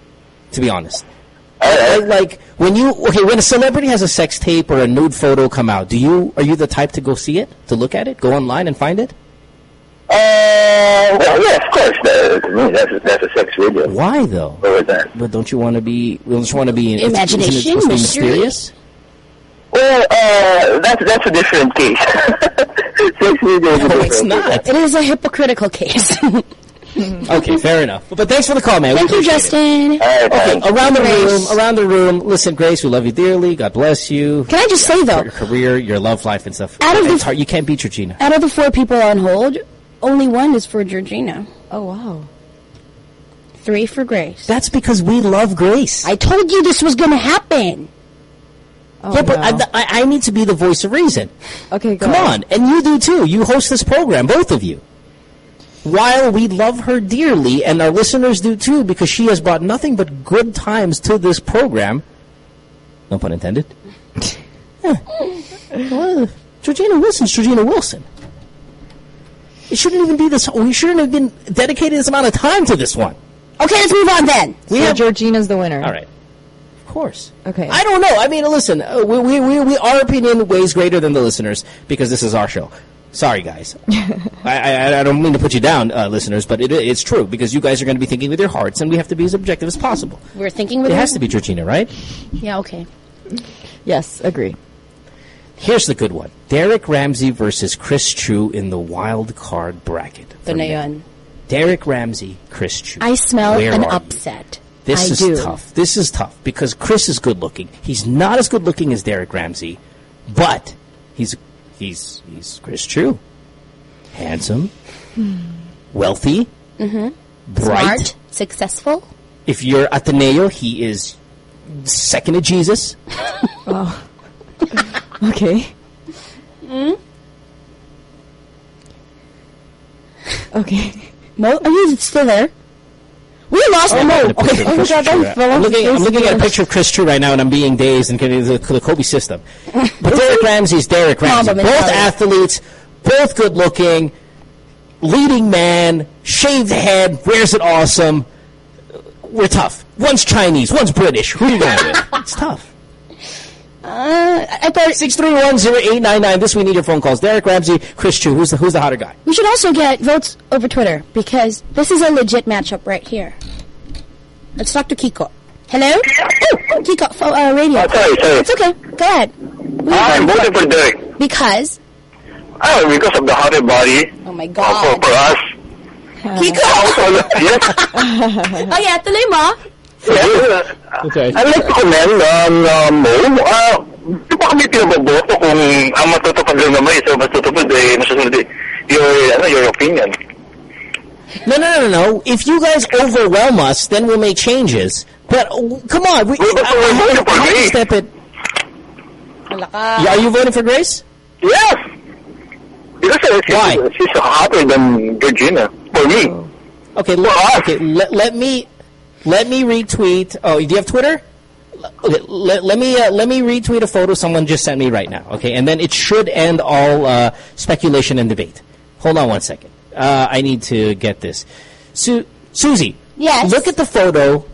To be honest, I- I- like when you okay when a celebrity has a sex tape or a nude photo come out, do you are you the type to go see it, to look at it, go online and find it? Uh, well, yeah, of course. That, to me, that's a, that's a sex video. Why though? What was that? But don't you want to be? Don't you want to be isn't Imagination, supposed to be mysterious? Well, uh, that's that's a different case. sex video is No, different it's case. not. It is a hypocritical case. Okay, fair enough. But thanks for the call, man. We Thank you, appreciate it. Justin. Okay, around the Grace. room, around the room. Listen, Grace, we love you dearly. God bless you. Can I just say though, Your career, your love life, and stuff. Out of it's the- hard. You can't beat Georgina. out of the four people on hold, only one is for Georgina. Oh wow. Three for Grace. That's because we love Grace. I told you this was going to happen. Oh, yeah, but no. I, I, I need to be the voice of reason. Okay, go Come ahead. on, and you do too. You host this program, both of you. While we love her dearly, and our listeners do too, because she has brought nothing but good times to this program. No pun intended. Yeah. Well, Georgina Wilson's Georgina Wilson. It shouldn't even be this. We shouldn't have been dedicated this amount of time to this one. Okay, let's move on then. We have Georgina's the winner. All right. Of course. Okay. I don't know. I mean, listen, uh, we, we, we, we, our opinion weighs greater than the listeners because this is our show. Sorry, guys. I, I, I don't mean to put you down, uh, listeners, but it, it's true because you guys are going to be thinking with your hearts, and we have to be as objective as possible. We're thinking with It has to be Georgina, right? Yeah, okay. Yes, agree. Here's the good one: Derek Ramsey versus Chris Tiu in the wild card bracket. The. Nayon. Derek Ramsey, Chris Tiu. I smell Where an are you? upset. This I is do. tough. This is tough because Chris is good looking. He's not as good looking as Derek Ramsey, but he's he's he's Chris Tiu. Handsome, wealthy, Mm-hmm. bright. Smart, successful. If you're at Ateneo, he is second to Jesus. Oh. Okay. Mm? Okay. Mo, are you still there? We lost I'm Mo. looking at a picture of Okay. Chris Tiu right- I'm looking, I'm looking at a picture of Chris Tiu right now, and I'm being dazed and getting the, the Kobe system. But Derek Ramsey's Derek Ramsey. Mamba Both athletes, both good looking, leading man, shaved head, wears it awesome. We're tough. One's Chinese, one's British. Who are you going with? It's tough. Uh, I thought Six three one zero eight nine nine. This we need your phone calls. Derek Ramsey, Chris Tiu, Who's the who's the hotter guy? we should also get votes over Twitter because this is a legit matchup right here. Let's talk to Kiko. Hello? Oh, Kiko, fo- uh, radio. Oh, sorry, sorry. It's okay. Go ahead. I'm voting for Derek. Because? Oh, because of the hotter body. Oh my Uh, for, God. for us. Kiko! Also, yes. oh yeah, tuloy mo. Okay. I'd like to comment on uh, Mo. Uh, di ba kami pinaboboto kung ang matutupad lang naman isa matutupad eh, masusunod eh, your, ano, your opinion. No, no, no, no, no. If you guys overwhelm us, then we'll make changes. But come on, we, I, I, have, I have to step it. Yeah, Are you voting for Grace? Yes. Because uh, she's, Why? she's hotter than Georgina for me. Okay, let, okay. Let, let me let me retweet. Oh, do you have Twitter? Let, let me uh, let me retweet a photo someone just sent me right now. Okay, and then it should end all uh, speculation and debate. Hold on one second. Uh, I need to get this. Su- Susie. Yes. Look at the photo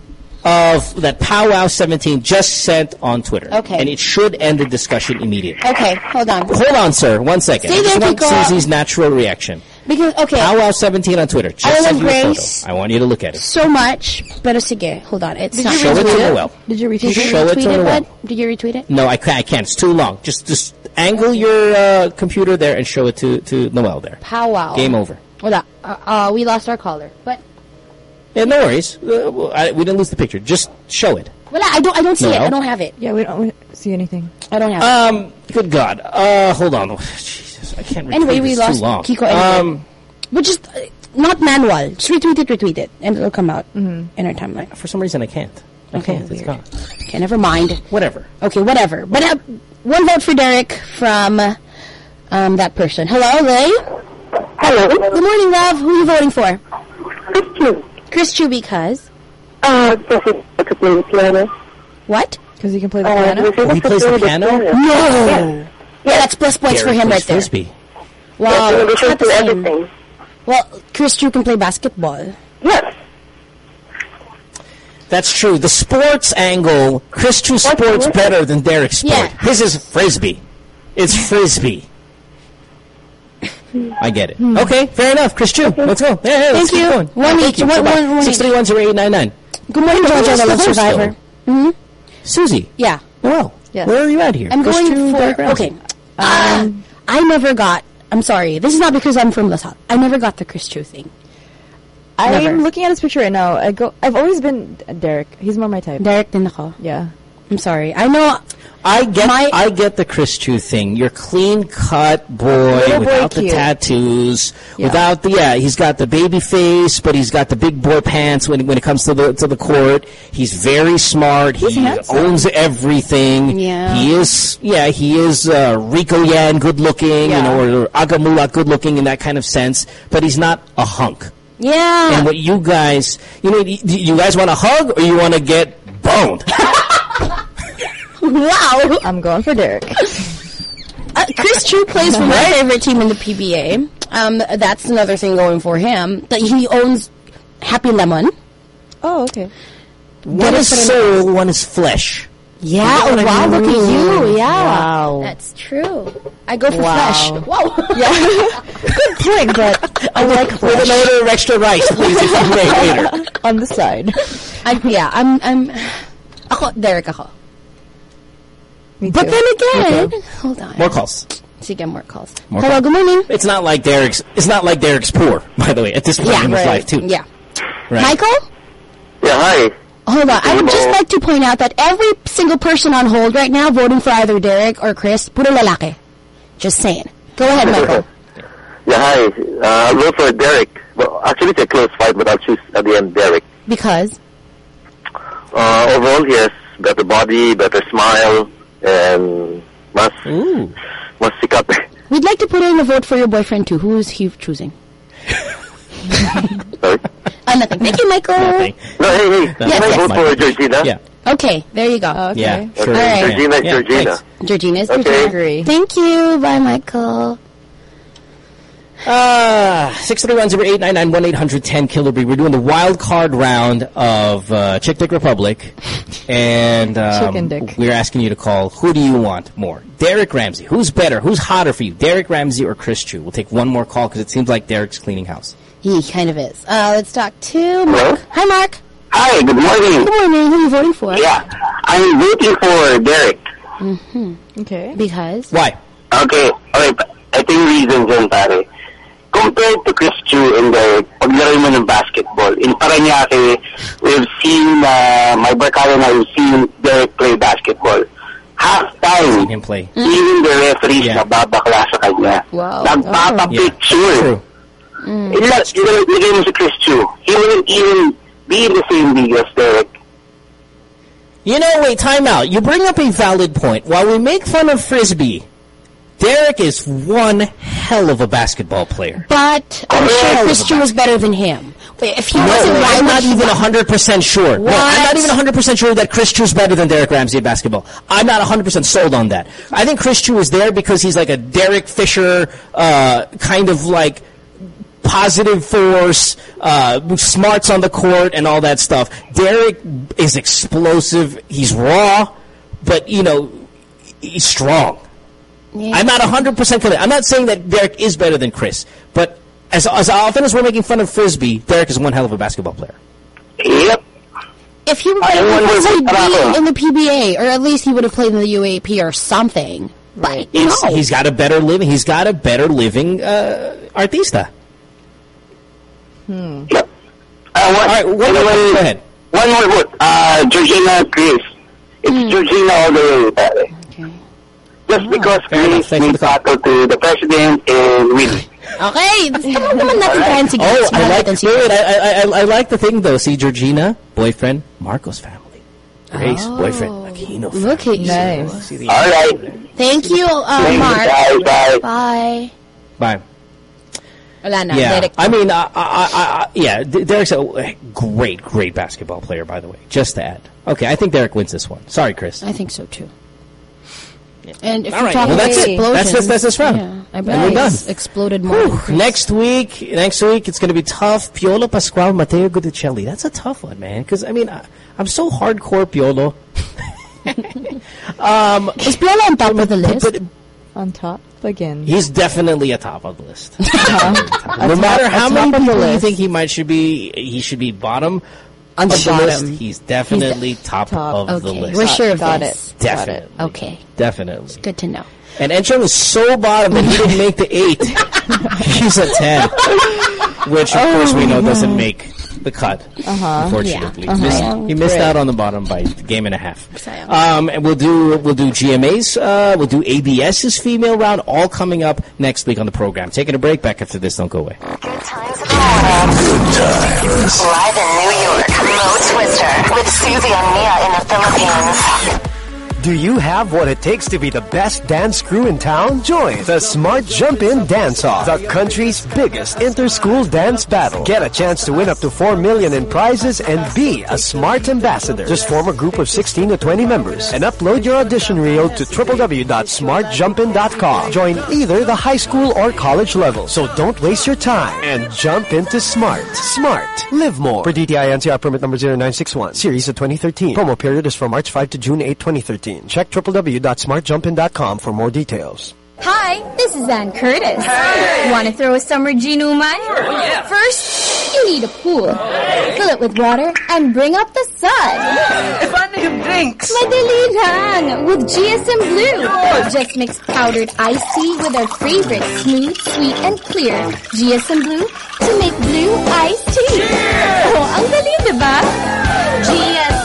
of that Powwow 17 just sent on Twitter. Okay. And it should end the discussion immediately. Okay, hold on. Hold on, sir. One second. Stay I just want. Susie's natural reaction. Because, okay, Powwow 17 on Twitter. Just I love sent you a Grace. photo. I want you to look at it. so much, pero sige, hold on. It's Did not you Show it to retweet Noel. Did you retweet Did you it? show it to Retweet Noel? Did you retweet it? No, I can't. I can't. It's too long. Just just angle your uh, computer there and show it to, to Noel there. Powwow. Game over. Hold on. Uh, uh, we lost our caller. But, Yeah, no worries. Uh, well, I, we didn't lose the picture. Just show it. well, I don't, I don't see it. I don't have it. Yeah, we don't see anything. I don't have it. Um, good God. Uh, hold on. Jesus, I can't. Anyway, retweet we lost long. Kiko anyway. Um, But just, uh, not manual. Just retweet it, retweet it, and it'll come out in our timeline. for some reason, I can't. I Okay, can't. It's weird. gone. Okay, never mind. Whatever. Okay, whatever. But uh, one vote for Derek from um, that person. Hello, Lay. Hello. Good morning, love. Who are you voting for? Chris Tiu. Chris Tiu because? Uh, because he could play the piano. What? Because he can play the Uh, piano? because Oh, he plays play the piano? No. Yeah. Yeah, that's plus points for him plays right there. Frisbee. Wow, Yes, in addition to same. everything. Well, Chris Tiu can play basketball. Yes. That's true. The sports angle, Chris Tiu sports better than Derek's sport. Yeah. His is frisbee. It's frisbee. I get it. Okay, fair enough. Chris Tiu, let's go. Yeah, yeah, let's Thank keep you. going. One Thank each. you. One- Bye-bye. one- one each. 6310899. Good morning, Who Georgia, was the the Love host, Survivor. hmm Susie. Yeah. Well, Yes. where are you at here? I'm Chris going Chu, Derek for Ramsey. okay. Um, I never got. I'm sorry. This is not because I'm from LaSalle. I never got the Chris Tiu thing. I'm Never. looking at his picture right now. I go. I've always been Derek. He's more my type. Derek din ako. Yeah. I'm sorry. I know. I get My- I get the Chris Tiu thing. You're clean cut boy without the tattoos, Yeah. without the yeah. He's got the baby face, but he's got the big boy pants when when it comes to the to the court. He's very smart. He's he handsome. owns everything. Yeah. He is yeah. He is uh, Rico Yan, good looking, you know, or Aga Muhlach, good looking in that kind of sense. But he's not a hunk. Yeah. And what you guys, you know, you guys want to hug or you want to get boned? wow. I'm going for Derek. Uh, Chris Tiu plays for my favorite team in the PBA. Um, that's another thing going for him. That he owns Happy Lemon. Oh, okay. One is soul, one is flesh. Yeah. Oh, wow. Look at you. Yeah. Wow. That's true. I go for Wow. flesh. Whoa. Yeah. Good point, but I like With an flesh order of extra rice, please, if you may, later. on the side. I'm, yeah. I'm. I'm. Ako, Derek ako. Me But too. then again, too. hold on. More calls. Sige, more calls. More Hello. calls. Good morning. It's not like Derek's. It's not like Derek's poor, by the way. At this point Yeah, in his life, too. Yeah. Right. Michael. Yeah, hi. Hold on. I would just like to point out that every single person on hold right now voting for either Derek or Chris, puro lalaki. Just saying. Go ahead, Michael. Yeah, hi. Uh, I'll go for Derek. Well, actually, it's a close fight, but I'll choose at the end Derek. Because Uh, overall, he has better body, better smile, and mas, Ooh. mas sikat. we'd like to put in a vote for your boyfriend too. Who is he choosing? Sorry. Uh, nothing. Thank you, Michael. Nothing. No, hey, hey. Yes, Can I yes, vote Michael. for Georgina? Yeah. Okay, there you go. Okay. Yeah. Sure. All right. Georgina Yeah, Georgina. thanks. Georgina is Okay. Georgina. Thank you. Bye, Michael. Uh, 631-0899-1810 Killerby. We're doing the wild card round of uh, Chick Dick Republic. And um, Dick. we're asking you to call. Who do you want more? Derek Ramsey. Who's better? Who's hotter for you? Derek Ramsey or Chris Tiu? We'll take one more call because it seems like Derek's cleaning house. He kind of is. Uh, let's talk to Mark. Hi, Mark. Hi, good morning. Good morning. Who are you voting for? Yeah, I'm voting for Derek. Mm-hmm. Okay. Because? Why? Okay, okay. I think reasons yan, pare. Compared to Chris Tiu and Derek, paglaro mo ng basketball, in Paranaque, we've seen, uh, my barkada and I, we've seen Derek play basketball. Half time, Seen play. even the referees Yeah. nababakla sa kanya. Wow. Nagpapapicture. True. Mm. Ilan, ilan, ilagay mo si Chris Tiu. He wouldn't even be in the same league as Derek. You know, wait, time out. You bring up a valid point. While we make fun of Frisbee, Derek is one hell of a basketball player. But I'm sure Christian was better than him. If he No, wasn't, I'm not even 100% sure. No, I'm not even 100% sure that Chris Tiu's better than Derek Ramsey at basketball. I'm not 100% sold on that. I think Chris Tiu is there because he's like a Derek Fisher, uh, kind of like positive force, uh, smarts on the court and all that stuff. Derek is explosive. He's raw, but, you know, he's strong. I'm not 100% clear. I'm not saying that Derek is better than Chris, but as, as often as we're making fun of Frisbee, Derek is one hell of a basketball player. Yep. If he were playing wonder with what he'd Bravo- be in the PBA, or at least he would have played in the UAAP or something. But no. He's got a better living. He's got a better living uh, artista. Hmm. Uh, one, All right, what, anyway, go ahead. One more vote. Uh, Georgina Chris. It's Georgina all the way, pare. Just ah. because Chris may battle to the president and win. Okay, huwag naman natin tahan si Oh, I like, Natin si wait, I, I, I, I like the thing though. See, Georgina, boyfriend, Marcos family. Grace, oh. boyfriend, Aquino. Look at you. Nice. See All right. Thank you, uh, Thank you, Mark. guys. Bye. Bye. Bye. Wala na. Yeah, direct. I mean, I, I, I, I, yeah, Derek's a great, great basketball player, by the way. Just to add. Okay, I think Derek wins this one. Sorry, Chris. I think so too. And if All you're right, talking well, that's about it. That's this, that's this round. yeah, I And we're done. exploded more. Next week, next week it's going to be tough. Piolo Pascual, Mateo Guidicelli. That's a tough one, man. Because I mean, I, I'm so hardcore Piolo. um, Is Piolo on top of the list? but On top again. he's definitely a top of the list. No matter how many top of the people you think he might should be, he should be bottom On the of the list. bottom. He's definitely top, of the okay, list. we're sure of Got this. it. Definitely. Okay, Definitely. good to know. And Enchong is so bottom that he didn't make the eight. He's a ten, which of course we know doesn't make the cut. Uh-huh. Unfortunately, Yeah. He missed- Uh-huh. he missed Right. out on the bottom by a game and a half. Um, and we'll do we'll do GMA's, uh, we'll do ABS's female round, all coming up next week on the program. Taking a break. Back after this. Don't go away. Good times. Good times. Live in New York, Mo Twister with Susie and Mia in the Philippines. Do you have what it takes to be the best dance crew in town? Join the Smart Jump In Dance Off, the country's biggest inter-school dance battle. Get a chance to win up to 4 million in prizes and be a smart ambassador. Just form a group of 16 to 20 members and upload your audition reel to www.smartjumpin.com. Join either the high school or college level. So don't waste your time and jump into Smart. Smart. Live more. Per DTI NCR permit number 0961, series of 2013. Promo period is from March 5 to June 8, 2013. Check www.smartjumpin.com for more details. Hi, this is Anne Curtis. Want to throw a summer ginuman? First, you need a pool. Fill it with water and bring up the sun. Paano yung drinks? Madali lang with GSM Blue. Just mix powdered iced tea with our favorite smooth, sweet, and clear GSM Blue to make blue iced tea. Oh, ang dali, diba? GSM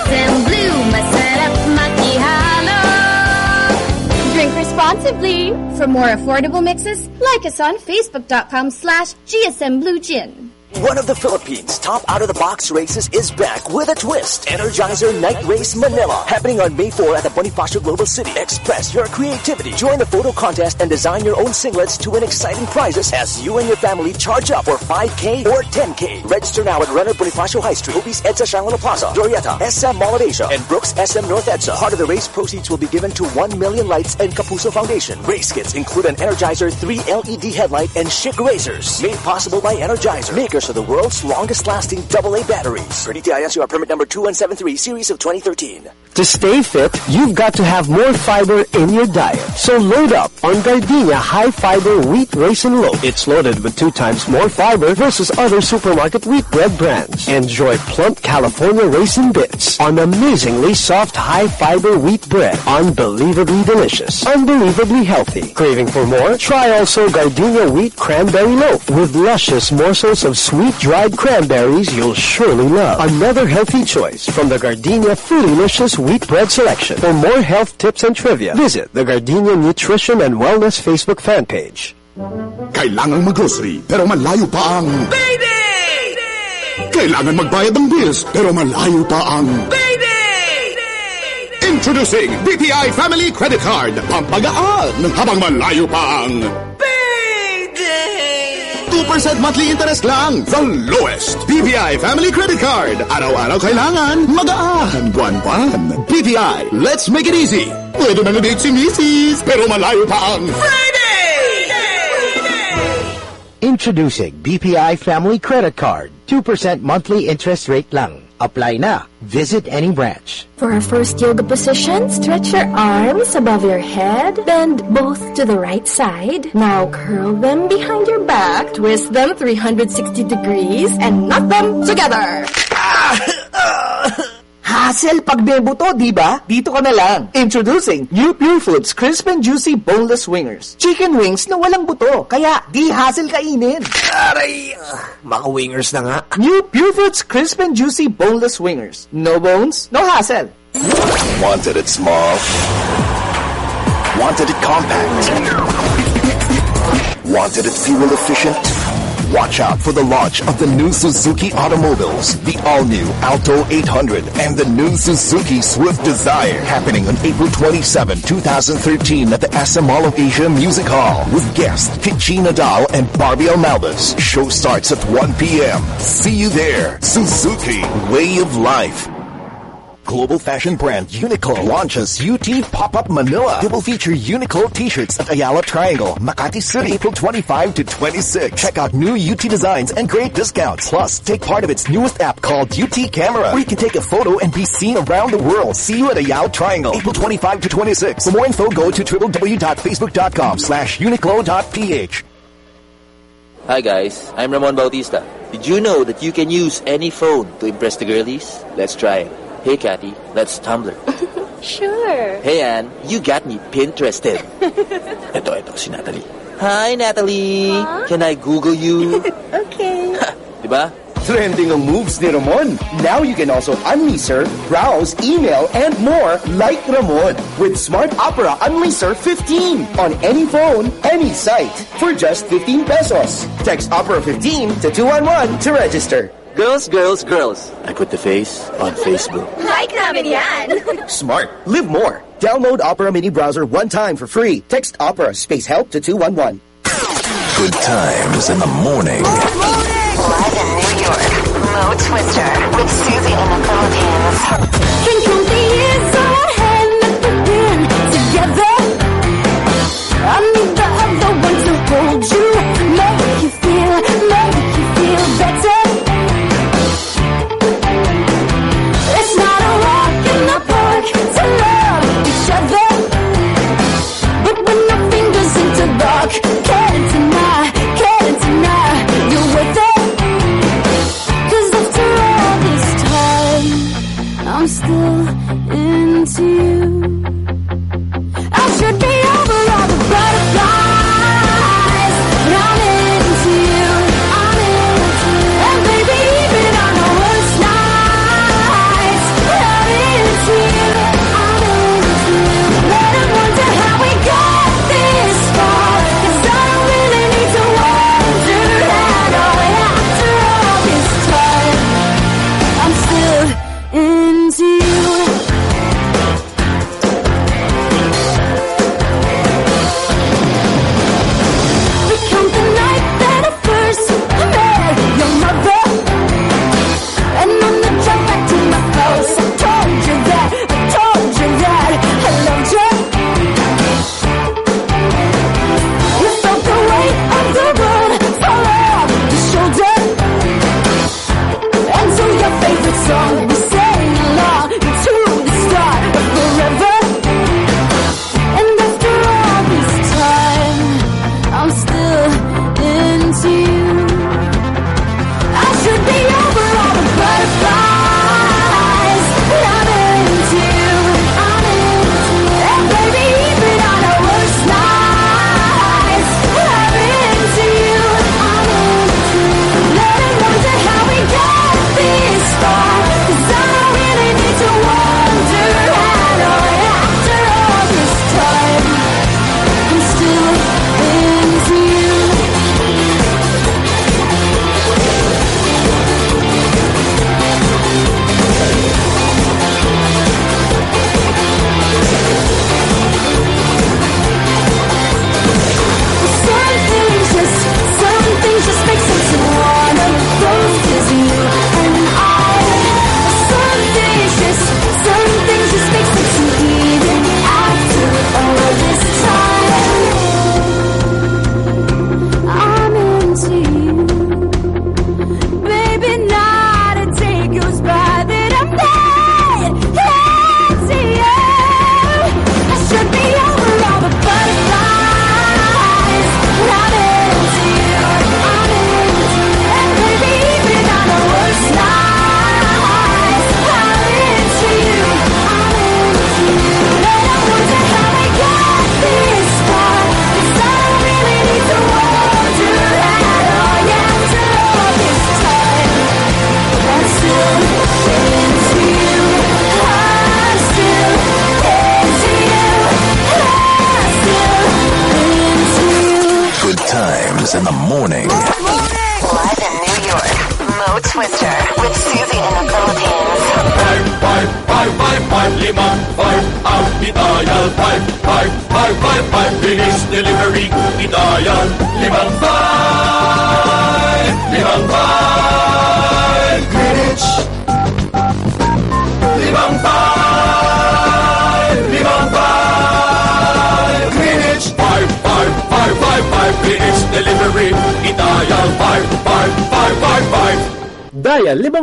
responsibly. For more affordable mixes, like us on facebook.com slash GSM Blue Gin. One of the Philippines' top out-of-the-box races is back with a twist. Energizer Night Race Manila. Happening on May 4 at the Bonifacio Global City. Express your creativity. Join the photo contest and design your own singlets to win exciting prizes as you and your family charge up for 5K or 10K. Register now at Runnr Bonifacio High Street, Obis EDSA Shangri-La Plaza, Glorieta, SM Mall of Asia, and Brooks SM North EDSA. Part of the race proceeds will be given to 1 Million Lights and Kapuso Foundation. Race kits include an Energizer 3 LED headlight and chic razors. Made possible by Energizer, makers of the world's longest lasting AA batteries. For DTI permit number 2173, series of 2013. To stay fit, you've got to have more fiber in your diet. So load up on Gardenia High Fiber Wheat Raisin Loaf. It's loaded with two times more fiber versus other supermarket wheat bread brands. Enjoy plump California raisin bits on amazingly soft high fiber wheat bread. Unbelievably delicious. Unbelievably healthy. Craving for more? Try also Gardenia Wheat Cranberry Loaf with luscious morsels of sweet dried cranberries you'll surely love. Another healthy choice from the Gardenia Fruitylicious Wheat Bread Selection. For more health tips and trivia, visit the Gardenia Nutrition and Wellness Facebook fan page. Kailangang mag-grocery pero malayo pa ang... Kailangan magbayad ng bills pero malayo pa ang... Introducing BPI Family Credit Card. Pampagaan habang malayo pa ang... 2% monthly interest lang. The lowest. BPI Family Credit Card. Araw-araw kailangan magaan. Buwan-buwan. BPI, let's make it easy. Pwede na date si Mrs. Pero malayo pa ang... Introducing BPI Family Credit Card. 2% monthly interest rate lang. Apply na. Visit any branch. For our first yoga position, stretch your arms above your head, bend both to the right side. Now curl them behind your back, twist them 360 degrees, and knot them together. Ah, uh. Hassle pag bebo to, di ba? Dito ka na lang. Introducing New Pure Foods Crisp and Juicy Boneless Wingers. Chicken wings na walang buto, kaya di hassle kainin. Aray! Mga wingers na nga. New Pure Foods Crisp and Juicy Boneless Wingers. No bones, no hassle. Wanted it small. Wanted it compact. Wanted it fuel efficient. Watch out for the launch of the new Suzuki automobiles, the all-new Alto 800 and the new Suzuki Swift Desire, happening on April 27, 2013 at the SM Mall of Asia Music Hall with guests Kitchie Nadal and Barbie Almalbis. Show starts at 1 p.m. See you there. Suzuki, way of life. Global fashion brand Uniqlo launches UT Pop-Up Manila. It will feature Uniqlo t-shirts at Ayala Triangle, Makati City, April 25 to 26. Check out new UT designs and great discounts. Plus, take part of its newest app called UT Camera, where you can take a photo and be seen around the world. See you at Ayala Triangle, April 25 to 26. For more info, go to www.facebook.com slash uniqlo.ph. Hi guys, I'm Ramon Bautista. Did you know that you can use any phone to impress the girlies? Let's try it. Hey Kathy, let's Tumblr. Sure. Hey Ann, you got me Pinterested. ito, ito, si Natalie. Hi Natalie! Can I Google you? Okay. diba? Trending ang moves ni Ramon. Now you can also unleaser, browse, email, and more like Ramon with Smart Opera Unleaser 15 on any phone, any site for just 15 pesos. Text Opera 15 to 211 to register. Girls, girls, girls. I put the face on Facebook. Like namin yan. Smart. Live more. Download Opera Mini Browser one time for free. Text Opera space help to 211. Good times in the morning. Live in New York, Mo Twister with Susie in the Philippines.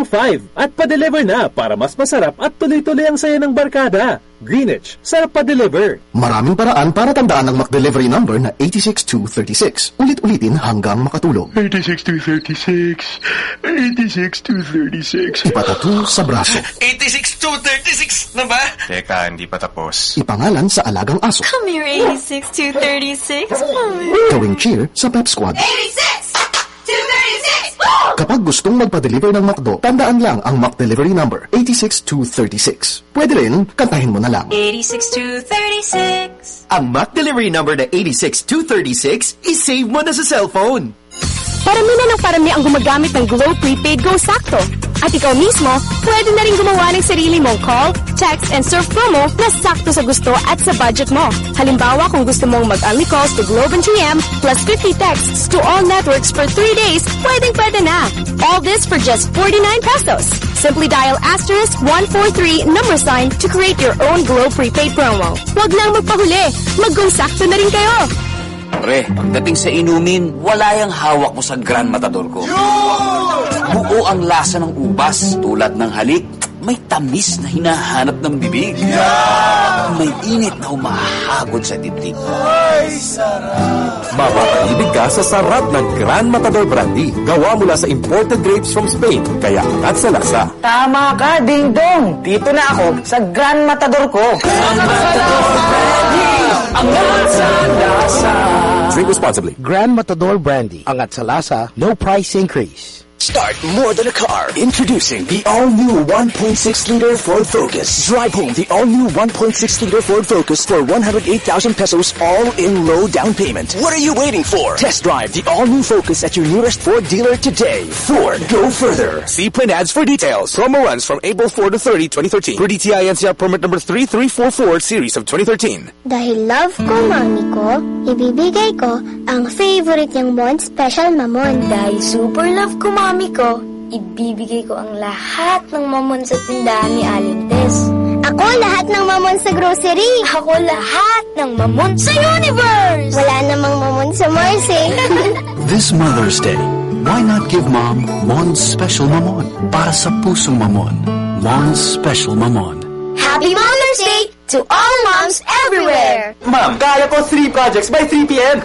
5 at pa-deliver na para mas masarap at tuloy-tuloy ang saya ng barkada. Greenwich, sarap pa-deliver. Maraming paraan para tandaan ang McDelivery number na 86236. Ulit-ulitin hanggang makatulog. 86236. 86236. Ipatatu sa braso. 86236 na ba? Teka, hindi pa tapos. Ipangalan sa alagang aso. Come here, 86236. Gawing cheer sa Pep Squad. 86! 236! Kapag gustong magpa-deliver ng McDo, tandaan lang ang McDelivery number 86236. Pwede rin, kantahin mo na lang. 86236. Ang Mac delivery number na 86236, isave mo na sa cellphone. Parami na ng parami ang gumagamit ng Glow Prepaid Go Sakto. At ikaw mismo, pwede na rin gumawa ng sarili mong call, text, and surf promo na sakto sa gusto at sa budget mo. Halimbawa, kung gusto mong mag-only calls to Globe and TM plus 50 texts to all networks for 3 days, pwedeng pwede na. All this for just 49 pesos. Simply dial asterisk 143 number sign to create your own Glow Prepaid promo. Huwag lang magpahuli. Mag-go sakto na rin kayo. Pre, pagdating sa inumin, wala yung hawak mo sa Grand Matador ko. Buo ang lasa ng ubas, tulad ng halik. May tamis na hinahanap ng bibig. May init na humahagod sa dibdib. Mapapaibig ka sa sarap ng Gran Matador Brandy. Gawa mula sa imported grapes from Spain, kaya angat sa lasa. Tama ka, Ding Dong. Dito na ako sa Grand Matador ko. Angat sa lasa. Drink responsibly. Grand Matador Brandy. Angat sa lasa, no price increase. Start more than a car. Introducing the all-new 1.6-liter Ford Focus. Drive home the all-new 1.6-liter Ford Focus for 108,000 pesos all in low down payment. What are you waiting for? Test drive the all-new Focus at your nearest Ford dealer today. Ford, go further. See print ads for details. Promo runs from April 4 to 30, 2013. Per DTI permit number 3344 series of 2013. Dahil love ko mami ko, ibibigay ko ang favorite niyang Mon Special Mamon. Dahil super love ko mami ko, ibibigay ko ang lahat ng mamon sa tindahan ni Alintes. Ako lahat ng Mamon sa grocery. Ako lahat ng mamon sa universe! Wala namang Mamon sa Mars eh. This Mother's Day, why not give Mom Mon's Special Mamon para sa pusong Mamon? Mon's Special Mamon. Happy Mother's Day to all moms everywhere! Ma'am, kaya ko 3 projects by 3 p.m.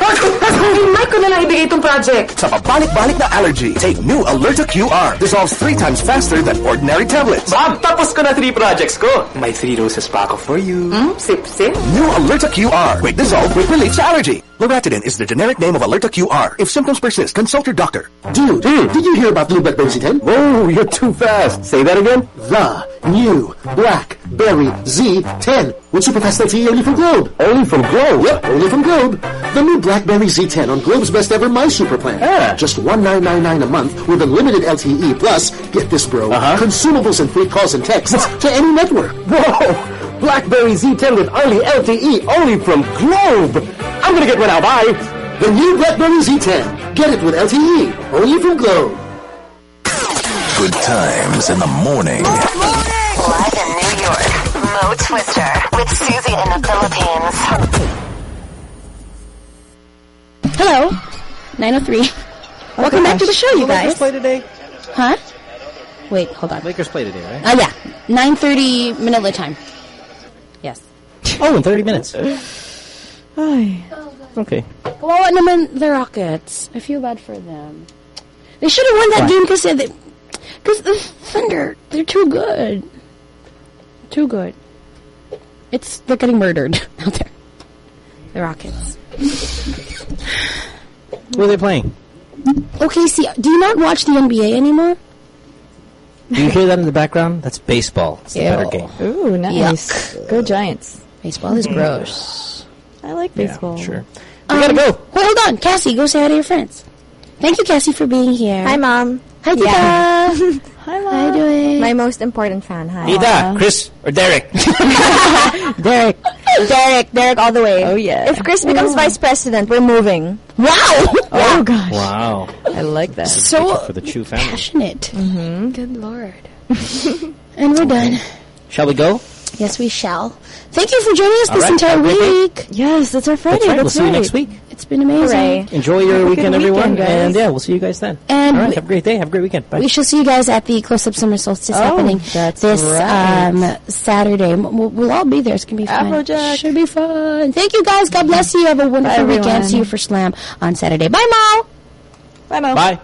Mike ko na lang ibigay itong project. Sa pabalik-balik na allergy, take new Allerta QR. Dissolves three times faster than ordinary tablets. Ma'am, tapos ko na 3 projects ko. May 3 roses pa ako for you. Hmm? Sip, sip. New Allerta QR. Quick dissolve with relief sa allergy. Loratadine is the generic name of Allerta QR. If symptoms persist, consult your doctor. Dude, did you hear about Blue Blackberry Z10? Oh, you're too fast. Say that again. The new Blackberry Z10 with superfast LTE only from Globe. Only from Globe? Yep, only from Globe. The new Blackberry Z10 on Globe's best ever My Super plan. Ah. Just 1999 a month with unlimited LTE plus, get this bro, Uh-huh. consumables and free calls and texts to any network. Whoa! BlackBerry Z10 with early LTE only from Globe. I'm gonna get one now. Bye. The new Blackberry Z10. Get it with LTE only from Globe. Good times in the morning. Live in New York, Mo Twister with Susie in the Philippines. Hello, 903. Welcome back to the show, you guys. Lakers play today? Huh? Wait, hold on. Lakers play today, right? Ah, yeah. 9.30 Manila time. Yes. Oh, in 30 minutes. Hi. Okay. Kawawa naman the Rockets. I feel bad for them. They should have won that Why? game because they, because the Thunder, they're too good. Too good. It's, they're getting murdered out there. The Rockets. Who are they playing? Okay, see, do you not watch the NBA anymore? Do you hear that in the background? That's baseball. It's the better game. Ooh, nice. Go Giants. Baseball is gross. I like baseball. Yeah, sure. We um, gotta go. Wait, hold on. Cassie, go say hi to your friends. Thank you, Cassie, for being here. Hi, Mom. Hi, Tita. Yeah. Hi, Mom. How you doing? My most important fan. Hi. Tita, Chris, or Derek? Derek. Derek. Derek all the way. Oh, yeah. If Chris becomes vice president, we're moving. Wow! Oh, gosh. Wow. I like that. So For the Tiu family. passionate. Mm-hmm. Good lord. and we're done. Shall we go? Yes, we shall. Thank you for joining us All this right, entire have a great day. week. Yes, that's our Friday. That's right. We'll That's see you next week. It's been amazing. Hooray. Enjoy your Have a good weekend, everyone. guys. and yeah, we'll see you guys then. And All right. Have a great day. Have a great weekend. Bye. We shall see you guys at the Close Up Summer Solstice Oh, happening that's this right. um, Saturday. We'll, we'll all be there. It's gonna be fun. Afrojack. Should be fun. Thank you guys. God bless you. Have a wonderful Bye, weekend. everyone. See you for Slam on Saturday. Bye, Mal. Bye, Mom. Bye.